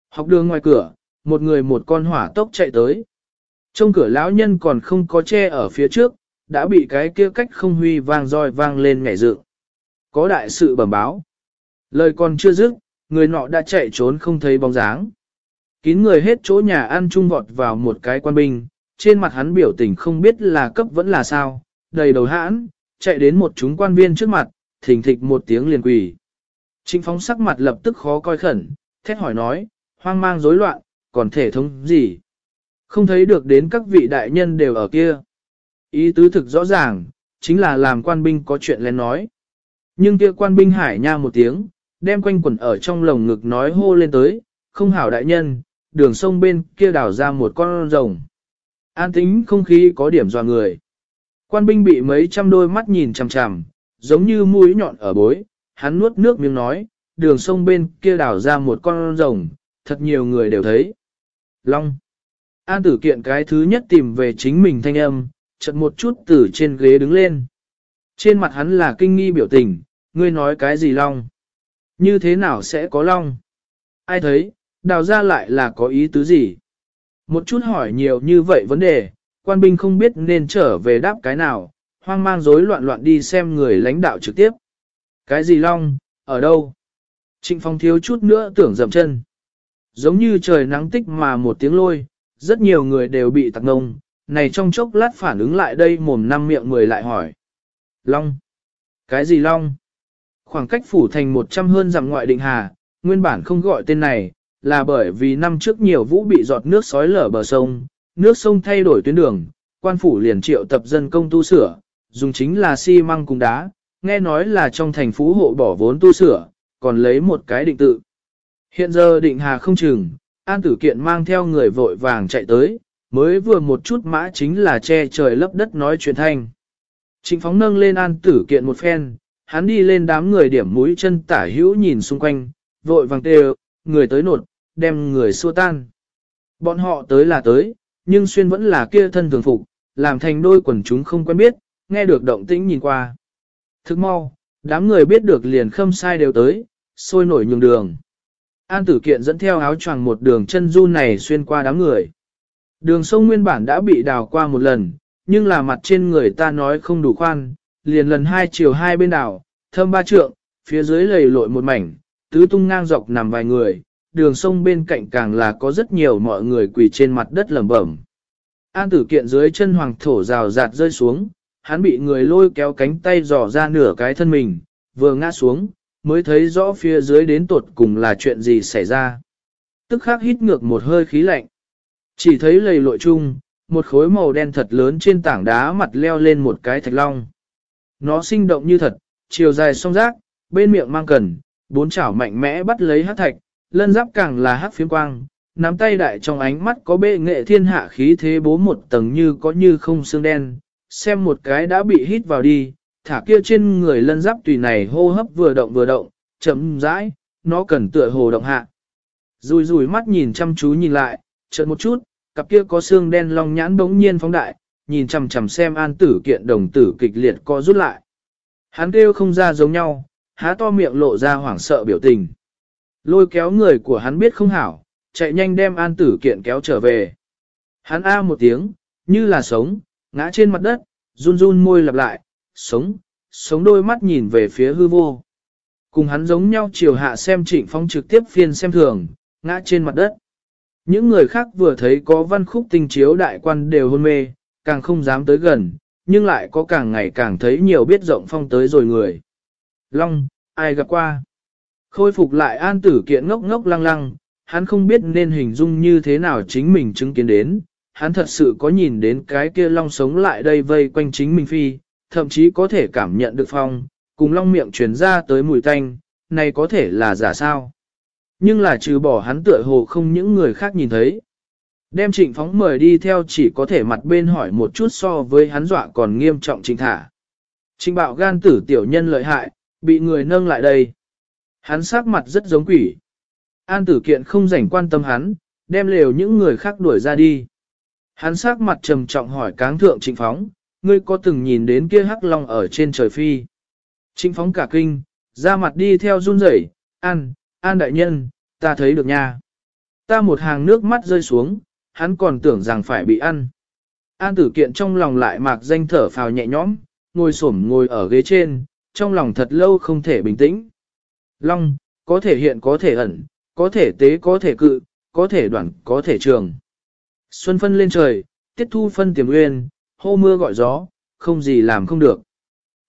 Học đường ngoài cửa, một người một con hỏa tốc chạy tới. Trong cửa lão nhân còn không có che ở phía trước, đã bị cái kia cách không huy vang roi vang lên ngảy dựng. Có đại sự bẩm báo. Lời còn chưa dứt, người nọ đã chạy trốn không thấy bóng dáng. Kín người hết chỗ nhà ăn trung vọt vào một cái quan binh, trên mặt hắn biểu tình không biết là cấp vẫn là sao, đầy đầu hãn, chạy đến một chúng quan viên trước mặt, thình thịch một tiếng liền quỳ. Trịnh phóng sắc mặt lập tức khó coi khẩn, thét hỏi nói, hoang mang rối loạn, còn thể thống gì? Không thấy được đến các vị đại nhân đều ở kia. Ý tứ thực rõ ràng, chính là làm quan binh có chuyện lên nói. Nhưng kia quan binh hải nha một tiếng, đem quanh quẩn ở trong lồng ngực nói hô lên tới, không hảo đại nhân, đường sông bên kia đảo ra một con rồng. An tính không khí có điểm dò người. Quan binh bị mấy trăm đôi mắt nhìn chằm chằm, giống như mũi nhọn ở bối, hắn nuốt nước miếng nói, đường sông bên kia đảo ra một con rồng, thật nhiều người đều thấy. Long. An tử kiện cái thứ nhất tìm về chính mình thanh âm, chật một chút từ trên ghế đứng lên. Trên mặt hắn là kinh nghi biểu tình, ngươi nói cái gì long? Như thế nào sẽ có long? Ai thấy, đào ra lại là có ý tứ gì? Một chút hỏi nhiều như vậy vấn đề, quan binh không biết nên trở về đáp cái nào, hoang mang rối loạn loạn đi xem người lãnh đạo trực tiếp. Cái gì long, ở đâu? Trịnh phong thiếu chút nữa tưởng dậm chân. Giống như trời nắng tích mà một tiếng lôi, rất nhiều người đều bị tặc ngông, này trong chốc lát phản ứng lại đây mồm năm miệng mười lại hỏi. Long. Cái gì Long? Khoảng cách phủ thành 100 hơn dặm ngoại định hà, nguyên bản không gọi tên này, là bởi vì năm trước nhiều vũ bị giọt nước sói lở bờ sông, nước sông thay đổi tuyến đường, quan phủ liền triệu tập dân công tu sửa, dùng chính là xi măng cùng đá, nghe nói là trong thành phú hộ bỏ vốn tu sửa, còn lấy một cái định tự. Hiện giờ định hà không chừng, An tử kiện mang theo người vội vàng chạy tới, mới vừa một chút mã chính là che trời lấp đất nói chuyện thanh. Trịnh phóng nâng lên an tử kiện một phen, hắn đi lên đám người điểm mũi chân tả hữu nhìn xung quanh, vội vàng kêu, người tới nột, đem người xua tan. Bọn họ tới là tới, nhưng xuyên vẫn là kia thân thường phục, làm thành đôi quần chúng không quen biết, nghe được động tĩnh nhìn qua. Thức mau, đám người biết được liền khâm sai đều tới, sôi nổi nhường đường. An tử kiện dẫn theo áo choàng một đường chân du này xuyên qua đám người. Đường sông nguyên bản đã bị đào qua một lần, nhưng là mặt trên người ta nói không đủ khoan, liền lần hai chiều hai bên đảo, Thâm ba trượng, phía dưới lầy lội một mảnh, tứ tung ngang dọc nằm vài người, đường sông bên cạnh càng là có rất nhiều mọi người quỳ trên mặt đất lẩm bẩm. An tử kiện dưới chân hoàng thổ rào rạt rơi xuống, hắn bị người lôi kéo cánh tay dò ra nửa cái thân mình, vừa ngã xuống, mới thấy rõ phía dưới đến tột cùng là chuyện gì xảy ra. Tức khắc hít ngược một hơi khí lạnh. Chỉ thấy lầy lội chung, một khối màu đen thật lớn trên tảng đá mặt leo lên một cái thạch long. Nó sinh động như thật, chiều dài song rác, bên miệng mang cần, bốn chảo mạnh mẽ bắt lấy hát thạch, lân giáp càng là hát phiếm quang, nắm tay đại trong ánh mắt có bệ nghệ thiên hạ khí thế bố một tầng như có như không xương đen, xem một cái đã bị hít vào đi, thả kia trên người lân giáp tùy này hô hấp vừa động vừa động, chậm rãi, nó cần tựa hồ động hạ. Rùi rùi mắt nhìn chăm chú nhìn lại, chợt một chút, cặp kia có xương đen long nhãn bỗng nhiên phóng đại, nhìn chằm chằm xem an tử kiện đồng tử kịch liệt co rút lại. Hắn kêu không ra giống nhau, há to miệng lộ ra hoảng sợ biểu tình. Lôi kéo người của hắn biết không hảo, chạy nhanh đem an tử kiện kéo trở về. Hắn a một tiếng, như là sống, ngã trên mặt đất, run run môi lặp lại, sống, sống đôi mắt nhìn về phía hư vô. Cùng hắn giống nhau chiều hạ xem trịnh phong trực tiếp phiên xem thường, ngã trên mặt đất. Những người khác vừa thấy có văn khúc tinh chiếu đại quan đều hôn mê, càng không dám tới gần, nhưng lại có càng ngày càng thấy nhiều biết rộng phong tới rồi người. Long, ai gặp qua? Khôi phục lại an tử kiện ngốc ngốc lăng lăng, hắn không biết nên hình dung như thế nào chính mình chứng kiến đến, hắn thật sự có nhìn đến cái kia long sống lại đây vây quanh chính mình phi, thậm chí có thể cảm nhận được phong, cùng long miệng truyền ra tới mùi tanh, này có thể là giả sao. Nhưng là trừ bỏ hắn tựa hồ không những người khác nhìn thấy. Đem trịnh phóng mời đi theo chỉ có thể mặt bên hỏi một chút so với hắn dọa còn nghiêm trọng trịnh thả. Trịnh bạo gan tử tiểu nhân lợi hại, bị người nâng lại đây. Hắn sắc mặt rất giống quỷ. An tử kiện không rảnh quan tâm hắn, đem lều những người khác đuổi ra đi. Hắn sắc mặt trầm trọng hỏi cáng thượng trịnh phóng, ngươi có từng nhìn đến kia hắc long ở trên trời phi. Trịnh phóng cả kinh, ra mặt đi theo run rẩy, an, an đại nhân, ta thấy được nha. Ta một hàng nước mắt rơi xuống, hắn còn tưởng rằng phải bị ăn. An tử kiện trong lòng lại mạc danh thở phào nhẹ nhõm, ngồi xổm ngồi ở ghế trên, trong lòng thật lâu không thể bình tĩnh. Long, có thể hiện có thể ẩn, có thể tế có thể cự, có thể đoạn có thể trường. Xuân phân lên trời, tiết thu phân tiềm nguyên, hô mưa gọi gió, không gì làm không được.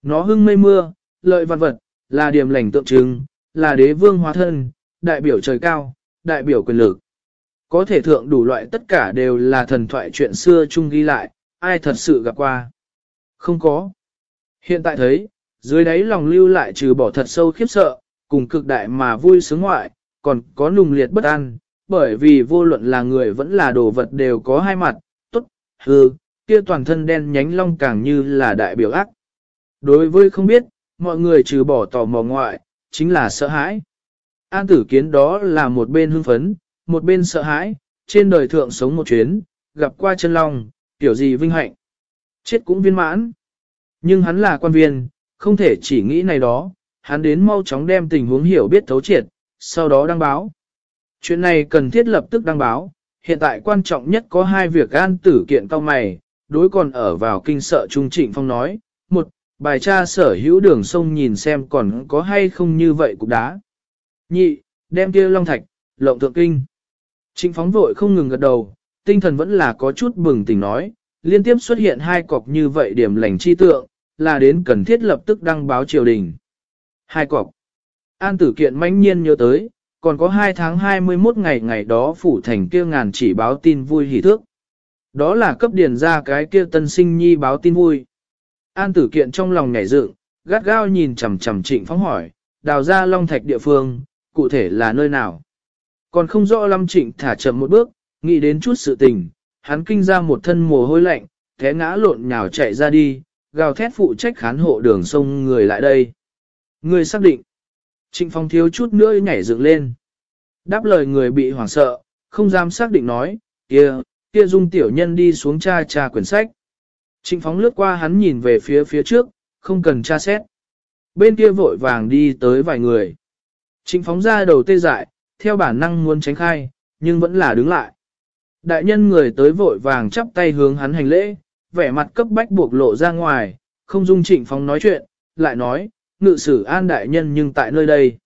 Nó hưng mây mưa, lợi văn vật, là điểm lành tượng trưng, là đế vương hóa thân, đại biểu trời cao, đại biểu quyền lực. Có thể thượng đủ loại tất cả đều là thần thoại chuyện xưa chung ghi lại, ai thật sự gặp qua. Không có. Hiện tại thấy, dưới đáy lòng lưu lại trừ bỏ thật sâu khiếp sợ, cùng cực đại mà vui sướng ngoại, còn có nùng liệt bất an, bởi vì vô luận là người vẫn là đồ vật đều có hai mặt, tốt, hư, kia toàn thân đen nhánh long càng như là đại biểu ác. Đối với không biết, mọi người trừ bỏ tò mò ngoại, chính là sợ hãi. An tử kiến đó là một bên hưng phấn, một bên sợ hãi, trên đời thượng sống một chuyến, gặp qua chân long, kiểu gì vinh hạnh. Chết cũng viên mãn. Nhưng hắn là quan viên, không thể chỉ nghĩ này đó, hắn đến mau chóng đem tình huống hiểu biết thấu triệt, sau đó đăng báo. Chuyện này cần thiết lập tức đăng báo, hiện tại quan trọng nhất có hai việc an tử kiện cao mày, đối còn ở vào kinh sợ Trung Trịnh Phong nói, một, bài tra sở hữu đường sông nhìn xem còn có hay không như vậy cục đá. Nhị, đem kia long thạch, lộng thượng kinh. Trịnh phóng vội không ngừng gật đầu, tinh thần vẫn là có chút bừng tỉnh nói, liên tiếp xuất hiện hai cọc như vậy điểm lành chi tượng, là đến cần thiết lập tức đăng báo triều đình. Hai cọc. An tử kiện mãnh nhiên nhớ tới, còn có 2 tháng 21 ngày ngày đó phủ thành kia ngàn chỉ báo tin vui hỉ thước. Đó là cấp điền ra cái kia tân sinh nhi báo tin vui. An tử kiện trong lòng nhảy dựng, gắt gao nhìn chằm chằm trịnh phóng hỏi, đào ra long thạch địa phương, cụ thể là nơi nào. Còn không rõ lâm trịnh thả chậm một bước, nghĩ đến chút sự tình, hắn kinh ra một thân mồ hôi lạnh, té ngã lộn nhào chạy ra đi, gào thét phụ trách khán hộ đường sông người lại đây. Người xác định. Trịnh Phong thiếu chút nữa nhảy dựng lên. Đáp lời người bị hoảng sợ, không dám xác định nói, kia, kia dung tiểu nhân đi xuống tra tra quyển sách. Trịnh phóng lướt qua hắn nhìn về phía phía trước, không cần tra xét. Bên kia vội vàng đi tới vài người. Trịnh phóng ra đầu tê dại, theo bản năng muốn tránh khai, nhưng vẫn là đứng lại. Đại nhân người tới vội vàng chắp tay hướng hắn hành lễ, vẻ mặt cấp bách buộc lộ ra ngoài, không dung trịnh phóng nói chuyện, lại nói, ngự sử an đại nhân nhưng tại nơi đây.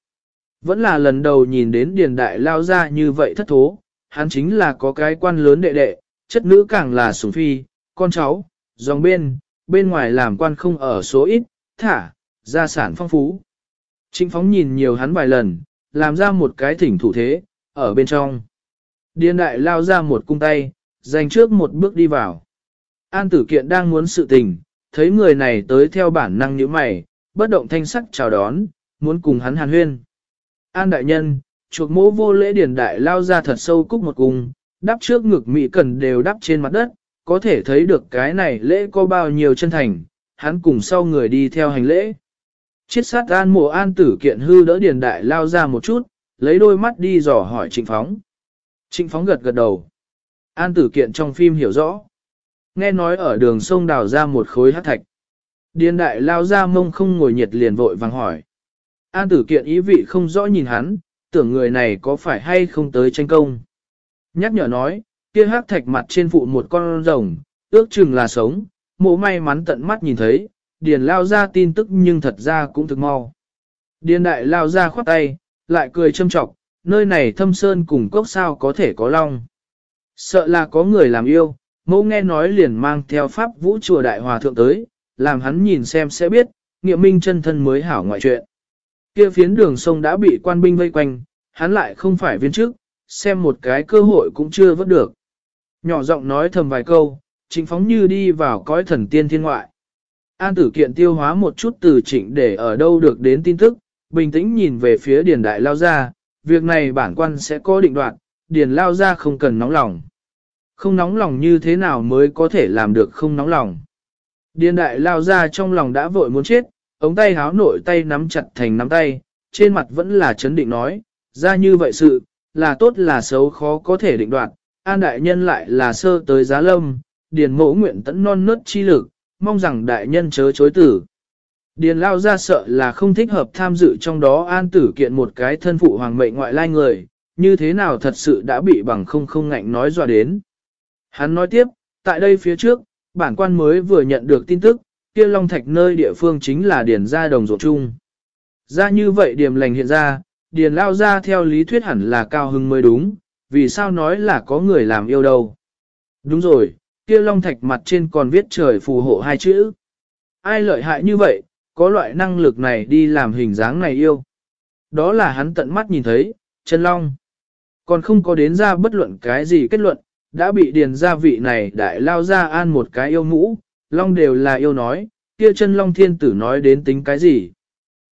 Vẫn là lần đầu nhìn đến điền đại lao ra như vậy thất thố, hắn chính là có cái quan lớn đệ đệ, chất nữ càng là sủng phi, con cháu, dòng bên, bên ngoài làm quan không ở số ít, thả, gia sản phong phú. Trịnh phóng nhìn nhiều hắn vài lần, làm ra một cái thỉnh thủ thế, ở bên trong. Điền đại lao ra một cung tay, dành trước một bước đi vào. An tử kiện đang muốn sự tình, thấy người này tới theo bản năng như mày, bất động thanh sắc chào đón, muốn cùng hắn hàn huyên. An đại nhân, chuộc mỗ vô lễ điển đại lao ra thật sâu cúc một cung, đắp trước ngực mỹ cần đều đắp trên mặt đất, có thể thấy được cái này lễ có bao nhiêu chân thành, hắn cùng sau người đi theo hành lễ. Chiết sát an mộ an tử kiện hư đỡ điển đại lao ra một chút, lấy đôi mắt đi dò hỏi trịnh phóng. Trịnh phóng gật gật đầu. An tử kiện trong phim hiểu rõ. Nghe nói ở đường sông đào ra một khối hát thạch. Điền đại lao ra mông không ngồi nhiệt liền vội vàng hỏi. An tử kiện ý vị không rõ nhìn hắn, tưởng người này có phải hay không tới tranh công. Nhắc nhở nói, kia hắc thạch mặt trên phụ một con rồng, ước chừng là sống, mộ may mắn tận mắt nhìn thấy, điền lao ra tin tức nhưng thật ra cũng thực mau. Điền đại lao ra khoát tay, lại cười châm trọng, nơi này thâm sơn cùng cốc sao có thể có long. Sợ là có người làm yêu, mẫu nghe nói liền mang theo pháp vũ chùa đại hòa thượng tới, làm hắn nhìn xem sẽ biết, nghiệm minh chân thân mới hảo ngoại chuyện. Kia phiến đường sông đã bị quan binh vây quanh, hắn lại không phải viên chức, xem một cái cơ hội cũng chưa vớt được. Nhỏ giọng nói thầm vài câu, chính phóng như đi vào cõi thần tiên thiên ngoại. An tử kiện tiêu hóa một chút từ trịnh để ở đâu được đến tin tức, bình tĩnh nhìn về phía điền đại lao ra, việc này bản quan sẽ có định đoạt, điền lao ra không cần nóng lòng. Không nóng lòng như thế nào mới có thể làm được không nóng lòng. Điền đại lao ra trong lòng đã vội muốn chết, ống tay háo nội tay nắm chặt thành nắm tay, trên mặt vẫn là chấn định nói, ra như vậy sự, là tốt là xấu khó có thể định đoạt, an đại nhân lại là sơ tới giá lâm, điền mẫu nguyện tẫn non nớt chi lực, mong rằng đại nhân chớ chối tử. Điền lao ra sợ là không thích hợp tham dự trong đó an tử kiện một cái thân phụ hoàng mệnh ngoại lai người, như thế nào thật sự đã bị bằng không không ngạnh nói dọa đến. Hắn nói tiếp, tại đây phía trước, bản quan mới vừa nhận được tin tức, kia Long Thạch nơi địa phương chính là điền gia đồng ruộng chung. Ra như vậy điểm lành hiện ra, điền lao ra theo lý thuyết hẳn là cao hưng mới đúng, vì sao nói là có người làm yêu đâu. Đúng rồi, kia Long Thạch mặt trên còn viết trời phù hộ hai chữ. Ai lợi hại như vậy, có loại năng lực này đi làm hình dáng này yêu. Đó là hắn tận mắt nhìn thấy, chân long. Còn không có đến ra bất luận cái gì kết luận, đã bị điền gia vị này đại lao ra an một cái yêu mũ, long đều là yêu nói, kia chân long thiên tử nói đến tính cái gì.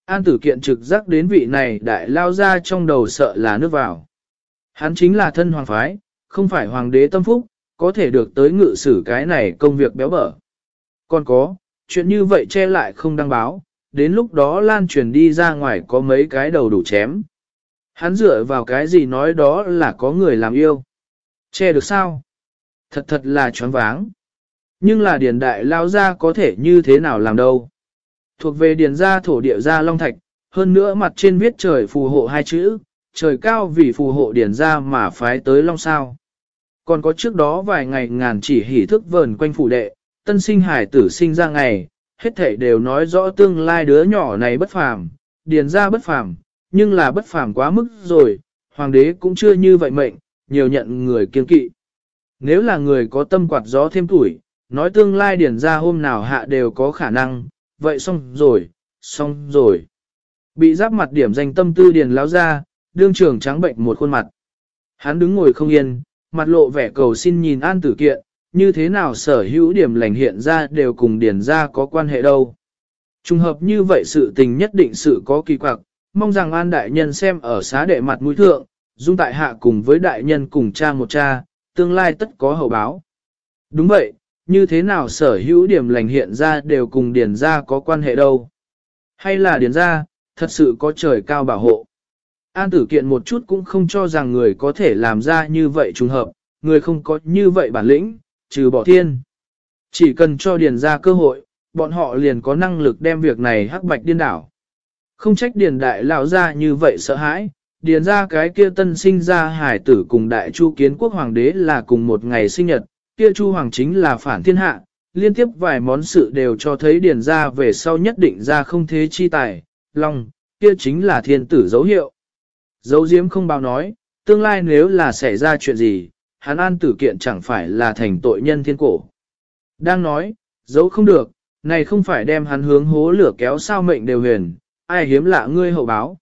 An tử kiện trực giác đến vị này đại lao ra trong đầu sợ là nước vào. Hắn chính là thân hoàng phái, không phải hoàng đế tâm phúc, có thể được tới ngự xử cái này công việc béo bở. Còn có, chuyện như vậy che lại không đăng báo, đến lúc đó lan truyền đi ra ngoài có mấy cái đầu đủ chém. Hắn dựa vào cái gì nói đó là có người làm yêu. Che được sao? Thật thật là choáng váng. Nhưng là điền đại lao ra có thể như thế nào làm đâu. Thuộc về điền gia thổ địa gia long thạch, hơn nữa mặt trên viết trời phù hộ hai chữ, trời cao vì phù hộ điền gia mà phái tới long sao. Còn có trước đó vài ngày ngàn chỉ hỉ thức vờn quanh phủ đệ, tân sinh hải tử sinh ra ngày, hết thảy đều nói rõ tương lai đứa nhỏ này bất phàm, điền gia bất phàm, nhưng là bất phàm quá mức rồi, hoàng đế cũng chưa như vậy mệnh, nhiều nhận người kiên kỵ. Nếu là người có tâm quạt gió thêm tuổi, nói tương lai điển ra hôm nào hạ đều có khả năng, vậy xong rồi, xong rồi. Bị giáp mặt điểm danh tâm tư điền láo ra, đương trường trắng bệnh một khuôn mặt. Hắn đứng ngồi không yên, mặt lộ vẻ cầu xin nhìn an tử kiện, như thế nào sở hữu điểm lành hiện ra đều cùng điển ra có quan hệ đâu. Trùng hợp như vậy sự tình nhất định sự có kỳ quặc, mong rằng an đại nhân xem ở xá đệ mặt mũi thượng, dung tại hạ cùng với đại nhân cùng cha một cha, tương lai tất có hậu báo. Đúng vậy, như thế nào sở hữu điểm lành hiện ra đều cùng điền ra có quan hệ đâu. Hay là điền ra, thật sự có trời cao bảo hộ. An tử kiện một chút cũng không cho rằng người có thể làm ra như vậy trùng hợp, người không có như vậy bản lĩnh, trừ bỏ thiên. Chỉ cần cho điền ra cơ hội, bọn họ liền có năng lực đem việc này hắc bạch điên đảo. Không trách điền đại lão ra như vậy sợ hãi, điền ra cái kia tân sinh ra hải tử cùng đại chu kiến quốc hoàng đế là cùng một ngày sinh nhật, kia chu hoàng chính là phản thiên hạ, liên tiếp vài món sự đều cho thấy điền ra về sau nhất định ra không thế chi tài, long, kia chính là thiên tử dấu hiệu. Dấu diếm không bao nói, tương lai nếu là xảy ra chuyện gì, hắn an tử kiện chẳng phải là thành tội nhân thiên cổ. Đang nói, dấu không được, này không phải đem hắn hướng hố lửa kéo sao mệnh đều huyền, ai hiếm lạ ngươi hậu báo.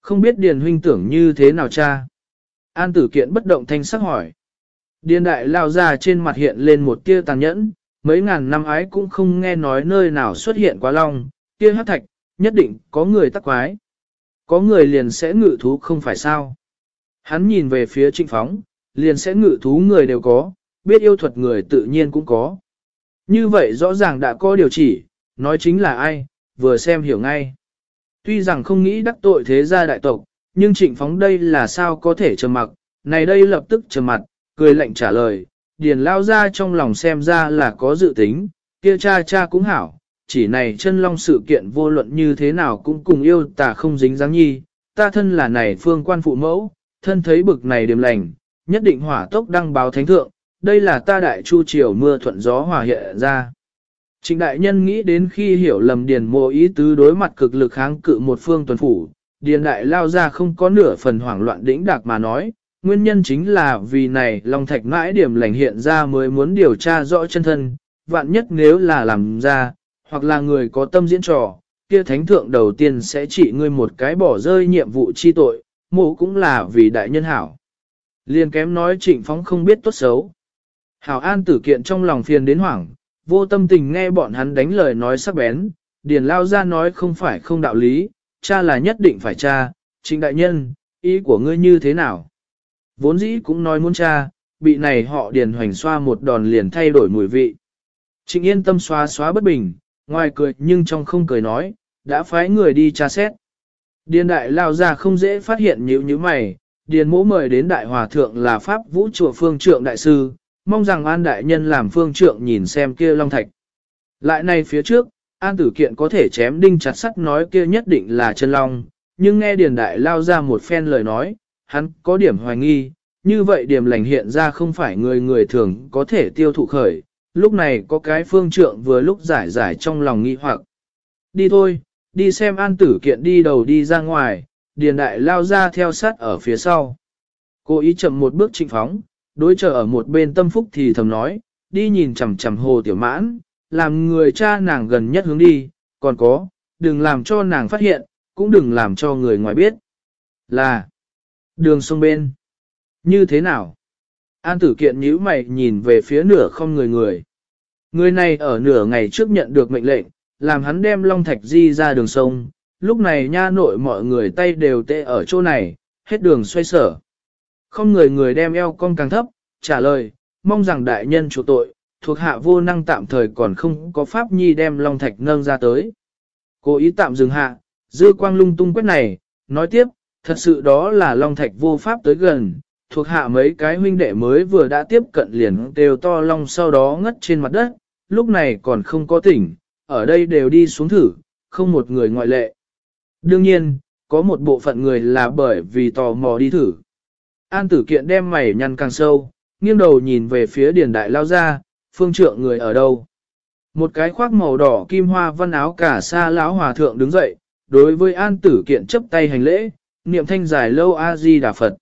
Không biết Điền huynh tưởng như thế nào cha? An tử kiện bất động thanh sắc hỏi. Điền đại lao ra trên mặt hiện lên một tia tàn nhẫn, mấy ngàn năm ái cũng không nghe nói nơi nào xuất hiện quá long, kia hát thạch, nhất định có người tắc quái. Có người liền sẽ ngự thú không phải sao. Hắn nhìn về phía trịnh phóng, liền sẽ ngự thú người đều có, biết yêu thuật người tự nhiên cũng có. Như vậy rõ ràng đã có điều chỉ, nói chính là ai, vừa xem hiểu ngay. Tuy rằng không nghĩ đắc tội thế gia đại tộc, nhưng trịnh phóng đây là sao có thể trầm mặc, này đây lập tức trầm mặt, cười lạnh trả lời, điền lao ra trong lòng xem ra là có dự tính, kia cha cha cũng hảo, chỉ này chân long sự kiện vô luận như thế nào cũng cùng yêu ta không dính dáng nhi, ta thân là này phương quan phụ mẫu, thân thấy bực này điểm lành, nhất định hỏa tốc đăng báo thánh thượng, đây là ta đại chu triều mưa thuận gió hòa hiện ra. Trịnh đại nhân nghĩ đến khi hiểu lầm điền mộ ý tứ đối mặt cực lực kháng cự một phương tuần phủ, điền đại lao ra không có nửa phần hoảng loạn đĩnh đạc mà nói, nguyên nhân chính là vì này Long Thạch mãi điểm lành hiện ra mới muốn điều tra rõ chân thân, vạn nhất nếu là làm ra, hoặc là người có tâm diễn trò, kia thánh thượng đầu tiên sẽ trị ngươi một cái bỏ rơi nhiệm vụ chi tội, mộ cũng là vì đại nhân hảo. Liên kém nói trịnh phóng không biết tốt xấu. Hảo an tử kiện trong lòng phiền đến hoảng, vô tâm tình nghe bọn hắn đánh lời nói sắc bén, điền lao ra nói không phải không đạo lý, cha là nhất định phải cha, trịnh đại nhân, ý của ngươi như thế nào? Vốn dĩ cũng nói muốn cha, bị này họ điền hoành xoa một đòn liền thay đổi mùi vị. Trịnh yên tâm xóa xóa bất bình, ngoài cười nhưng trong không cười nói, đã phái người đi tra xét. Điền đại lao ra không dễ phát hiện nhữ như mày, điền mỗ mời đến đại hòa thượng là pháp vũ chùa phương trượng đại sư, mong rằng an đại nhân làm phương trượng nhìn xem kia long thạch. Lại này phía trước, an tử kiện có thể chém đinh chặt sắt nói kia nhất định là chân long, nhưng nghe điền đại lao ra một phen lời nói, hắn có điểm hoài nghi, như vậy điểm lành hiện ra không phải người người thường có thể tiêu thụ khởi, lúc này có cái phương trượng vừa lúc giải giải trong lòng nghi hoặc. Đi thôi, đi xem an tử kiện đi đầu đi ra ngoài, điền đại lao ra theo sát ở phía sau. Cô ý chậm một bước trịnh phóng, đối trở ở một bên tâm phúc thì thầm nói, đi nhìn chằm chằm hồ tiểu mãn, làm người cha nàng gần nhất hướng đi, còn có, đừng làm cho nàng phát hiện, cũng đừng làm cho người ngoài biết. Là, đường sông bên, như thế nào? An tử kiện nhíu mày nhìn về phía nửa không người người. Người này ở nửa ngày trước nhận được mệnh lệnh, làm hắn đem long thạch di ra đường sông, lúc này nha nội mọi người tay đều tê ở chỗ này, hết đường xoay sở. Không người người đem eo cong càng thấp, trả lời, mong rằng đại nhân chủ tội, thuộc hạ vô năng tạm thời còn không có pháp nhi đem long thạch nâng ra tới. Cố ý tạm dừng hạ, dư quang lung tung quét này, nói tiếp, thật sự đó là long thạch vô pháp tới gần, thuộc hạ mấy cái huynh đệ mới vừa đã tiếp cận liền đều to long sau đó ngất trên mặt đất, lúc này còn không có tỉnh, ở đây đều đi xuống thử, không một người ngoại lệ. Đương nhiên, có một bộ phận người là bởi vì tò mò đi thử. An tử kiện đem mày nhăn càng sâu, nghiêng đầu nhìn về phía điền đại lao ra, phương trượng người ở đâu. Một cái khoác màu đỏ kim hoa văn áo cả xa lão hòa thượng đứng dậy, đối với an tử kiện chấp tay hành lễ, niệm thanh giải lâu A-di Đà Phật.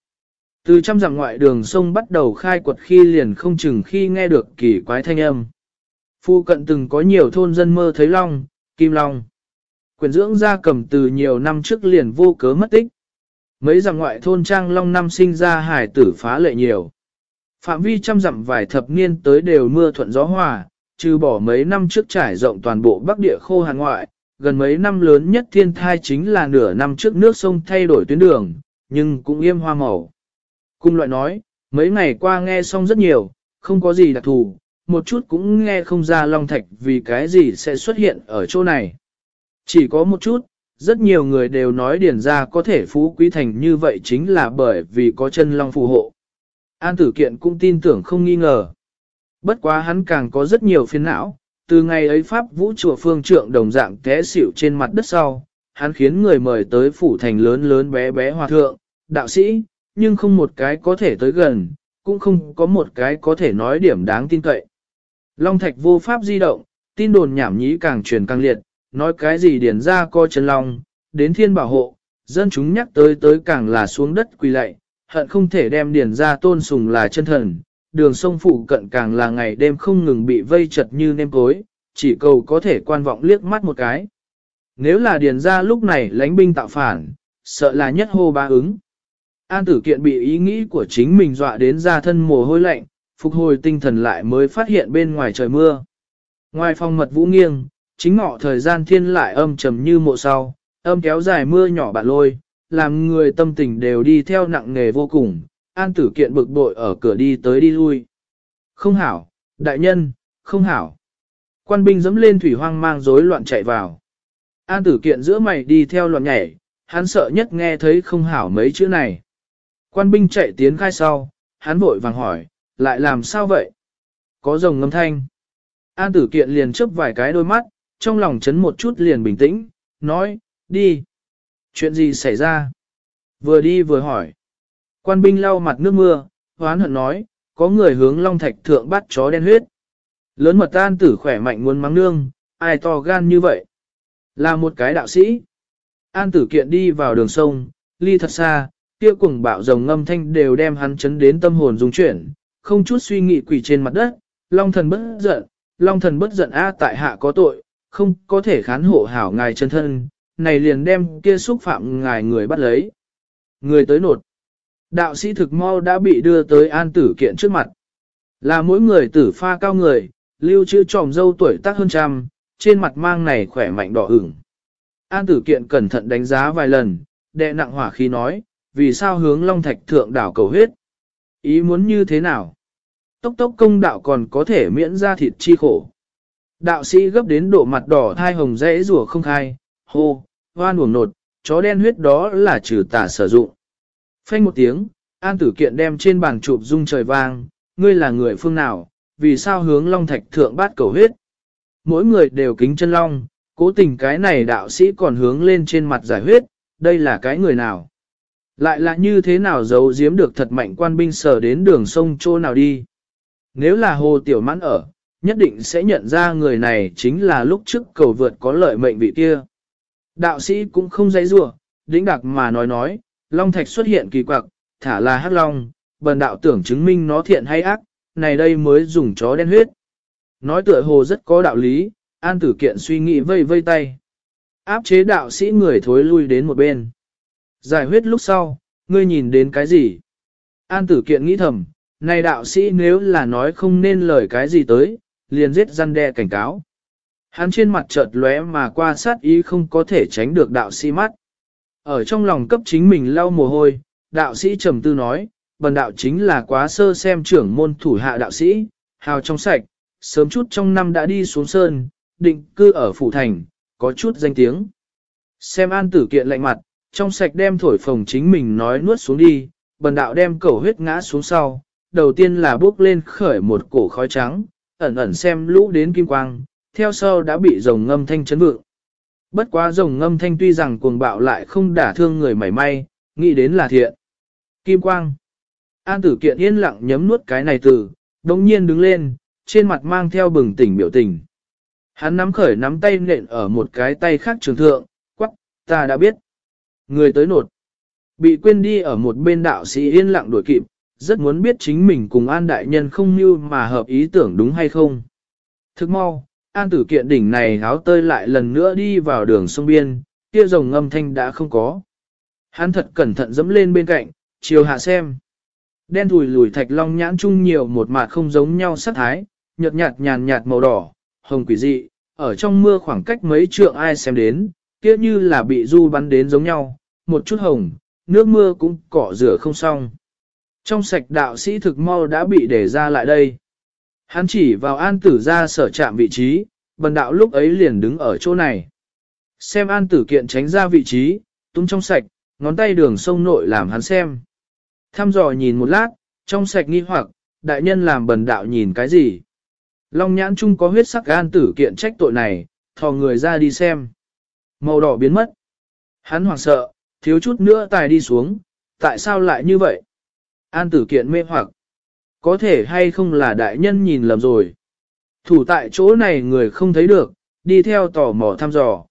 Từ trăm dặm ngoại đường sông bắt đầu khai quật khi liền không chừng khi nghe được kỳ quái thanh âm. Phu cận từng có nhiều thôn dân mơ thấy long, kim long. Quyền dưỡng gia cầm từ nhiều năm trước liền vô cớ mất tích. Mấy dặm ngoại thôn trang long năm sinh ra hải tử phá lệ nhiều. Phạm vi trăm dặm vài thập niên tới đều mưa thuận gió hòa, trừ bỏ mấy năm trước trải rộng toàn bộ bắc địa khô hàn ngoại, gần mấy năm lớn nhất thiên thai chính là nửa năm trước nước sông thay đổi tuyến đường, nhưng cũng im hoa màu. Cung loại nói, mấy ngày qua nghe xong rất nhiều, không có gì đặc thù, một chút cũng nghe không ra Long Thạch vì cái gì sẽ xuất hiện ở chỗ này. Chỉ có một chút, rất nhiều người đều nói điển ra có thể phú quý thành như vậy chính là bởi vì có chân Long phù hộ. An tử kiện cũng tin tưởng không nghi ngờ. Bất quá hắn càng có rất nhiều phiền não, từ ngày ấy Pháp vũ chùa phương trượng đồng dạng té xỉu trên mặt đất sau, hắn khiến người mời tới phủ thành lớn lớn bé bé hòa thượng, đạo sĩ, nhưng không một cái có thể tới gần, cũng không có một cái có thể nói điểm đáng tin cậy. Long thạch vô pháp di động, tin đồn nhảm nhí càng truyền càng liệt, nói cái gì điển ra co chân long, đến thiên bảo hộ, dân chúng nhắc tới tới càng là xuống đất quỳ lạy, hận không thể đem điển ra tôn sùng là chân thần, đường sông phụ cận càng là ngày đêm không ngừng bị vây chật như nêm cối, chỉ cầu có thể quan vọng liếc mắt một cái. Nếu là Điền ra lúc này lánh binh tạo phản, sợ là nhất hô ba ứng. An tử kiện bị ý nghĩ của chính mình dọa đến ra thân mồ hôi lạnh, phục hồi tinh thần lại mới phát hiện bên ngoài trời mưa. Ngoài phòng mật vũ nghiêng, chính ngọ thời gian thiên lại âm trầm như mộ sau, âm kéo dài mưa nhỏ bạn lôi, làm người tâm tình đều đi theo nặng nghề vô cùng, an tử kiện bực bội ở cửa đi tới đi lui. Không hảo, đại nhân, không hảo. Quan binh dẫm lên thủy hoang mang rối loạn chạy vào. An tử kiện giữa mày đi theo loạn nhảy, hắn sợ nhất nghe thấy không hảo mấy chữ này. Quan binh chạy tiến khai sau, hắn vội vàng hỏi, lại làm sao vậy? Có rồng ngâm thanh. An tử kiện liền chớp vài cái đôi mắt, trong lòng chấn một chút liền bình tĩnh, nói, đi. Chuyện gì xảy ra? Vừa đi vừa hỏi. Quan binh lau mặt nước mưa, hoán hận nói, có người hướng long thạch thượng bắt chó đen huyết. Lớn mật an tử khỏe mạnh muốn mắng nương, ai to gan như vậy? Là một cái đạo sĩ. An tử kiện đi vào đường sông, ly thật xa, kia cuồng bạo rồng ngâm thanh đều đem hắn chấn đến tâm hồn dung chuyển, không chút suy nghĩ quỷ trên mặt đất, long thần bất giận, long thần bất giận a tại hạ có tội, không có thể khán hộ hảo ngài chân thân, này liền đem kia xúc phạm ngài người bắt lấy. Người tới nột. Đạo sĩ thực mau đã bị đưa tới an tử kiện trước mặt. Là mỗi người tử pha cao người, lưu chữ tròm dâu tuổi tác hơn trăm, trên mặt mang này khỏe mạnh đỏ ửng. An tử kiện cẩn thận đánh giá vài lần, đệ nặng hỏa khí nói, vì sao hướng long thạch thượng đảo cầu huyết? Ý muốn như thế nào? Tốc tốc công đạo còn có thể miễn ra thịt chi khổ. Đạo sĩ gấp đến độ mặt đỏ thai hồng dễ rùa không khai, hô, hoan uổng nột, chó đen huyết đó là trừ tà sử dụng. Phanh một tiếng, an tử kiện đem trên bàn chụp dung trời vang, ngươi là người phương nào, vì sao hướng long thạch thượng bát cầu huyết? Mỗi người đều kính chân long, cố tình cái này đạo sĩ còn hướng lên trên mặt giải huyết, đây là cái người nào? Lại là như thế nào giấu giếm được thật mạnh quan binh sở đến đường sông chỗ nào đi? Nếu là hồ tiểu mãn ở, nhất định sẽ nhận ra người này chính là lúc trước cầu vượt có lợi mệnh vị kia. Đạo sĩ cũng không dãy rủa, đĩnh đặc mà nói nói, Long Thạch xuất hiện kỳ quặc, thả là hắc long, bần đạo tưởng chứng minh nó thiện hay ác, này đây mới dùng chó đen huyết. Nói tựa hồ rất có đạo lý, an tử kiện suy nghĩ vây vây tay. Áp chế đạo sĩ người thối lui đến một bên. Giải huyết lúc sau, ngươi nhìn đến cái gì? An tử kiện nghĩ thầm, này đạo sĩ nếu là nói không nên lời cái gì tới, liền giết răn đe cảnh cáo. Hắn trên mặt chợt lóe mà qua sát ý không có thể tránh được đạo sĩ mắt. Ở trong lòng cấp chính mình lau mồ hôi, đạo sĩ trầm tư nói, bần đạo chính là quá sơ xem trưởng môn thủ hạ đạo sĩ, hào trong sạch, sớm chút trong năm đã đi xuống sơn, định cư ở phủ thành, có chút danh tiếng. Xem an tử kiện lạnh mặt, trong sạch đem thổi phồng chính mình nói nuốt xuống đi, bần đạo đem cầu huyết ngã xuống sau, đầu tiên là bước lên khởi một cổ khói trắng, ẩn ẩn xem lũ đến kim quang, theo sau đã bị rồng ngâm thanh chấn vượng. Bất quá rồng ngâm thanh tuy rằng cuồng bạo lại không đả thương người mảy may, nghĩ đến là thiện. Kim quang. An tử kiện yên lặng nhấm nuốt cái này từ, đồng nhiên đứng lên, trên mặt mang theo bừng tỉnh biểu tình. Hắn nắm khởi nắm tay nện ở một cái tay khác trường thượng, quắc, ta đã biết. Người tới nột. Bị quên đi ở một bên đạo sĩ yên lặng đuổi kịp, rất muốn biết chính mình cùng an đại nhân không như mà hợp ý tưởng đúng hay không. Thức mau, an tử kiện đỉnh này háo tơi lại lần nữa đi vào đường sông biên, kia rồng ngâm thanh đã không có. Hắn thật cẩn thận dẫm lên bên cạnh, chiều hạ xem. Đen thùi lùi thạch long nhãn chung nhiều một mặt không giống nhau sắc thái, nhợt nhạt nhàn nhạt màu đỏ, hồng quỷ dị, ở trong mưa khoảng cách mấy trượng ai xem đến, kia như là bị du bắn đến giống nhau, một chút hồng, nước mưa cũng cỏ rửa không xong. Trong sạch đạo sĩ thực mau đã bị để ra lại đây. Hắn chỉ vào an tử ra sở chạm vị trí, bần đạo lúc ấy liền đứng ở chỗ này. Xem an tử kiện tránh ra vị trí, tung trong sạch, ngón tay đường sông nội làm hắn xem. Thăm dò nhìn một lát, trong sạch nghi hoặc, đại nhân làm bần đạo nhìn cái gì. Long nhãn chung có huyết sắc an tử kiện trách tội này, thò người ra đi xem. Màu đỏ biến mất. Hắn hoảng sợ, thiếu chút nữa tài đi xuống, tại sao lại như vậy? An tử kiện mê hoặc. Có thể hay không là đại nhân nhìn lầm rồi. Thủ tại chỗ này người không thấy được, đi theo tò mò thăm dò.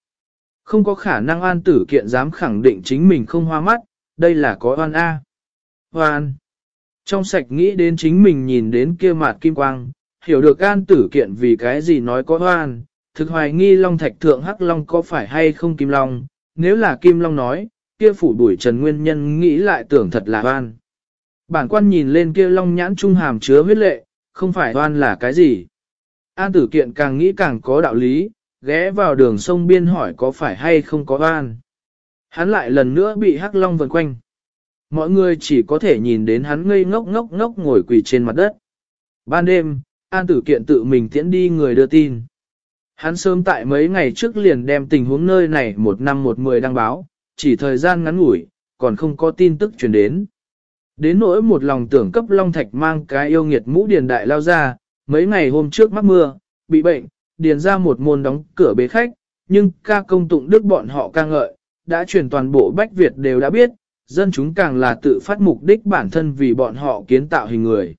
Không có khả năng an tử kiện dám khẳng định chính mình không hoa mắt, đây là có oan A. Hoan. Trong sạch nghĩ đến chính mình nhìn đến kia mặt kim quang, hiểu được an tử kiện vì cái gì nói có hoan, thực hoài nghi long thạch thượng hắc long có phải hay không kim long, nếu là kim long nói, kia phủ đuổi trần nguyên nhân nghĩ lại tưởng thật là hoan. Bản quan nhìn lên kia long nhãn trung hàm chứa huyết lệ, không phải oan là cái gì. An tử kiện càng nghĩ càng có đạo lý, ghé vào đường sông biên hỏi có phải hay không có oan. Hắn lại lần nữa bị hắc long vần quanh. Mọi người chỉ có thể nhìn đến hắn ngây ngốc ngốc ngốc ngồi quỳ trên mặt đất. Ban đêm, An tử kiện tự mình tiễn đi người đưa tin. Hắn sớm tại mấy ngày trước liền đem tình huống nơi này một năm một mười đăng báo, chỉ thời gian ngắn ngủi, còn không có tin tức truyền đến. Đến nỗi một lòng tưởng cấp Long Thạch mang cái yêu nghiệt mũ điền đại lao ra, mấy ngày hôm trước mắc mưa, bị bệnh, điền ra một môn đóng cửa bế khách, nhưng ca công tụng đức bọn họ ca ngợi, đã truyền toàn bộ Bách Việt đều đã biết, dân chúng càng là tự phát mục đích bản thân vì bọn họ kiến tạo hình người.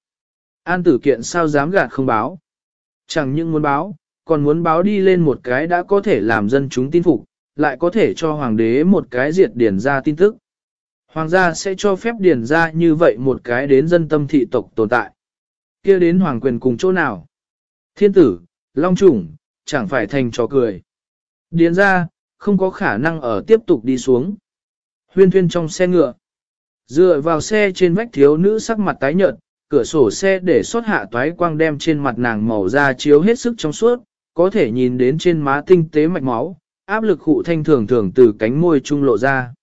An tử kiện sao dám gạt không báo. Chẳng những muốn báo, còn muốn báo đi lên một cái đã có thể làm dân chúng tin phục, lại có thể cho hoàng đế một cái diệt điển ra tin tức. Hoàng gia sẽ cho phép điển ra như vậy một cái đến dân tâm thị tộc tồn tại. kia đến hoàng quyền cùng chỗ nào? Thiên tử, long chủng, chẳng phải thành trò cười. Điền ra, không có khả năng ở tiếp tục đi xuống. Huyên thuyên trong xe ngựa. Dựa vào xe trên vách thiếu nữ sắc mặt tái nhợt, cửa sổ xe để xuất hạ toái quang đem trên mặt nàng màu da chiếu hết sức trong suốt, có thể nhìn đến trên má tinh tế mạch máu, áp lực khụ thanh thường thường từ cánh môi trung lộ ra.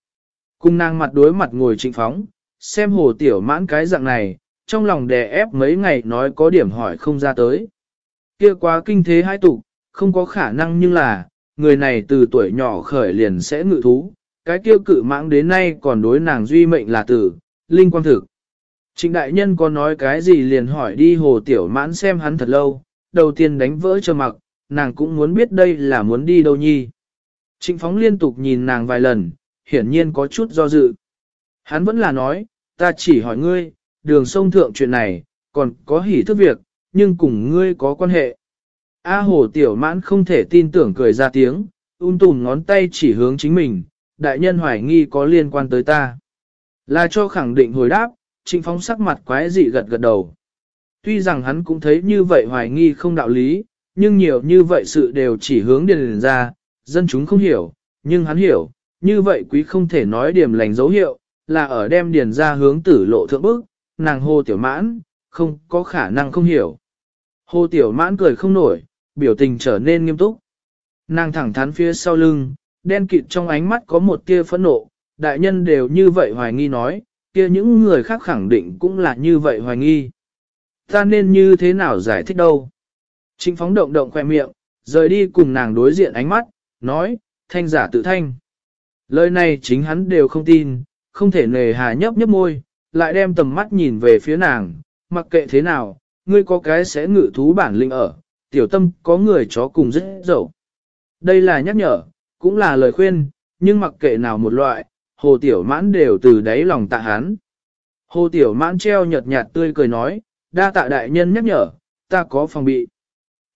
Cung nàng mặt đối mặt ngồi trịnh phóng, xem hồ tiểu mãn cái dạng này, trong lòng đè ép mấy ngày nói có điểm hỏi không ra tới. Kia quá kinh thế hai tục, không có khả năng nhưng là, người này từ tuổi nhỏ khởi liền sẽ ngự thú, cái kia cự mãng đến nay còn đối nàng duy mệnh là tử, linh quang thực. Trịnh đại nhân có nói cái gì liền hỏi đi hồ tiểu mãn xem hắn thật lâu, đầu tiên đánh vỡ cho mặc, nàng cũng muốn biết đây là muốn đi đâu nhi. Trịnh phóng liên tục nhìn nàng vài lần, hiển nhiên có chút do dự. Hắn vẫn là nói, ta chỉ hỏi ngươi, đường sông thượng chuyện này, còn có hỉ thức việc, nhưng cùng ngươi có quan hệ. A hồ tiểu mãn không thể tin tưởng cười ra tiếng, un tùm ngón tay chỉ hướng chính mình, đại nhân hoài nghi có liên quan tới ta. Là cho khẳng định hồi đáp, trịnh phóng sắc mặt quái dị gật gật đầu. Tuy rằng hắn cũng thấy như vậy hoài nghi không đạo lý, nhưng nhiều như vậy sự đều chỉ hướng điền ra, dân chúng không hiểu, nhưng hắn hiểu, như vậy quý không thể nói điểm lành dấu hiệu, là ở đem điền ra hướng tử lộ thượng bức, nàng hô tiểu mãn, không có khả năng không hiểu. Hô tiểu mãn cười không nổi, biểu tình trở nên nghiêm túc. Nàng thẳng thắn phía sau lưng, đen kịt trong ánh mắt có một tia phẫn nộ, đại nhân đều như vậy hoài nghi nói, kia những người khác khẳng định cũng là như vậy hoài nghi. Ta nên như thế nào giải thích đâu? Trịnh phóng động động khoe miệng, rời đi cùng nàng đối diện ánh mắt, nói, thanh giả tự thanh. Lời này chính hắn đều không tin, không thể nề hà nhấp nhấp môi, lại đem tầm mắt nhìn về phía nàng, mặc kệ thế nào, ngươi có cái sẽ ngự thú bản linh ở, tiểu tâm có người chó cùng rất dẫu. Đây là nhắc nhở, cũng là lời khuyên, nhưng mặc kệ nào một loại, hồ tiểu mãn đều từ đáy lòng tạ hắn. Hồ tiểu mãn treo nhợt nhạt tươi cười nói, đa tạ đại nhân nhắc nhở, ta có phòng bị.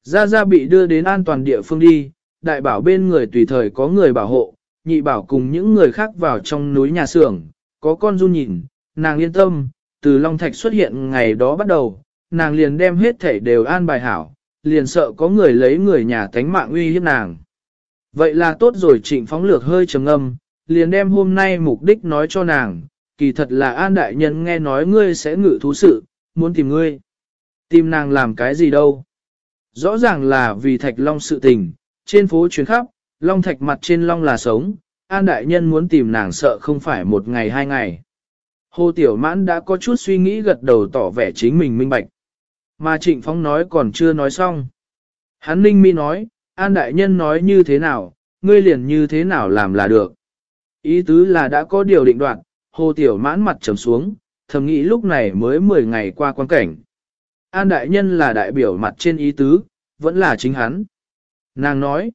Gia Gia bị đưa đến an toàn địa phương đi, đại bảo bên người tùy thời có người bảo hộ, nhị bảo cùng những người khác vào trong núi nhà xưởng, có con run nhìn, nàng yên tâm, từ Long Thạch xuất hiện ngày đó bắt đầu, nàng liền đem hết thảy đều an bài hảo, liền sợ có người lấy người nhà tánh mạng uy hiếp nàng. Vậy là tốt rồi trịnh phóng lược hơi trầm âm, liền đem hôm nay mục đích nói cho nàng, kỳ thật là an đại nhân nghe nói ngươi sẽ ngự thú sự, muốn tìm ngươi. Tìm nàng làm cái gì đâu. Rõ ràng là vì thạch long sự tình, trên phố chuyến khắp, long thạch mặt trên long là sống, an đại nhân muốn tìm nàng sợ không phải một ngày hai ngày. Hồ Tiểu Mãn đã có chút suy nghĩ gật đầu tỏ vẻ chính mình minh bạch. Mà Trịnh Phong nói còn chưa nói xong. Hắn ninh mi nói, An Đại Nhân nói như thế nào, ngươi liền như thế nào làm là được. Ý tứ là đã có điều định đoạn, Hồ Tiểu Mãn mặt trầm xuống, thầm nghĩ lúc này mới 10 ngày qua quan cảnh. An Đại Nhân là đại biểu mặt trên ý tứ, vẫn là chính hắn. Nàng nói,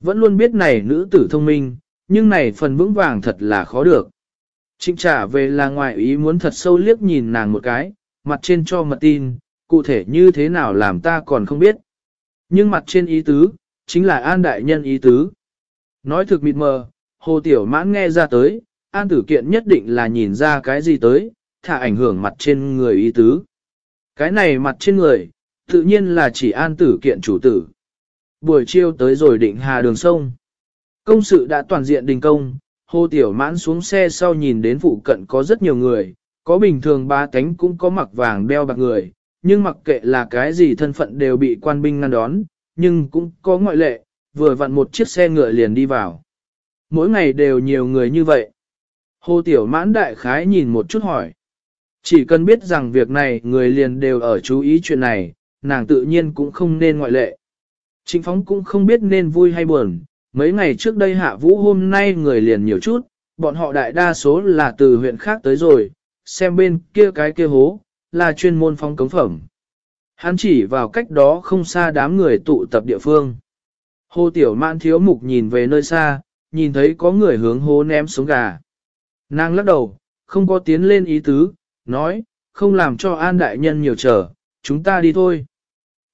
vẫn luôn biết này nữ tử thông minh, nhưng này phần vững vàng thật là khó được. Trịnh trả về là ngoại ý muốn thật sâu liếc nhìn nàng một cái, mặt trên cho mật tin, cụ thể như thế nào làm ta còn không biết. Nhưng mặt trên ý tứ, chính là an đại nhân ý tứ. Nói thực mịt mờ, hồ tiểu mãn nghe ra tới, an tử kiện nhất định là nhìn ra cái gì tới, thả ảnh hưởng mặt trên người ý tứ. Cái này mặt trên người, tự nhiên là chỉ an tử kiện chủ tử. Buổi chiều tới rồi định hà đường sông. Công sự đã toàn diện đình công, hồ tiểu mãn xuống xe sau nhìn đến phụ cận có rất nhiều người, có bình thường ba cánh cũng có mặc vàng đeo bạc người, nhưng mặc kệ là cái gì thân phận đều bị quan binh ngăn đón, nhưng cũng có ngoại lệ, vừa vặn một chiếc xe ngựa liền đi vào. Mỗi ngày đều nhiều người như vậy. Hồ Tiểu Mãn đại khái nhìn một chút hỏi. Chỉ cần biết rằng việc này người liền đều ở chú ý chuyện này, nàng tự nhiên cũng không nên ngoại lệ. Trịnh phóng cũng không biết nên vui hay buồn, mấy ngày trước đây hạ vũ hôm nay người liền nhiều chút, bọn họ đại đa số là từ huyện khác tới rồi, xem bên kia cái kia hố, là chuyên môn phong cống phẩm. Hắn chỉ vào cách đó không xa đám người tụ tập địa phương. Hồ Tiểu Mãn thiếu mục nhìn về nơi xa, nhìn thấy có người hướng hố ném xuống gà. Nàng lắc đầu, không có tiến lên ý tứ, nói, không làm cho An Đại Nhân nhiều trở, chúng ta đi thôi.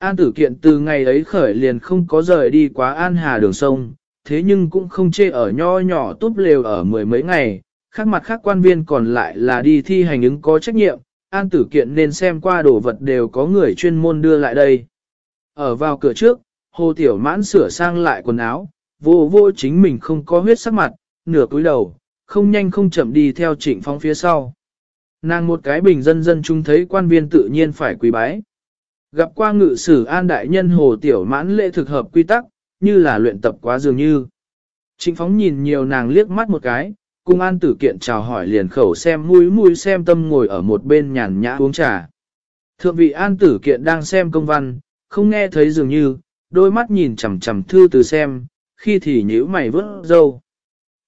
An Tử Kiện từ ngày ấy khởi liền không có rời đi quá An Hà đường sông, thế nhưng cũng không chê ở nho nhỏ túp lều ở mười mấy ngày, khác mặt khác quan viên còn lại là đi thi hành ứng có trách nhiệm, An Tử Kiện nên xem qua đồ vật đều có người chuyên môn đưa lại đây. Ở vào cửa trước, Hồ Tiểu Mãn sửa sang lại quần áo, vô vô chính mình không có huyết sắc mặt, nửa cúi đầu, không nhanh không chậm đi theo trịnh phong phía sau. Nàng một cái bình dân dân chúng thấy quan viên tự nhiên phải quý bái. Gặp qua ngự sử an đại nhân hồ tiểu mãn lễ thực hợp quy tắc, như là luyện tập quá dường như. Trịnh phóng nhìn nhiều nàng liếc mắt một cái, cung an tử kiện chào hỏi liền khẩu xem mũi mũi xem tâm ngồi ở một bên nhàn nhã uống trà. Thượng vị an tử kiện đang xem công văn, không nghe thấy dường như, đôi mắt nhìn chằm chằm thư từ xem, khi thì nhíu mày vớt dâu.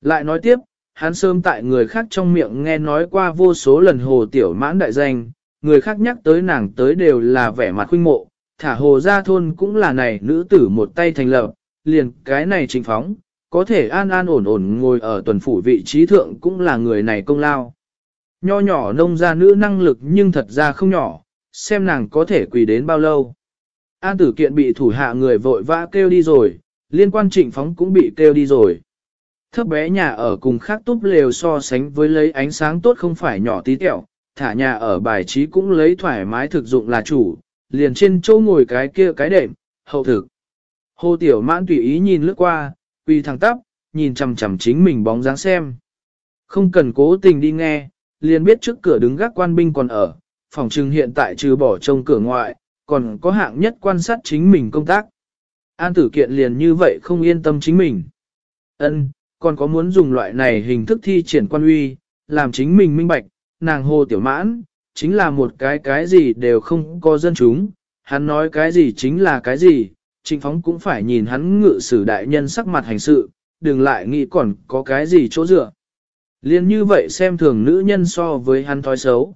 Lại nói tiếp, hắn sớm tại người khác trong miệng nghe nói qua vô số lần hồ tiểu mãn đại danh, người khác nhắc tới nàng tới đều là vẻ mặt khuynh mộ, thả hồ ra thôn cũng là này nữ tử một tay thành lập, liền cái này trình phóng, có thể an an ổn ổn ngồi ở tuần phủ vị trí thượng cũng là người này công lao. Nho nhỏ nông gia nữ năng lực nhưng thật ra không nhỏ, xem nàng có thể quỳ đến bao lâu. An tử kiện bị thủ hạ người vội vã kêu đi rồi, liên quan trịnh phóng cũng bị kêu đi rồi. Thấp bé nhà ở cùng khác túp lều so sánh với lấy ánh sáng tốt không phải nhỏ tí tẹo, thả nhà ở bài trí cũng lấy thoải mái thực dụng là chủ, liền trên chỗ ngồi cái kia cái đệm, hậu thực. Hồ Tiểu Mãn tùy ý nhìn lướt qua, quỳ thẳng tắp, nhìn chằm chằm chính mình bóng dáng xem. Không cần cố tình đi nghe, liền biết trước cửa đứng gác quan binh còn ở, phòng trừng hiện tại trừ bỏ trông cửa ngoại, còn có hạng nhất quan sát chính mình công tác. An tử kiện liền như vậy không yên tâm chính mình. Ân, còn có muốn dùng loại này hình thức thi triển quan uy, làm chính mình minh bạch, nàng hồ tiểu mãn, chính là một cái cái gì đều không có dân chúng, hắn nói cái gì chính là cái gì, trịnh phóng cũng phải nhìn hắn ngự sử đại nhân sắc mặt hành sự, đừng lại nghĩ còn có cái gì chỗ dựa. Liên như vậy xem thường nữ nhân so với hắn thói xấu.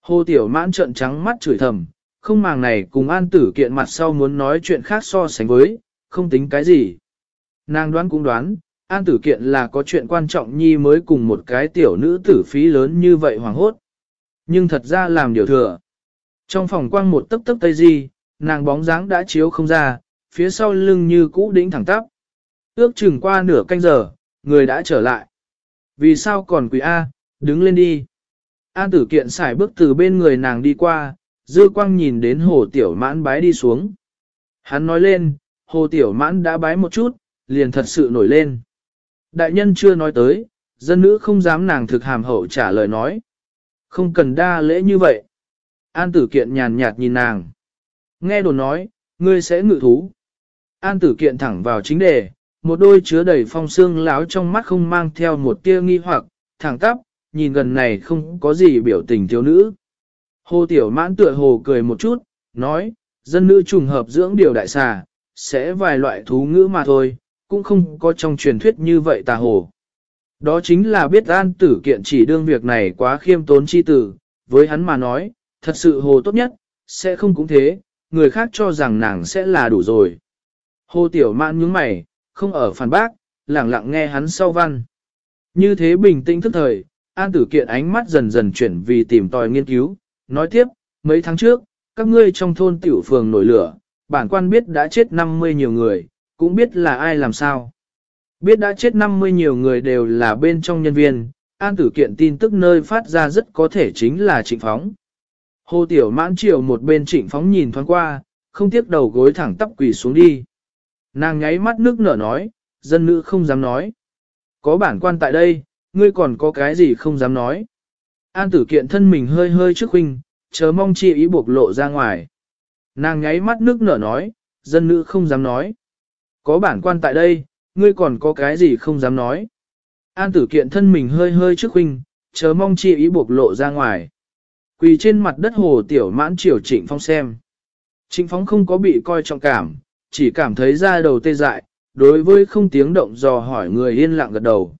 Hồ tiểu mãn trợn trắng mắt chửi thầm, không màng này cùng an tử kiện mặt sau muốn nói chuyện khác so sánh với, không tính cái gì. Nàng đoán cũng đoán, an tử kiện là có chuyện quan trọng nhi mới cùng một cái tiểu nữ tử phí lớn như vậy hoàng hốt. Nhưng thật ra làm điều thừa. Trong phòng quang một tấc tấc tây di, nàng bóng dáng đã chiếu không ra, phía sau lưng như cũ đĩnh thẳng tắp. Ước chừng qua nửa canh giờ, người đã trở lại. Vì sao còn quỷ A, đứng lên đi. An tử kiện xài bước từ bên người nàng đi qua, dư quang nhìn đến hồ tiểu mãn bái đi xuống. Hắn nói lên, hồ tiểu mãn đã bái một chút, liền thật sự nổi lên. Đại nhân chưa nói tới, dân nữ không dám nàng thực hàm hậu trả lời nói. Không cần đa lễ như vậy. An tử kiện nhàn nhạt nhìn nàng. Nghe đồn nói, ngươi sẽ ngự thú. An tử kiện thẳng vào chính đề, một đôi chứa đầy phong xương láo trong mắt không mang theo một tia nghi hoặc, thẳng tắp, nhìn gần này không có gì biểu tình thiếu nữ. Hồ Tiểu Mãn tựa hồ cười một chút, nói, dân nữ trùng hợp dưỡng điều đại xà, sẽ vài loại thú ngữ mà thôi, cũng không có trong truyền thuyết như vậy tà hồ. Đó chính là biết an tử kiện chỉ đương việc này quá khiêm tốn chi tử, với hắn mà nói, thật sự hồ tốt nhất, sẽ không cũng thế, người khác cho rằng nàng sẽ là đủ rồi. Hồ Tiểu Mãn nhướng mày, không ở phản bác, lặng lặng nghe hắn sau văn. Như thế bình tĩnh thức thời, an tử kiện ánh mắt dần dần chuyển vì tìm tòi nghiên cứu, nói tiếp, mấy tháng trước, các ngươi trong thôn tiểu phường nổi lửa, bản quan biết đã chết 50 nhiều người, cũng biết là ai làm sao. Biết đã chết 50 nhiều người đều là bên trong nhân viên, an tử kiện tin tức nơi phát ra rất có thể chính là trịnh phóng. Hồ Tiểu mãn chiều một bên trịnh phóng nhìn thoáng qua, không tiếc đầu gối thẳng tắp quỳ xuống đi. Nàng nháy mắt nước nở nói, dân nữ không dám nói. Có bản quan tại đây, ngươi còn có cái gì không dám nói. An tử kiện thân mình hơi hơi trước huynh, chờ mong chi ý buộc lộ ra ngoài. Nàng nháy mắt nước nở nói, dân nữ không dám nói. Có bản quan tại đây, ngươi còn có cái gì không dám nói. An tử kiện thân mình hơi hơi trước huynh, chớ mong chi ý buộc lộ ra ngoài. Quỳ trên mặt đất hồ tiểu mãn triều trịnh phong xem. Trịnh phong không có bị coi trọng cảm, chỉ cảm thấy da đầu tê dại, đối với không tiếng động dò hỏi người yên lặng gật đầu.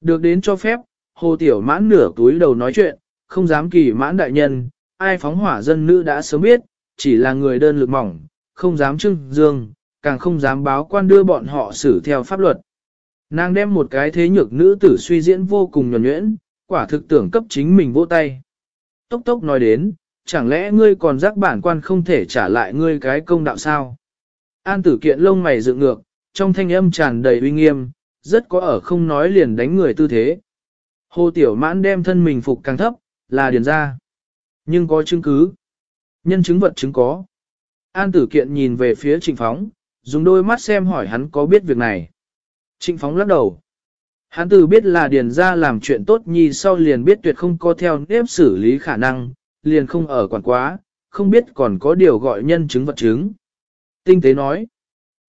Được đến cho phép, hồ tiểu mãn nửa túi đầu nói chuyện, không dám kỳ mãn đại nhân, ai phóng hỏa dân nữ đã sớm biết, chỉ là người đơn lực mỏng, không dám trưng dương, càng không dám báo quan đưa bọn họ xử theo pháp luật. Nàng đem một cái thế nhược nữ tử suy diễn vô cùng nhuẩn nhuyễn, quả thực tưởng cấp chính mình vỗ tay. Tốc tốc nói đến, chẳng lẽ ngươi còn giác bản quan không thể trả lại ngươi cái công đạo sao? An tử kiện lông mày dựng ngược, trong thanh âm tràn đầy uy nghiêm, rất có ở không nói liền đánh người tư thế. Hồ Tiểu Mãn đem thân mình phục càng thấp, là điền ra. Nhưng có chứng cứ. Nhân chứng vật chứng có. An tử kiện nhìn về phía trịnh phóng, dùng đôi mắt xem hỏi hắn có biết việc này. Trịnh phóng lắc đầu. Hắn từ biết là điền ra làm chuyện tốt nhi sau liền biết tuyệt không có theo nếp xử lý khả năng, liền không ở quản quá, không biết còn có điều gọi nhân chứng vật chứng. Tinh tế nói.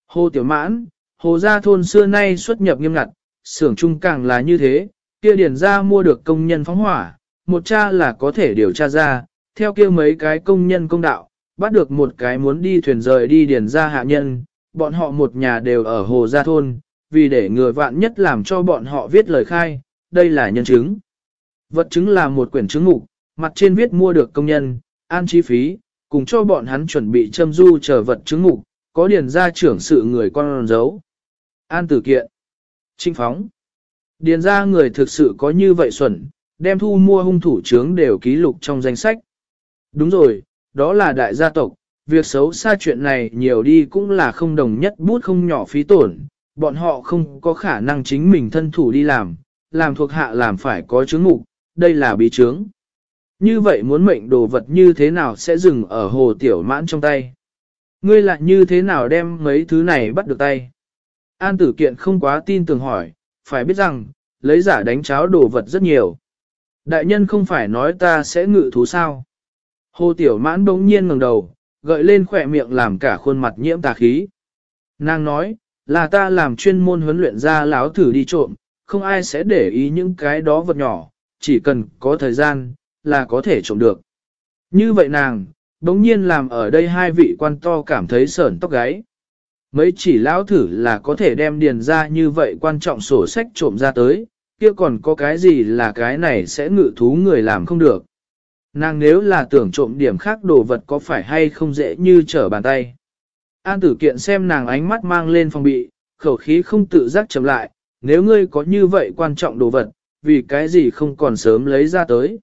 Hồ Tiểu Mãn, Hồ Gia thôn xưa nay xuất nhập nghiêm ngặt, xưởng trung càng là như thế, kia điền ra mua được công nhân phóng hỏa, một cha là có thể điều tra ra, theo kia mấy cái công nhân công đạo, bắt được một cái muốn đi thuyền rời đi điền ra hạ nhân, bọn họ một nhà đều ở Hồ Gia thôn, vì để người vạn nhất làm cho bọn họ viết lời khai, đây là nhân chứng. Vật chứng là một quyển chứng mục, mặt trên viết mua được công nhân, an chi phí, cùng cho bọn hắn chuẩn bị châm du chờ vật chứng mục, có điền ra trưởng sự người con dấu. An tử kiện. Trinh phóng. Điền ra người thực sự có như vậy xuẩn, đem thu mua hung thủ trướng đều ký lục trong danh sách. Đúng rồi, đó là đại gia tộc, việc xấu xa chuyện này nhiều đi cũng là không đồng nhất bút không nhỏ phí tổn, bọn họ không có khả năng chính mình thân thủ đi làm, làm thuộc hạ làm phải có chứng mục, đây là bí chứng. Như vậy muốn mệnh đồ vật như thế nào sẽ dừng ở hồ tiểu mãn trong tay? Ngươi lại như thế nào đem mấy thứ này bắt được tay? An tử kiện không quá tin tưởng hỏi, phải biết rằng, lấy giả đánh cháo đồ vật rất nhiều. Đại nhân không phải nói ta sẽ ngự thú sao? Hồ tiểu mãn bỗng nhiên ngẩng đầu, gợi lên khỏe miệng làm cả khuôn mặt nhiễm tà khí. Nàng nói, là ta làm chuyên môn huấn luyện ra láo thử đi trộm, không ai sẽ để ý những cái đó vật nhỏ, chỉ cần có thời gian, là có thể trộm được. Như vậy nàng, đống nhiên làm ở đây hai vị quan to cảm thấy sởn tóc gáy. Mấy chỉ lão thử là có thể đem điền ra như vậy quan trọng sổ sách trộm ra tới, kia còn có cái gì là cái này sẽ ngự thú người làm không được. Nàng nếu là tưởng trộm điểm khác đồ vật có phải hay không dễ như trở bàn tay. An tử kiện xem nàng ánh mắt mang lên phòng bị, khẩu khí không tự giác chậm lại, nếu ngươi có như vậy quan trọng đồ vật, vì cái gì không còn sớm lấy ra tới.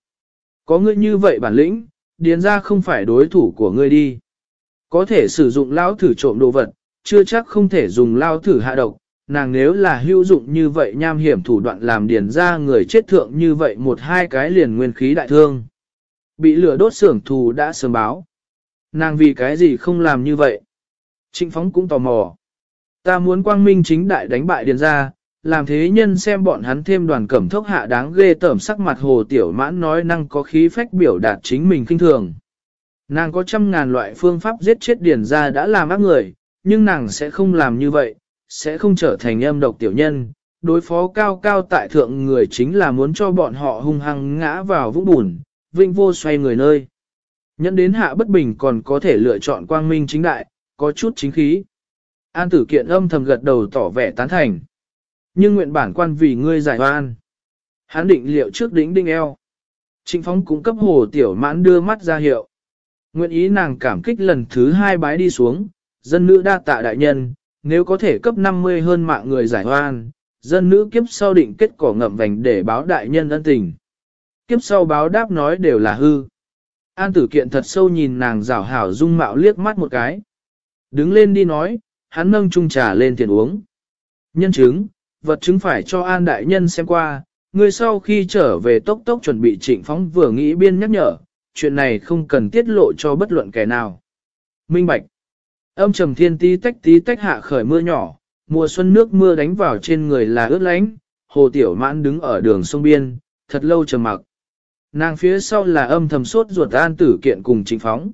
Có ngươi như vậy bản lĩnh, điền ra không phải đối thủ của ngươi đi. Có thể sử dụng lao thử trộm đồ vật, chưa chắc không thể dùng lao thử hạ độc, nàng nếu là hữu dụng như vậy nham hiểm thủ đoạn làm điền ra người chết thượng như vậy một hai cái liền nguyên khí đại thương. Bị lửa đốt xưởng thù đã sớm báo. Nàng vì cái gì không làm như vậy? Trịnh phóng cũng tò mò. Ta muốn quang minh chính đại đánh bại điền ra, làm thế nhân xem bọn hắn thêm đoàn cẩm thốc hạ đáng ghê tởm sắc mặt hồ tiểu mãn nói năng có khí phách biểu đạt chính mình kinh thường. Nàng có trăm ngàn loại phương pháp giết chết điền ra đã làm ác người, nhưng nàng sẽ không làm như vậy, sẽ không trở thành âm độc tiểu nhân. Đối phó cao cao tại thượng người chính là muốn cho bọn họ hung hăng ngã vào vũng bùn, vinh vô xoay người nơi. Nhẫn đến hạ bất bình còn có thể lựa chọn quang minh chính đại, có chút chính khí. An tử kiện âm thầm gật đầu tỏ vẻ tán thành. Nhưng nguyện bản quan vì ngươi giải oan. Hán định liệu trước đỉnh đinh eo. Trịnh phóng cũng cấp hồ tiểu mãn đưa mắt ra hiệu. Nguyện ý nàng cảm kích lần thứ hai bái đi xuống, dân nữ đa tạ đại nhân, nếu có thể cấp 50 hơn mạng người giải oan, dân nữ kiếp sau định kết cỏ ngậm vành để báo đại nhân ân tình. Kiếp sau báo đáp nói đều là hư. An tử kiện thật sâu nhìn nàng rảo hảo dung mạo liếc mắt một cái. Đứng lên đi nói, hắn nâng chung trà lên tiền uống. Nhân chứng, vật chứng phải cho an đại nhân xem qua, người sau khi trở về tốc tốc chuẩn bị trịnh phóng vừa nghĩ biên nhắc nhở, chuyện này không cần tiết lộ cho bất luận kẻ nào. Minh Bạch Âm trầm thiên tí tách tí tách hạ khởi mưa nhỏ, mùa xuân nước mưa đánh vào trên người là ướt lánh, hồ tiểu mãn đứng ở đường sông biên, thật lâu trầm mặc. Nàng phía sau là âm thầm suốt ruột an tử kiện cùng chính phóng.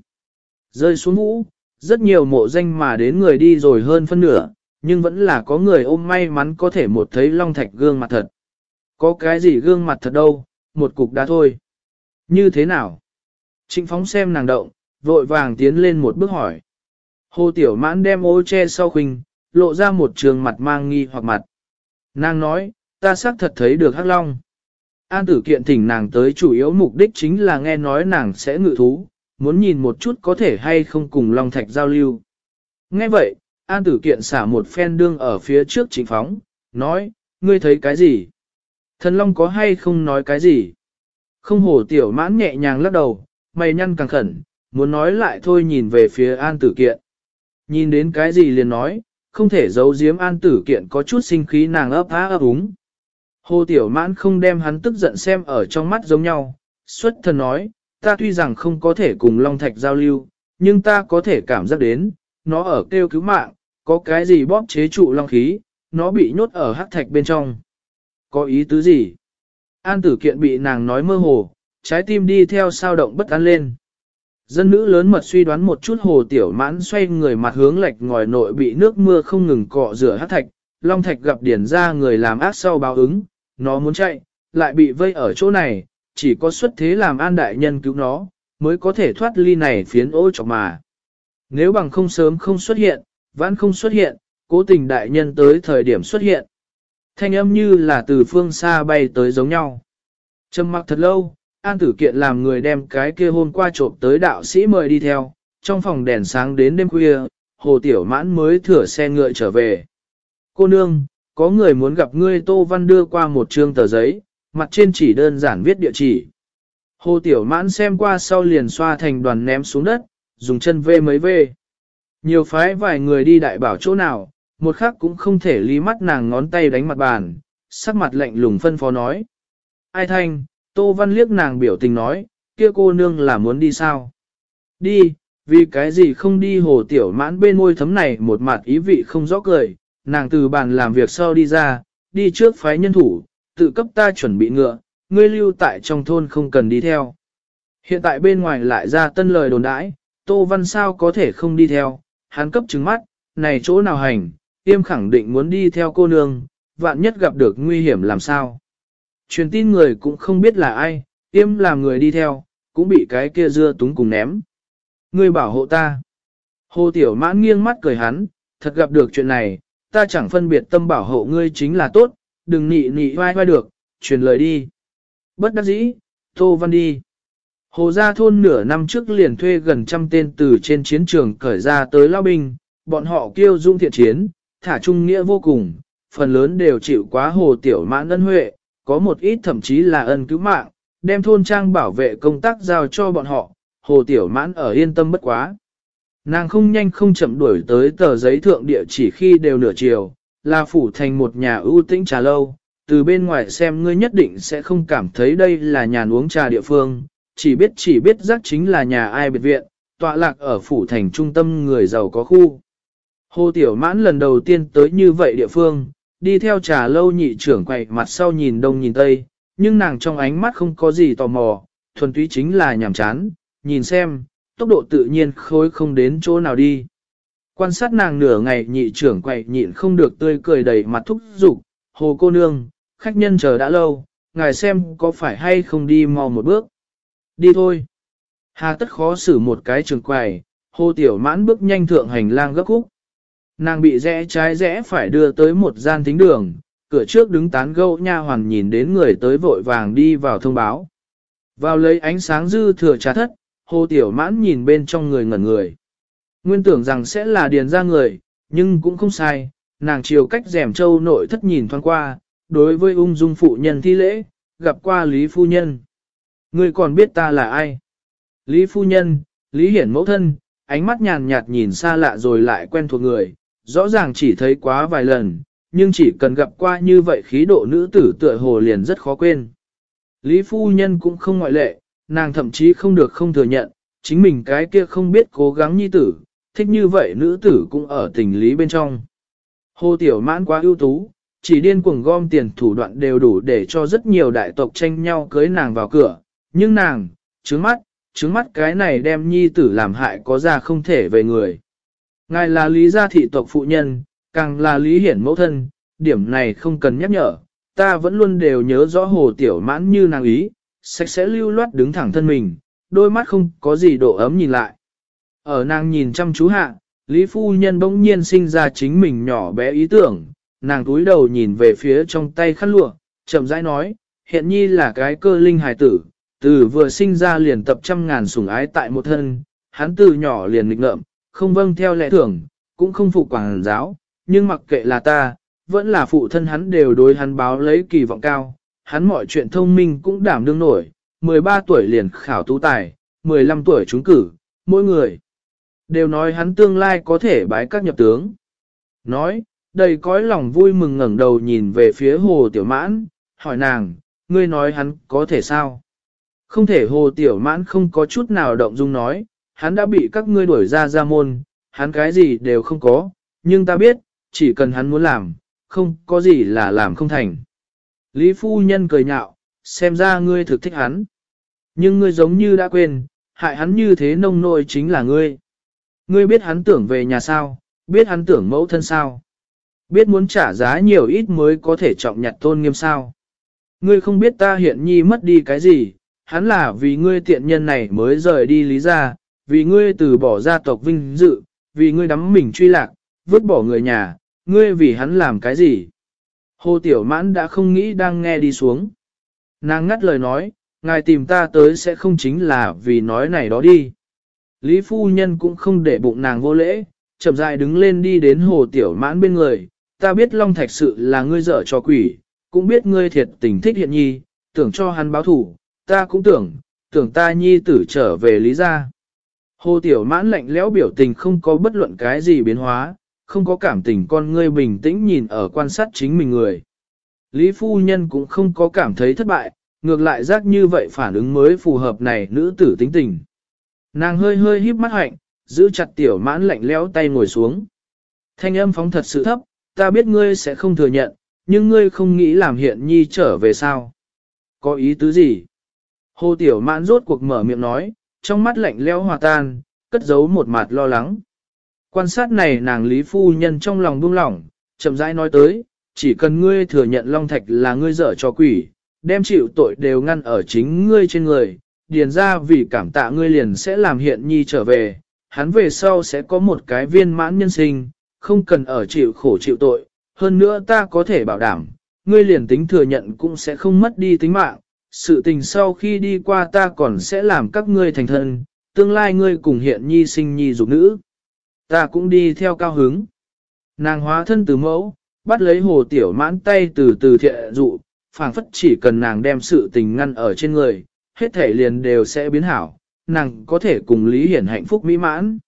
Rơi xuống vũ, rất nhiều mộ danh mà đến người đi rồi hơn phân nửa, nhưng vẫn là có người ôm may mắn có thể một thấy long thạch gương mặt thật. Có cái gì gương mặt thật đâu, một cục đá thôi. Như thế nào? Trịnh phóng xem nàng động, vội vàng tiến lên một bước hỏi. Hồ Tiểu Mãn đem ô che sau khinh, lộ ra một trường mặt mang nghi hoặc mặt. Nàng nói, ta xác thật thấy được Hắc Long. An tử kiện thỉnh nàng tới chủ yếu mục đích chính là nghe nói nàng sẽ ngự thú, muốn nhìn một chút có thể hay không cùng Long Thạch giao lưu. Nghe vậy, An Tử Kiện xả một phen đương ở phía trước chính phóng, nói, ngươi thấy cái gì? Thần Long có hay không nói cái gì? Không hổ tiểu mãn nhẹ nhàng lắc đầu, mày nhăn càng khẩn, muốn nói lại thôi nhìn về phía An Tử Kiện. Nhìn đến cái gì liền nói, không thể giấu giếm An Tử Kiện có chút sinh khí nàng ấp á ấp úng. Hồ Tiểu Mãn không đem hắn tức giận xem ở trong mắt giống nhau, xuất thần nói, ta tuy rằng không có thể cùng Long Thạch giao lưu, nhưng ta có thể cảm giác đến, nó ở kêu cứu mạng, có cái gì bóp chế trụ Long khí, nó bị nhốt ở hắc thạch bên trong. Có ý tứ gì? An tử kiện bị nàng nói mơ hồ, trái tim đi theo sao động bất an lên. Dân nữ lớn mật suy đoán một chút hồ tiểu mãn xoay người mặt hướng lệch ngòi nội bị nước mưa không ngừng cọ rửa hát thạch, long thạch gặp điển ra người làm ác sau báo ứng, nó muốn chạy, lại bị vây ở chỗ này, chỉ có xuất thế làm an đại nhân cứu nó, mới có thể thoát ly này phiến ô chọc mà. Nếu bằng không sớm không xuất hiện, vãn không xuất hiện, cố tình đại nhân tới thời điểm xuất hiện. Thanh âm như là từ phương xa bay tới giống nhau. Trầm mặc thật lâu, An Tử Kiện làm người đem cái kia hôm qua trộm tới đạo sĩ mời đi theo, trong phòng đèn sáng đến đêm khuya, Hồ Tiểu Mãn mới thửa xe ngựa trở về. Cô nương, có người muốn gặp ngươi Tô Văn đưa qua một trương tờ giấy, mặt trên chỉ đơn giản viết địa chỉ. Hồ Tiểu Mãn xem qua sau liền xoa thành đoàn ném xuống đất, dùng chân vê mấy vê. Nhiều phái vài người đi đại bảo chỗ nào, một khắc cũng không thể lý mắt nàng ngón tay đánh mặt bàn, sắc mặt lạnh lùng phân phó nói. Ai thanh, Tô Văn liếc nàng biểu tình nói, kia cô nương là muốn đi sao? Đi, vì cái gì không đi hồ tiểu mãn bên môi thấm này một mặt ý vị không rõ cười, nàng từ bàn làm việc sau đi ra, đi trước phái nhân thủ, tự cấp ta chuẩn bị ngựa, ngươi lưu tại trong thôn không cần đi theo. Hiện tại bên ngoài lại ra tân lời đồn đãi, Tô Văn sao có thể không đi theo, hắn cấp trứng mắt, này chỗ nào hành, tiêm khẳng định muốn đi theo cô nương, vạn nhất gặp được nguy hiểm làm sao. Truyền tin người cũng không biết là ai, tiêm làm người đi theo, cũng bị cái kia dưa túng cùng ném. Ngươi bảo hộ ta. Hồ Tiểu Mãn nghiêng mắt cười hắn, thật gặp được chuyện này, ta chẳng phân biệt tâm bảo hộ ngươi chính là tốt, đừng nị nị vai vai được, truyền lời đi. Bất đắc dĩ, Tô Văn đi. Hồ gia thôn nửa năm trước liền thuê gần trăm tên từ trên chiến trường cởi ra tới lao binh, bọn họ kêu dung thiện chiến, thả trung nghĩa vô cùng, phần lớn đều chịu quá hồ tiểu mãn ân huệ, có một ít thậm chí là ân cứu mạng, đem thôn trang bảo vệ công tác giao cho bọn họ, hồ tiểu mãn ở yên tâm bất quá. Nàng không nhanh không chậm đuổi tới tờ giấy thượng địa chỉ khi đều nửa chiều, là phủ thành một nhà ưu tĩnh trà lâu, từ bên ngoài xem ngươi nhất định sẽ không cảm thấy đây là nhà uống trà địa phương, chỉ biết chỉ biết rắc chính là nhà ai biệt viện, tọa lạc ở phủ thành trung tâm người giàu có khu. Hồ Tiểu Mãn lần đầu tiên tới như vậy địa phương, đi theo trà lâu nhị trưởng quậy mặt sau nhìn đông nhìn tây, nhưng nàng trong ánh mắt không có gì tò mò, thuần túy chính là nhảm chán, nhìn xem, tốc độ tự nhiên khối không đến chỗ nào đi. Quan sát nàng nửa ngày nhị trưởng quậy nhịn không được tươi cười đầy mặt thúc giục, hồ cô nương, khách nhân chờ đã lâu, ngài xem có phải hay không đi mau một bước. Đi thôi. Hà tất khó xử một cái trường quầy, hồ tiểu mãn bước nhanh thượng hành lang gấp khúc. Nàng bị rẽ trái rẽ phải đưa tới một gian thính đường, cửa trước đứng tán gẫu nha hoàn nhìn đến người tới vội vàng đi vào thông báo. Vào lấy ánh sáng dư thừa trà thất, hồ tiểu mãn nhìn bên trong người ngẩn người. Nguyên tưởng rằng sẽ là điền ra người, nhưng cũng không sai, nàng chiều cách rèm châu nội thất nhìn thoáng qua, đối với ung dung phụ nhân thi lễ, gặp qua Lý Phu Nhân. Người còn biết ta là ai? Lý Phu Nhân, Lý Hiển mẫu thân, ánh mắt nhàn nhạt nhìn xa lạ rồi lại quen thuộc người, rõ ràng chỉ thấy quá vài lần, nhưng chỉ cần gặp qua như vậy khí độ nữ tử tựa hồ liền rất khó quên. Lý Phu Nhân cũng không ngoại lệ, nàng thậm chí không được không thừa nhận, chính mình cái kia không biết cố gắng nhi tử, thích như vậy nữ tử cũng ở tình lý bên trong. Hồ Tiểu Mãn quá ưu tú, chỉ điên cuồng gom tiền thủ đoạn đều đủ để cho rất nhiều đại tộc tranh nhau cưới nàng vào cửa, nhưng nàng, trứng mắt, trứng mắt cái này đem nhi tử làm hại có ra không thể về người. Ngài là lý gia thị tộc phụ nhân, càng là lý hiển mẫu thân, điểm này không cần nhắc nhở, ta vẫn luôn đều nhớ rõ hồ tiểu mãn như nàng ý, sạch sẽ lưu loát đứng thẳng thân mình, đôi mắt không có gì độ ấm nhìn lại. Ở nàng nhìn chăm chú hạ, Lý Phu Nhân bỗng nhiên sinh ra chính mình nhỏ bé ý tưởng, nàng túi đầu nhìn về phía trong tay khăn lụa, chậm rãi nói, hiện nhi là cái cơ linh hài tử, từ vừa sinh ra liền tập trăm ngàn sủng ái tại một thân, hắn từ nhỏ liền nghịch ngợm, không vâng theo lẽ thường, cũng không phụ quảng giáo, nhưng mặc kệ là ta, vẫn là phụ thân hắn đều đối hắn báo lấy kỳ vọng cao, hắn mọi chuyện thông minh cũng đảm đương nổi, 13 tuổi liền khảo tú tài, 15 tuổi trúng cử, mỗi người đều nói hắn tương lai có thể bái các nhập tướng. Nói, đầy cõi lòng vui mừng ngẩng đầu nhìn về phía hồ tiểu mãn, hỏi nàng, ngươi nói hắn có thể sao? Không thể hồ tiểu mãn không có chút nào động dung nói, hắn đã bị các ngươi đuổi ra ra môn, hắn cái gì đều không có, nhưng ta biết, chỉ cần hắn muốn làm, không có gì là làm không thành. Lý phu nhân cười nhạo, xem ra ngươi thực thích hắn. Nhưng ngươi giống như đã quên, hại hắn như thế nông nôi chính là ngươi. Ngươi biết hắn tưởng về nhà sao, biết hắn tưởng mẫu thân sao. Biết muốn trả giá nhiều ít mới có thể trọng nhặt tôn nghiêm sao. Ngươi không biết ta hiện nhi mất đi cái gì, hắn là vì ngươi tiện nhân này mới rời đi lý ra, vì ngươi từ bỏ gia tộc vinh dự, vì ngươi đắm mình truy lạc, vứt bỏ người nhà, ngươi vì hắn làm cái gì? Hồ Tiểu Mãn đã không nghĩ đang nghe đi xuống. Nàng ngắt lời nói, ngài tìm ta tới sẽ không chính là vì nói này đó đi. Lý phu nhân cũng không để bụng nàng vô lễ, chậm rãi đứng lên đi đến Hồ Tiểu Mãn bên người, ta biết Long Thạch sự là ngươi dở cho quỷ, cũng biết ngươi thiệt tình thích hiện nhi, tưởng cho hắn báo thủ, ta cũng tưởng, tưởng ta nhi tử trở về lý gia. Hồ Tiểu Mãn lạnh lẽo biểu tình không có bất luận cái gì biến hóa, không có cảm tình con ngươi bình tĩnh nhìn ở quan sát chính mình người. Lý phu nhân cũng không có cảm thấy thất bại, ngược lại giác như vậy phản ứng mới phù hợp này nữ tử tính tình. Nàng hơi hơi híp mắt hạnh, giữ chặt tiểu mãn lạnh lẽo tay ngồi xuống. Thanh âm phóng thật sự thấp, ta biết ngươi sẽ không thừa nhận, nhưng ngươi không nghĩ làm hiện nhi trở về sao. Có ý tứ gì? Hồ tiểu mãn rốt cuộc mở miệng nói, trong mắt lạnh lẽo hòa tan, cất giấu một mặt lo lắng. Quan sát này nàng Lý Phu Nhân trong lòng buông lỏng, chậm rãi nói tới, chỉ cần ngươi thừa nhận Long Thạch là ngươi dở cho quỷ, đem chịu tội đều ngăn ở chính ngươi trên người, điền ra vì cảm tạ ngươi liền sẽ làm hiện nhi trở về, hắn về sau sẽ có một cái viên mãn nhân sinh, không cần ở chịu khổ chịu tội, hơn nữa ta có thể bảo đảm, ngươi liền tính thừa nhận cũng sẽ không mất đi tính mạng, sự tình sau khi đi qua ta còn sẽ làm các ngươi thành thân, tương lai ngươi cùng hiện nhi sinh nhi dục nữ. Ta cũng đi theo cao hứng. Nàng hóa thân từ mẫu, bắt lấy hồ tiểu mãn tay từ từ thiện dụ, phảng phất chỉ cần nàng đem sự tình ngăn ở trên người, hết thể liền đều sẽ biến hảo, nàng có thể cùng Lý Hiển hạnh phúc mỹ mãn.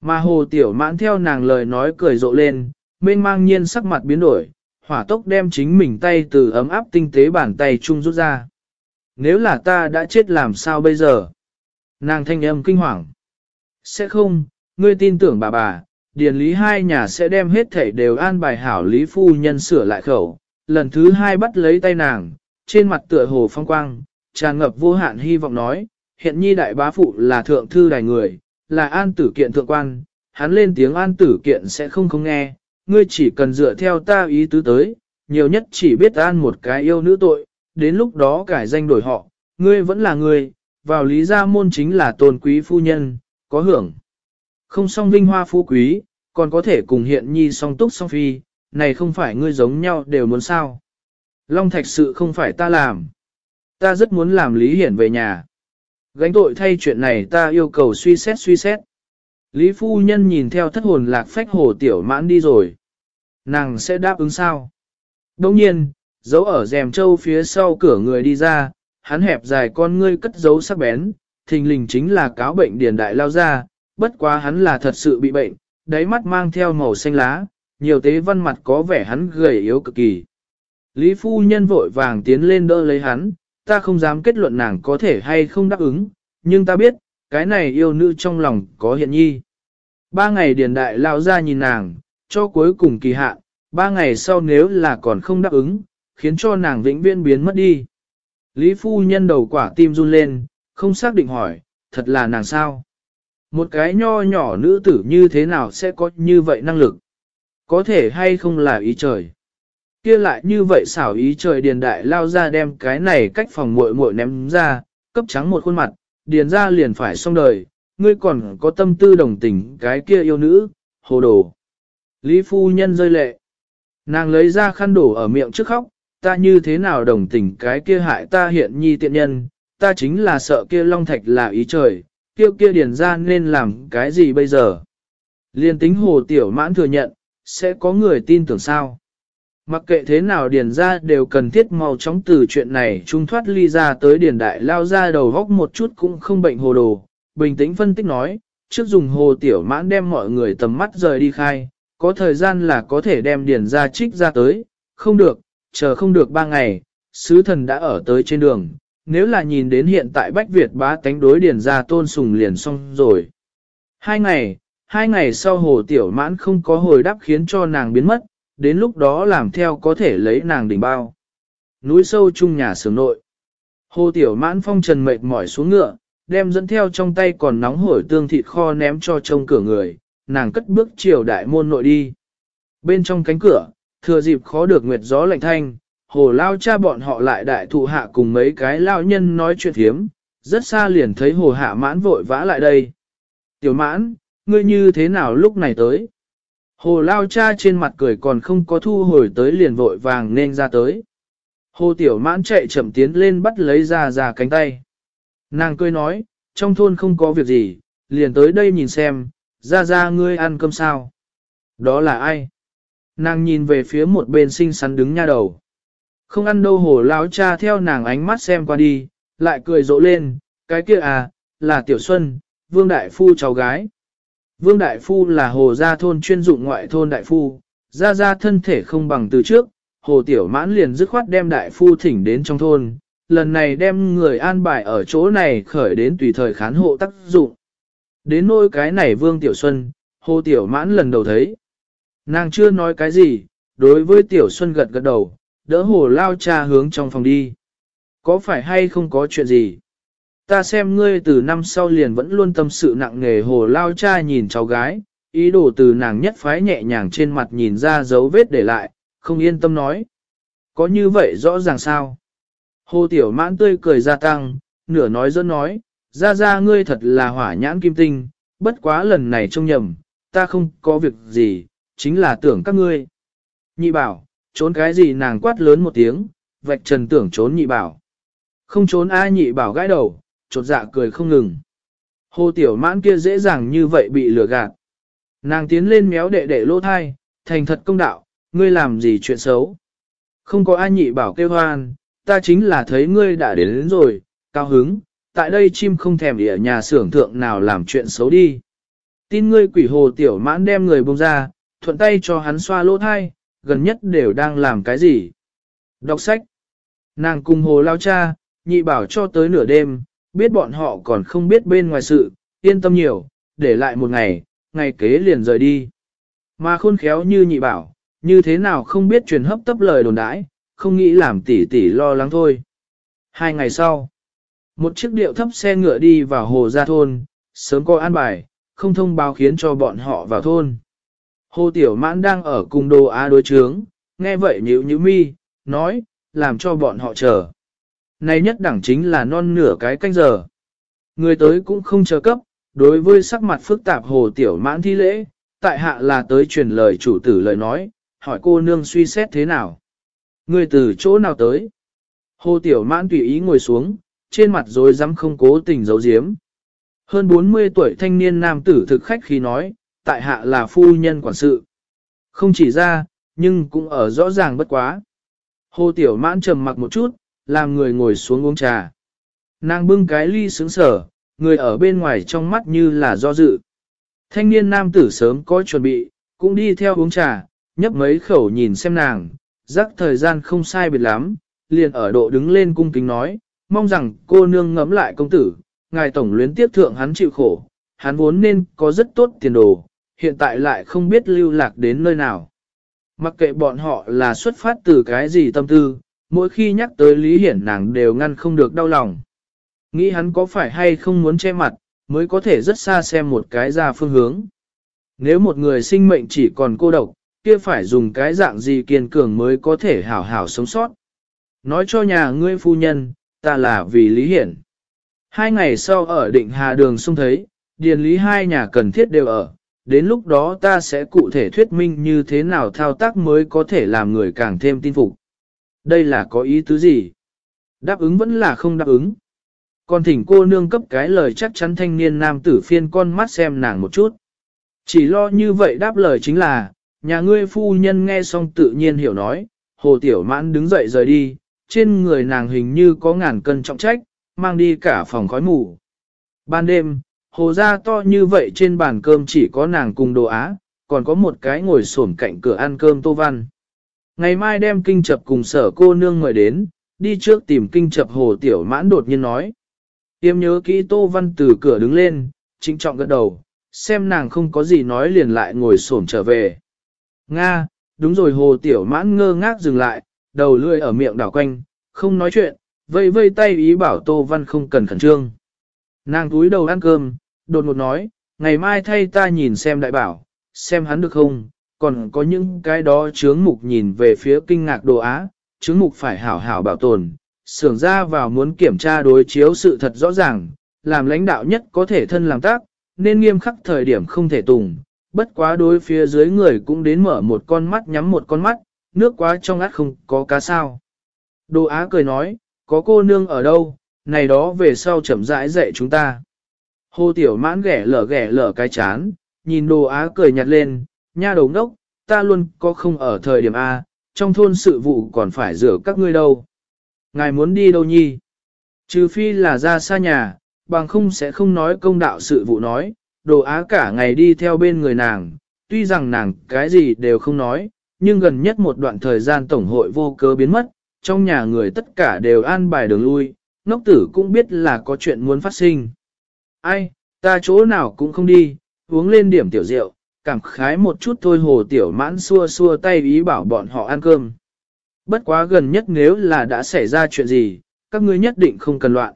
Mà hồ tiểu mãn theo nàng lời nói cười rộ lên, mênh mang nhiên sắc mặt biến đổi, hỏa tốc đem chính mình tay từ ấm áp tinh tế bàn tay chung rút ra. Nếu là ta đã chết làm sao bây giờ? Nàng thanh âm kinh hoàng. Sẽ không, ngươi tin tưởng bà bà, điền lý hai nhà sẽ đem hết thể đều an bài hảo lý phu nhân sửa lại khẩu. Lần thứ hai bắt lấy tay nàng, trên mặt tựa hồ phong quang, tràn ngập vô hạn hy vọng nói, hiện nhi đại bá phụ là thượng thư đài người, là an tử kiện thượng quan, hắn lên tiếng an tử kiện sẽ không không nghe, ngươi chỉ cần dựa theo ta ý tứ tới, nhiều nhất chỉ biết an một cái yêu nữ tội, đến lúc đó cải danh đổi họ, ngươi vẫn là ngươi, vào lý gia môn chính là tôn quý phu nhân, có hưởng. Không song vinh hoa phú quý, còn có thể cùng hiện nhi song túc song phi, này không phải ngươi giống nhau đều muốn sao. Long thạch sự không phải ta làm. Ta rất muốn làm Lý Hiển về nhà. Gánh tội thay chuyện này ta yêu cầu suy xét suy xét. Lý phu nhân nhìn theo thất hồn lạc phách hồ tiểu mãn đi rồi. Nàng sẽ đáp ứng sao? Đồng nhiên, giấu ở rèm châu phía sau cửa người đi ra, hắn hẹp dài con ngươi cất giấu sắc bén, thình lình chính là cáo bệnh điền đại lao ra, bất quá hắn là thật sự bị bệnh, đáy mắt mang theo màu xanh lá, nhiều tế văn mặt có vẻ hắn gầy yếu cực kỳ. Lý phu nhân vội vàng tiến lên đỡ lấy hắn, ta không dám kết luận nàng có thể hay không đáp ứng, nhưng ta biết, cái này yêu nữ trong lòng có hiện nhi. Ba ngày điền đại lao ra nhìn nàng, cho cuối cùng kỳ hạn, ba ngày sau nếu là còn không đáp ứng, khiến cho nàng vĩnh viễn biến mất đi. Lý phu nhân đầu quả tim run lên, không xác định hỏi, thật là nàng sao? Một cái nho nhỏ nữ tử như thế nào sẽ có như vậy năng lực? Có thể hay không là ý trời? kia lại như vậy xảo ý trời điền đại lao ra đem cái này cách phòng muội muội ném ra, cấp trắng một khuôn mặt, điền ra liền phải xong đời, ngươi còn có tâm tư đồng tình cái kia yêu nữ, hồ đồ. Lý phu nhân rơi lệ. Nàng lấy ra khăn đổ ở miệng trước khóc, ta như thế nào đồng tình cái kia hại ta hiện nhi tiện nhân, ta chính là sợ kia long thạch là ý trời, kêu kia điền ra nên làm cái gì bây giờ. Liên tính hồ tiểu mãn thừa nhận, sẽ có người tin tưởng sao. Mặc kệ thế nào điền ra đều cần thiết mau chóng từ chuyện này trung thoát ly ra tới điền đại lao ra đầu góc một chút cũng không bệnh hồ đồ. Bình tĩnh phân tích nói, trước dùng hồ tiểu mãn đem mọi người tầm mắt rời đi khai, có thời gian là có thể đem điền ra trích ra tới, không được, chờ không được ba ngày, sứ thần đã ở tới trên đường, nếu là nhìn đến hiện tại Bách Việt bá tánh đối điền ra tôn sùng liền xong rồi. Hai ngày, hai ngày sau hồ tiểu mãn không có hồi đáp khiến cho nàng biến mất, đến lúc đó làm theo có thể lấy nàng đỉnh bao. Núi sâu chung nhà sướng nội. Hồ tiểu mãn phong trần mệt mỏi xuống ngựa, đem dẫn theo trong tay còn nóng hổi tương thịt kho ném cho trông cửa người, nàng cất bước chiều đại môn nội đi. Bên trong cánh cửa, thừa dịp khó được nguyệt gió lạnh thanh, hồ lao cha bọn họ lại đại thụ hạ cùng mấy cái lao nhân nói chuyện thiếm, rất xa liền thấy hồ hạ mãn vội vã lại đây. Tiểu mãn, ngươi như thế nào lúc này tới? Hồ lao cha trên mặt cười còn không có thu hồi tới liền vội vàng nên ra tới. Hồ tiểu mãn chạy chậm tiến lên bắt lấy ra ra cánh tay. Nàng cười nói, trong thôn không có việc gì, liền tới đây nhìn xem, ra ra ngươi ăn cơm sao. Đó là ai? Nàng nhìn về phía một bên xinh xắn đứng nha đầu. Không ăn đâu hồ lão cha theo nàng ánh mắt xem qua đi, lại cười rộ lên, cái kia à, là Tiểu Xuân, Vương Đại Phu cháu gái. Vương Đại Phu là hồ gia thôn chuyên dụng ngoại thôn Đại Phu, gia gia thân thể không bằng từ trước, hồ Tiểu Mãn liền dứt khoát đem Đại Phu thỉnh đến trong thôn, lần này đem người an bài ở chỗ này khởi đến tùy thời khán hộ tác dụng. Đến nôi cái này Vương Tiểu Xuân, hồ Tiểu Mãn lần đầu thấy. Nàng chưa nói cái gì, đối với Tiểu Xuân gật gật đầu, đỡ hồ lao cha hướng trong phòng đi. Có phải hay không có chuyện gì? Ta xem ngươi từ năm sau liền vẫn luôn tâm sự nặng nề hồ lao cha nhìn cháu gái, ý đồ từ nàng nhất phái nhẹ nhàng trên mặt nhìn ra dấu vết để lại, không yên tâm nói. Có như vậy rõ ràng sao? Hồ tiểu mãn tươi cười gia tăng, nửa nói dẫn nói, ra ra ngươi thật là hỏa nhãn kim tinh, bất quá lần này trông nhầm, ta không có việc gì, chính là tưởng các ngươi. Nhị bảo, trốn cái gì nàng quát lớn một tiếng, vạch trần tưởng trốn nhị bảo. Không trốn ai nhị bảo gãi đầu, trột dạ cười không ngừng. Hồ tiểu mãn kia dễ dàng như vậy bị lừa gạt. Nàng tiến lên méo đệ đệ lỗ thai, thành thật công đạo, ngươi làm gì chuyện xấu. Không có ai nhị bảo kêu hoan, ta chính là thấy ngươi đã đến, đến rồi, cao hứng, tại đây chim không thèm ở nhà xưởng thượng nào làm chuyện xấu đi. Tin ngươi quỷ hồ tiểu mãn đem người bông ra, thuận tay cho hắn xoa lỗ thai, gần nhất đều đang làm cái gì. Đọc sách. Nàng cùng hồ lao cha, nhị bảo cho tới nửa đêm, biết bọn họ còn không biết bên ngoài sự, yên tâm nhiều, để lại một ngày, ngày kế liền rời đi. Mà khôn khéo như nhị bảo, như thế nào không biết truyền hấp tấp lời đồn đãi, không nghĩ làm tỉ tỉ lo lắng thôi. Hai ngày sau, một chiếc điệu thấp xe ngựa đi vào hồ gia thôn, sớm coi an bài, không thông báo khiến cho bọn họ vào thôn. Hồ Tiểu Mãn đang ở cùng đồ á đối chướng, nghe vậy nhíu nhíu mi, nói, làm cho bọn họ chờ. Này nhất đẳng chính là non nửa cái canh giờ. Người tới cũng không chờ cấp, đối với sắc mặt phức tạp Hồ Tiểu Mãn thi lễ, tại hạ là tới truyền lời chủ tử lời nói, hỏi cô nương suy xét thế nào. Người từ chỗ nào tới? Hồ Tiểu Mãn tùy ý ngồi xuống, trên mặt rồi dám không cố tình giấu giếm. Hơn 40 tuổi thanh niên nam tử thực khách khi nói, tại hạ là phu nhân quản sự. Không chỉ ra, nhưng cũng ở rõ ràng bất quá. Hồ Tiểu Mãn trầm mặc một chút, làm người ngồi xuống uống trà. Nàng bưng cái ly sướng sở, người ở bên ngoài trong mắt như là do dự. Thanh niên nam tử sớm có chuẩn bị, cũng đi theo uống trà, nhấp mấy khẩu nhìn xem nàng, rắc thời gian không sai biệt lắm, liền ở độ đứng lên cung kính nói, mong rằng cô nương ngẫm lại công tử, ngài tổng luyến tiếp thượng hắn chịu khổ, hắn vốn nên có rất tốt tiền đồ, hiện tại lại không biết lưu lạc đến nơi nào. Mặc kệ bọn họ là xuất phát từ cái gì tâm tư, mỗi khi nhắc tới Lý Hiển nàng đều ngăn không được đau lòng. Nghĩ hắn có phải hay không muốn che mặt, mới có thể rất xa xem một cái ra phương hướng. Nếu một người sinh mệnh chỉ còn cô độc, kia phải dùng cái dạng gì kiên cường mới có thể hảo hảo sống sót. Nói cho nhà ngươi phu nhân, ta là vì Lý Hiển. Hai ngày sau ở định Hà Đường xung thấy, điền lý hai nhà cần thiết đều ở, đến lúc đó ta sẽ cụ thể thuyết minh như thế nào thao tác mới có thể làm người càng thêm tin phục. Đây là có ý tứ gì? Đáp ứng vẫn là không đáp ứng. còn thỉnh cô nương cấp cái lời chắc chắn thanh niên nam tử phiên con mắt xem nàng một chút. Chỉ lo như vậy đáp lời chính là, nhà ngươi phu nhân nghe xong tự nhiên hiểu nói, hồ tiểu mãn đứng dậy rời đi, trên người nàng hình như có ngàn cân trọng trách, mang đi cả phòng khói mù. Ban đêm, hồ ra to như vậy trên bàn cơm chỉ có nàng cùng đồ á, còn có một cái ngồi xổm cạnh cửa ăn cơm tô văn. Ngày mai đem kinh chập cùng sở cô nương người đến, đi trước tìm kinh chập hồ tiểu mãn đột nhiên nói. Tiêm nhớ kỹ tô văn từ cửa đứng lên, trinh trọng gật đầu, xem nàng không có gì nói liền lại ngồi xổm trở về. Nga, đúng rồi hồ tiểu mãn ngơ ngác dừng lại, đầu lươi ở miệng đảo quanh, không nói chuyện, vây vây tay ý bảo tô văn không cần khẩn trương. Nàng túi đầu ăn cơm, đột ngột nói, ngày mai thay ta nhìn xem đại bảo, xem hắn được không, còn có những cái đó chướng mục nhìn về phía kinh ngạc đồ á, chướng mục phải hảo hảo bảo tồn, sưởng ra vào muốn kiểm tra đối chiếu sự thật rõ ràng, làm lãnh đạo nhất có thể thân làm tác, nên nghiêm khắc thời điểm không thể tùng, bất quá đối phía dưới người cũng đến mở một con mắt nhắm một con mắt, nước quá trong át không có cá sao. Đồ Á cười nói, có cô nương ở đâu, này đó về sau chậm rãi dạy chúng ta. Hồ Tiểu Mãn ghẻ lở ghẻ lở cái chán, nhìn Đồ Á cười nhạt lên, nha đầu ngốc, ta luôn có không ở thời điểm A, trong thôn sự vụ còn phải rửa các ngươi đâu. Ngài muốn đi đâu nhi? Trừ phi là ra xa nhà, bằng không sẽ không nói công đạo sự vụ nói, đồ á cả ngày đi theo bên người nàng, tuy rằng nàng cái gì đều không nói, nhưng gần nhất một đoạn thời gian tổng hội vô cớ biến mất, trong nhà người tất cả đều an bài đường lui, ngốc tử cũng biết là có chuyện muốn phát sinh. Ai, ta chỗ nào cũng không đi, uống lên điểm tiểu rượu, cảm khái một chút thôi hồ tiểu mãn xua xua tay ý bảo bọn họ ăn cơm. Bất quá gần nhất nếu là đã xảy ra chuyện gì, các ngươi nhất định không cần loạn.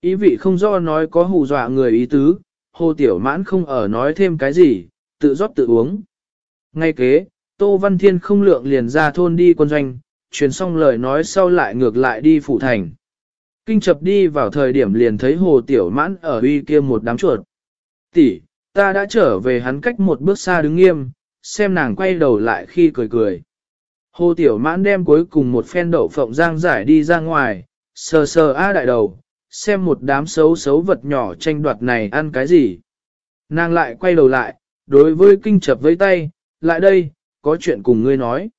Ý vị không do nói có hù dọa người ý tứ, hồ tiểu mãn không ở nói thêm cái gì, tự rót tự uống. Ngay kế, Tô Văn Thiên không lượng liền ra thôn đi quân doanh, truyền xong lời nói sau lại ngược lại đi phủ thành. Kinh chập đi vào thời điểm liền thấy hồ tiểu mãn ở uy kia một đám chuột. Tỷ, ta đã trở về hắn cách một bước xa đứng nghiêm, xem nàng quay đầu lại khi cười cười. Hồ tiểu mãn đem cuối cùng một phen đậu phộng giang giải đi ra ngoài, sờ sờ a đại đầu, xem một đám xấu xấu vật nhỏ tranh đoạt này ăn cái gì. Nàng lại quay đầu lại, đối với kinh chập với tay, lại đây, có chuyện cùng ngươi nói.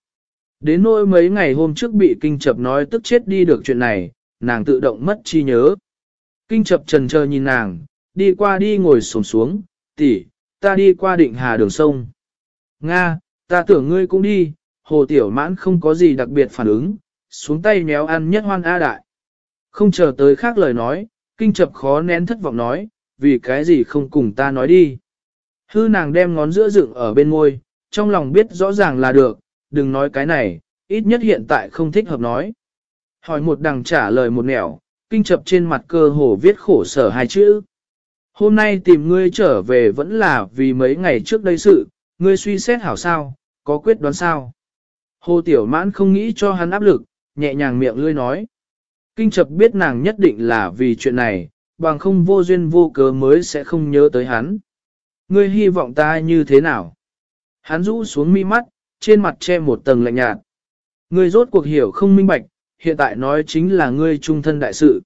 Đến nỗi mấy ngày hôm trước bị kinh chập nói tức chết đi được chuyện này, nàng tự động mất chi nhớ. Kinh chập trần chờ nhìn nàng, đi qua đi ngồi xổm xuống, tỷ, ta đi qua định hà đường sông. Nga, ta tưởng ngươi cũng đi, hồ tiểu mãn không có gì đặc biệt phản ứng, xuống tay méo ăn nhất hoan A đại. Không chờ tới khác lời nói, kinh chập khó nén thất vọng nói, vì cái gì không cùng ta nói đi. Hư nàng đem ngón giữa dựng ở bên môi, trong lòng biết rõ ràng là được, đừng nói cái này, ít nhất hiện tại không thích hợp nói. Hỏi một đằng trả lời một nẻo, kinh chập trên mặt cơ hồ viết khổ sở hai chữ. Hôm nay tìm ngươi trở về vẫn là vì mấy ngày trước đây sự, ngươi suy xét hảo sao, có quyết đoán sao. Hồ Tiểu Mãn không nghĩ cho hắn áp lực, nhẹ nhàng miệng lươi nói. Kinh chập biết nàng nhất định là vì chuyện này, bằng không vô duyên vô cớ mới sẽ không nhớ tới hắn. Ngươi hy vọng ta như thế nào? Hắn rũ xuống mi mắt, trên mặt che một tầng lạnh nhạt. Ngươi rốt cuộc hiểu không minh bạch, hiện tại nói chính là ngươi trung thân đại sự.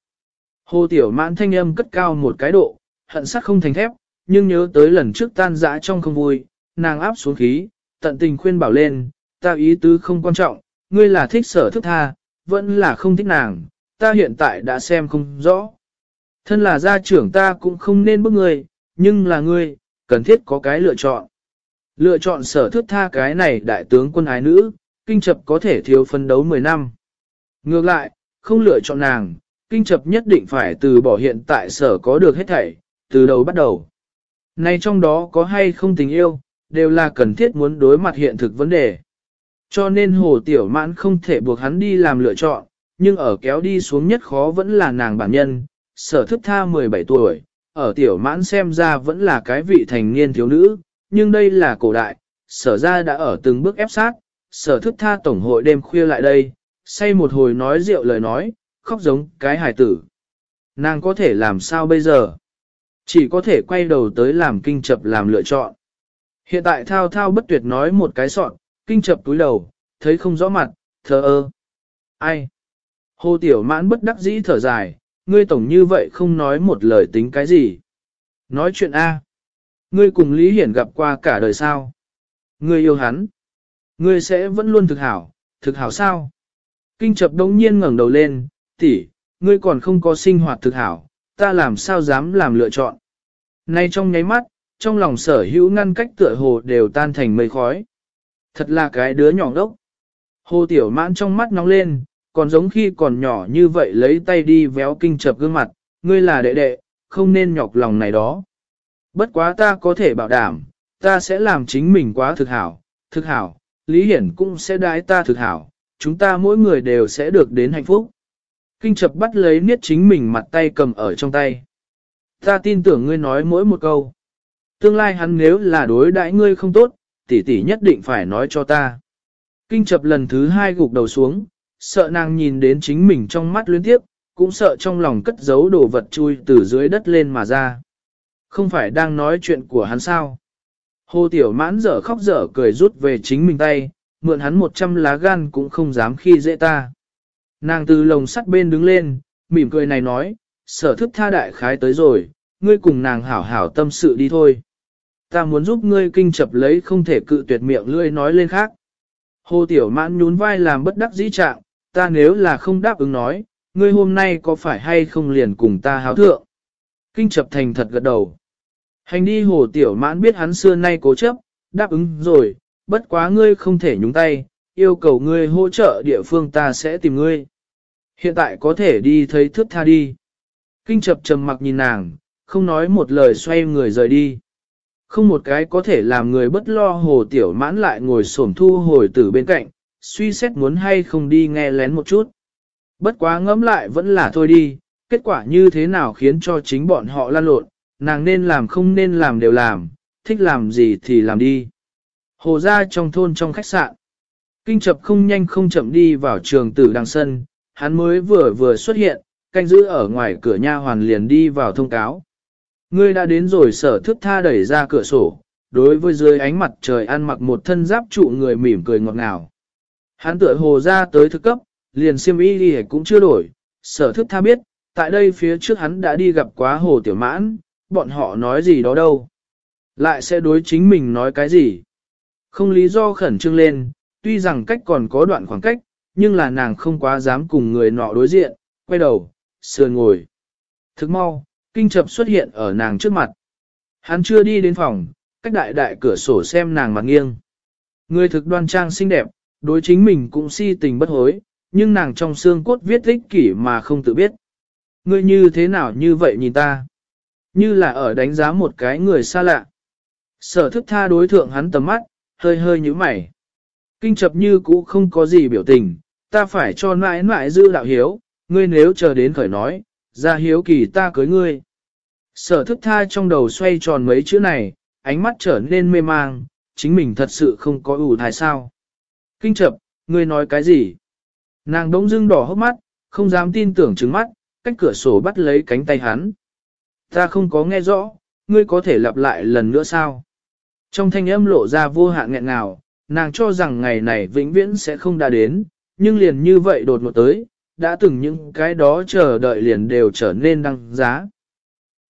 Hồ Tiểu Mãn thanh âm cất cao một cái độ, hận sắc không thành thép, nhưng nhớ tới lần trước tan dã trong không vui, nàng áp xuống khí, tận tình khuyên bảo lên, ta ý tứ không quan trọng, ngươi là thích sở thức tha, vẫn là không thích nàng, ta hiện tại đã xem không rõ. Thân là gia trưởng ta cũng không nên bức ngươi, nhưng là ngươi, cần thiết có cái lựa chọn. Lựa chọn sở thức tha cái này đại tướng quân ái nữ, kinh chập có thể thiếu phân đấu 10 năm. Ngược lại, không lựa chọn nàng, kinh chập nhất định phải từ bỏ hiện tại sở có được hết thảy, từ đầu bắt đầu. Này trong đó có hay không tình yêu, đều là cần thiết muốn đối mặt hiện thực vấn đề. Cho nên hồ tiểu mãn không thể buộc hắn đi làm lựa chọn, nhưng ở kéo đi xuống nhất khó vẫn là nàng bản nhân, sở thức tha 17 tuổi, ở tiểu mãn xem ra vẫn là cái vị thành niên thiếu nữ, nhưng đây là cổ đại, sở ra đã ở từng bước ép sát, sở thức tha tổng hội đêm khuya lại đây, say một hồi nói rượu lời nói, khóc giống cái hài tử. Nàng có thể làm sao bây giờ? Chỉ có thể quay đầu tới làm kinh chập làm lựa chọn. Hiện tại thao thao bất tuyệt nói một cái sọn, kinh chập túi đầu, thấy không rõ mặt, thờ ơ. Ai? Hồ Tiểu Mãn bất đắc dĩ thở dài, ngươi tổng như vậy không nói một lời tính cái gì. Nói chuyện A. Ngươi cùng Lý Hiển gặp qua cả đời sao? Ngươi yêu hắn. Ngươi sẽ vẫn luôn thực hảo, thực hảo sao? Kinh chập đông nhiên ngẩng đầu lên, tỷ, ngươi còn không có sinh hoạt thực hảo, ta làm sao dám làm lựa chọn. Nay trong nháy mắt, trong lòng sở hữu ngăn cách tựa hồ đều tan thành mây khói. Thật là cái đứa nhỏ đốc. Hồ tiểu mãn trong mắt nóng lên, còn giống khi còn nhỏ như vậy lấy tay đi véo kinh chập gương mặt, ngươi là đệ đệ, không nên nhọc lòng này đó. Bất quá ta có thể bảo đảm, ta sẽ làm chính mình quá thực hảo, thực hảo, Lý Hiển cũng sẽ đái ta thực hảo, chúng ta mỗi người đều sẽ được đến hạnh phúc. Kinh chập bắt lấy niết chính mình mặt tay cầm ở trong tay. Ta tin tưởng ngươi nói mỗi một câu. Tương lai hắn nếu là đối đãi ngươi không tốt, tỷ tỷ nhất định phải nói cho ta. Kinh chập lần thứ hai gục đầu xuống, sợ nàng nhìn đến chính mình trong mắt luyến tiếp, cũng sợ trong lòng cất giấu đồ vật chui từ dưới đất lên mà ra. Không phải đang nói chuyện của hắn sao? Hồ Tiểu Mãn dở khóc dở cười rút về chính mình tay, mượn hắn một trăm lá gan cũng không dám khi dễ ta. Nàng từ lồng sắt bên đứng lên, mỉm cười này nói, sở thức tha đại khái tới rồi, ngươi cùng nàng hảo hảo tâm sự đi thôi. Ta muốn giúp ngươi kinh chập lấy không thể cự tuyệt miệng lưỡi nói lên khác. Hồ Tiểu Mãn nhún vai làm bất đắc dĩ trạng, ta nếu là không đáp ứng nói, ngươi hôm nay có phải hay không liền cùng ta háo thượng. Kinh chập thành thật gật đầu. Hành đi Hồ Tiểu Mãn biết hắn xưa nay cố chấp, đáp ứng rồi, bất quá ngươi không thể nhúng tay, yêu cầu ngươi hỗ trợ địa phương ta sẽ tìm ngươi. Hiện tại có thể đi thấy thước tha đi. Kinh chập trầm mặc nhìn nàng, không nói một lời xoay người rời đi. Không một cái có thể làm người bất lo hồ tiểu mãn lại ngồi xổm thu hồi tử bên cạnh, suy xét muốn hay không đi nghe lén một chút. Bất quá ngẫm lại vẫn là thôi đi, kết quả như thế nào khiến cho chính bọn họ lan lộn, nàng nên làm không nên làm đều làm, thích làm gì thì làm đi. Hồ ra trong thôn trong khách sạn. Kinh chập không nhanh không chậm đi vào trường tử đằng sân, hắn mới vừa vừa xuất hiện, canh giữ ở ngoài cửa nha hoàn liền đi vào thông cáo. Ngươi đã đến rồi sở thức tha đẩy ra cửa sổ, đối với dưới ánh mặt trời ăn mặc một thân giáp trụ người mỉm cười ngọt ngào. Hắn tựa hồ ra tới thức cấp, liền siêm y đi cũng chưa đổi, sở thức tha biết, tại đây phía trước hắn đã đi gặp quá hồ tiểu mãn, bọn họ nói gì đó đâu. Lại sẽ đối chính mình nói cái gì. Không lý do khẩn trương lên, tuy rằng cách còn có đoạn khoảng cách, nhưng là nàng không quá dám cùng người nọ đối diện, quay đầu, sườn ngồi. Thức mau, kinh chập xuất hiện ở nàng trước mặt. Hắn chưa đi đến phòng, cách đại đại cửa sổ xem nàng mặt nghiêng. Người thực đoan trang xinh đẹp, đối chính mình cũng si tình bất hối, nhưng nàng trong xương cốt viết ích kỷ mà không tự biết. Ngươi như thế nào như vậy nhìn ta? Như là ở đánh giá một cái người xa lạ. Sở thức tha đối thượng hắn tầm mắt, hơi hơi như mày. Kinh chập như cũ không có gì biểu tình, ta phải cho mãi mãi giữ đạo hiếu, ngươi nếu chờ đến khởi nói, ra hiếu kỳ ta cưới ngươi. Sở thức tha trong đầu xoay tròn mấy chữ này, ánh mắt trở nên mê mang, chính mình thật sự không có ủ thai sao. Kinh chập, ngươi nói cái gì? Nàng đống dưng đỏ hốc mắt, không dám tin tưởng trứng mắt, cách cửa sổ bắt lấy cánh tay hắn. Ta không có nghe rõ, ngươi có thể lặp lại lần nữa sao? Trong thanh âm lộ ra vô hạn nghẹn ngào, nàng cho rằng ngày này vĩnh viễn sẽ không đã đến, nhưng liền như vậy đột ngột tới, đã từng những cái đó chờ đợi liền đều trở nên đăng giá.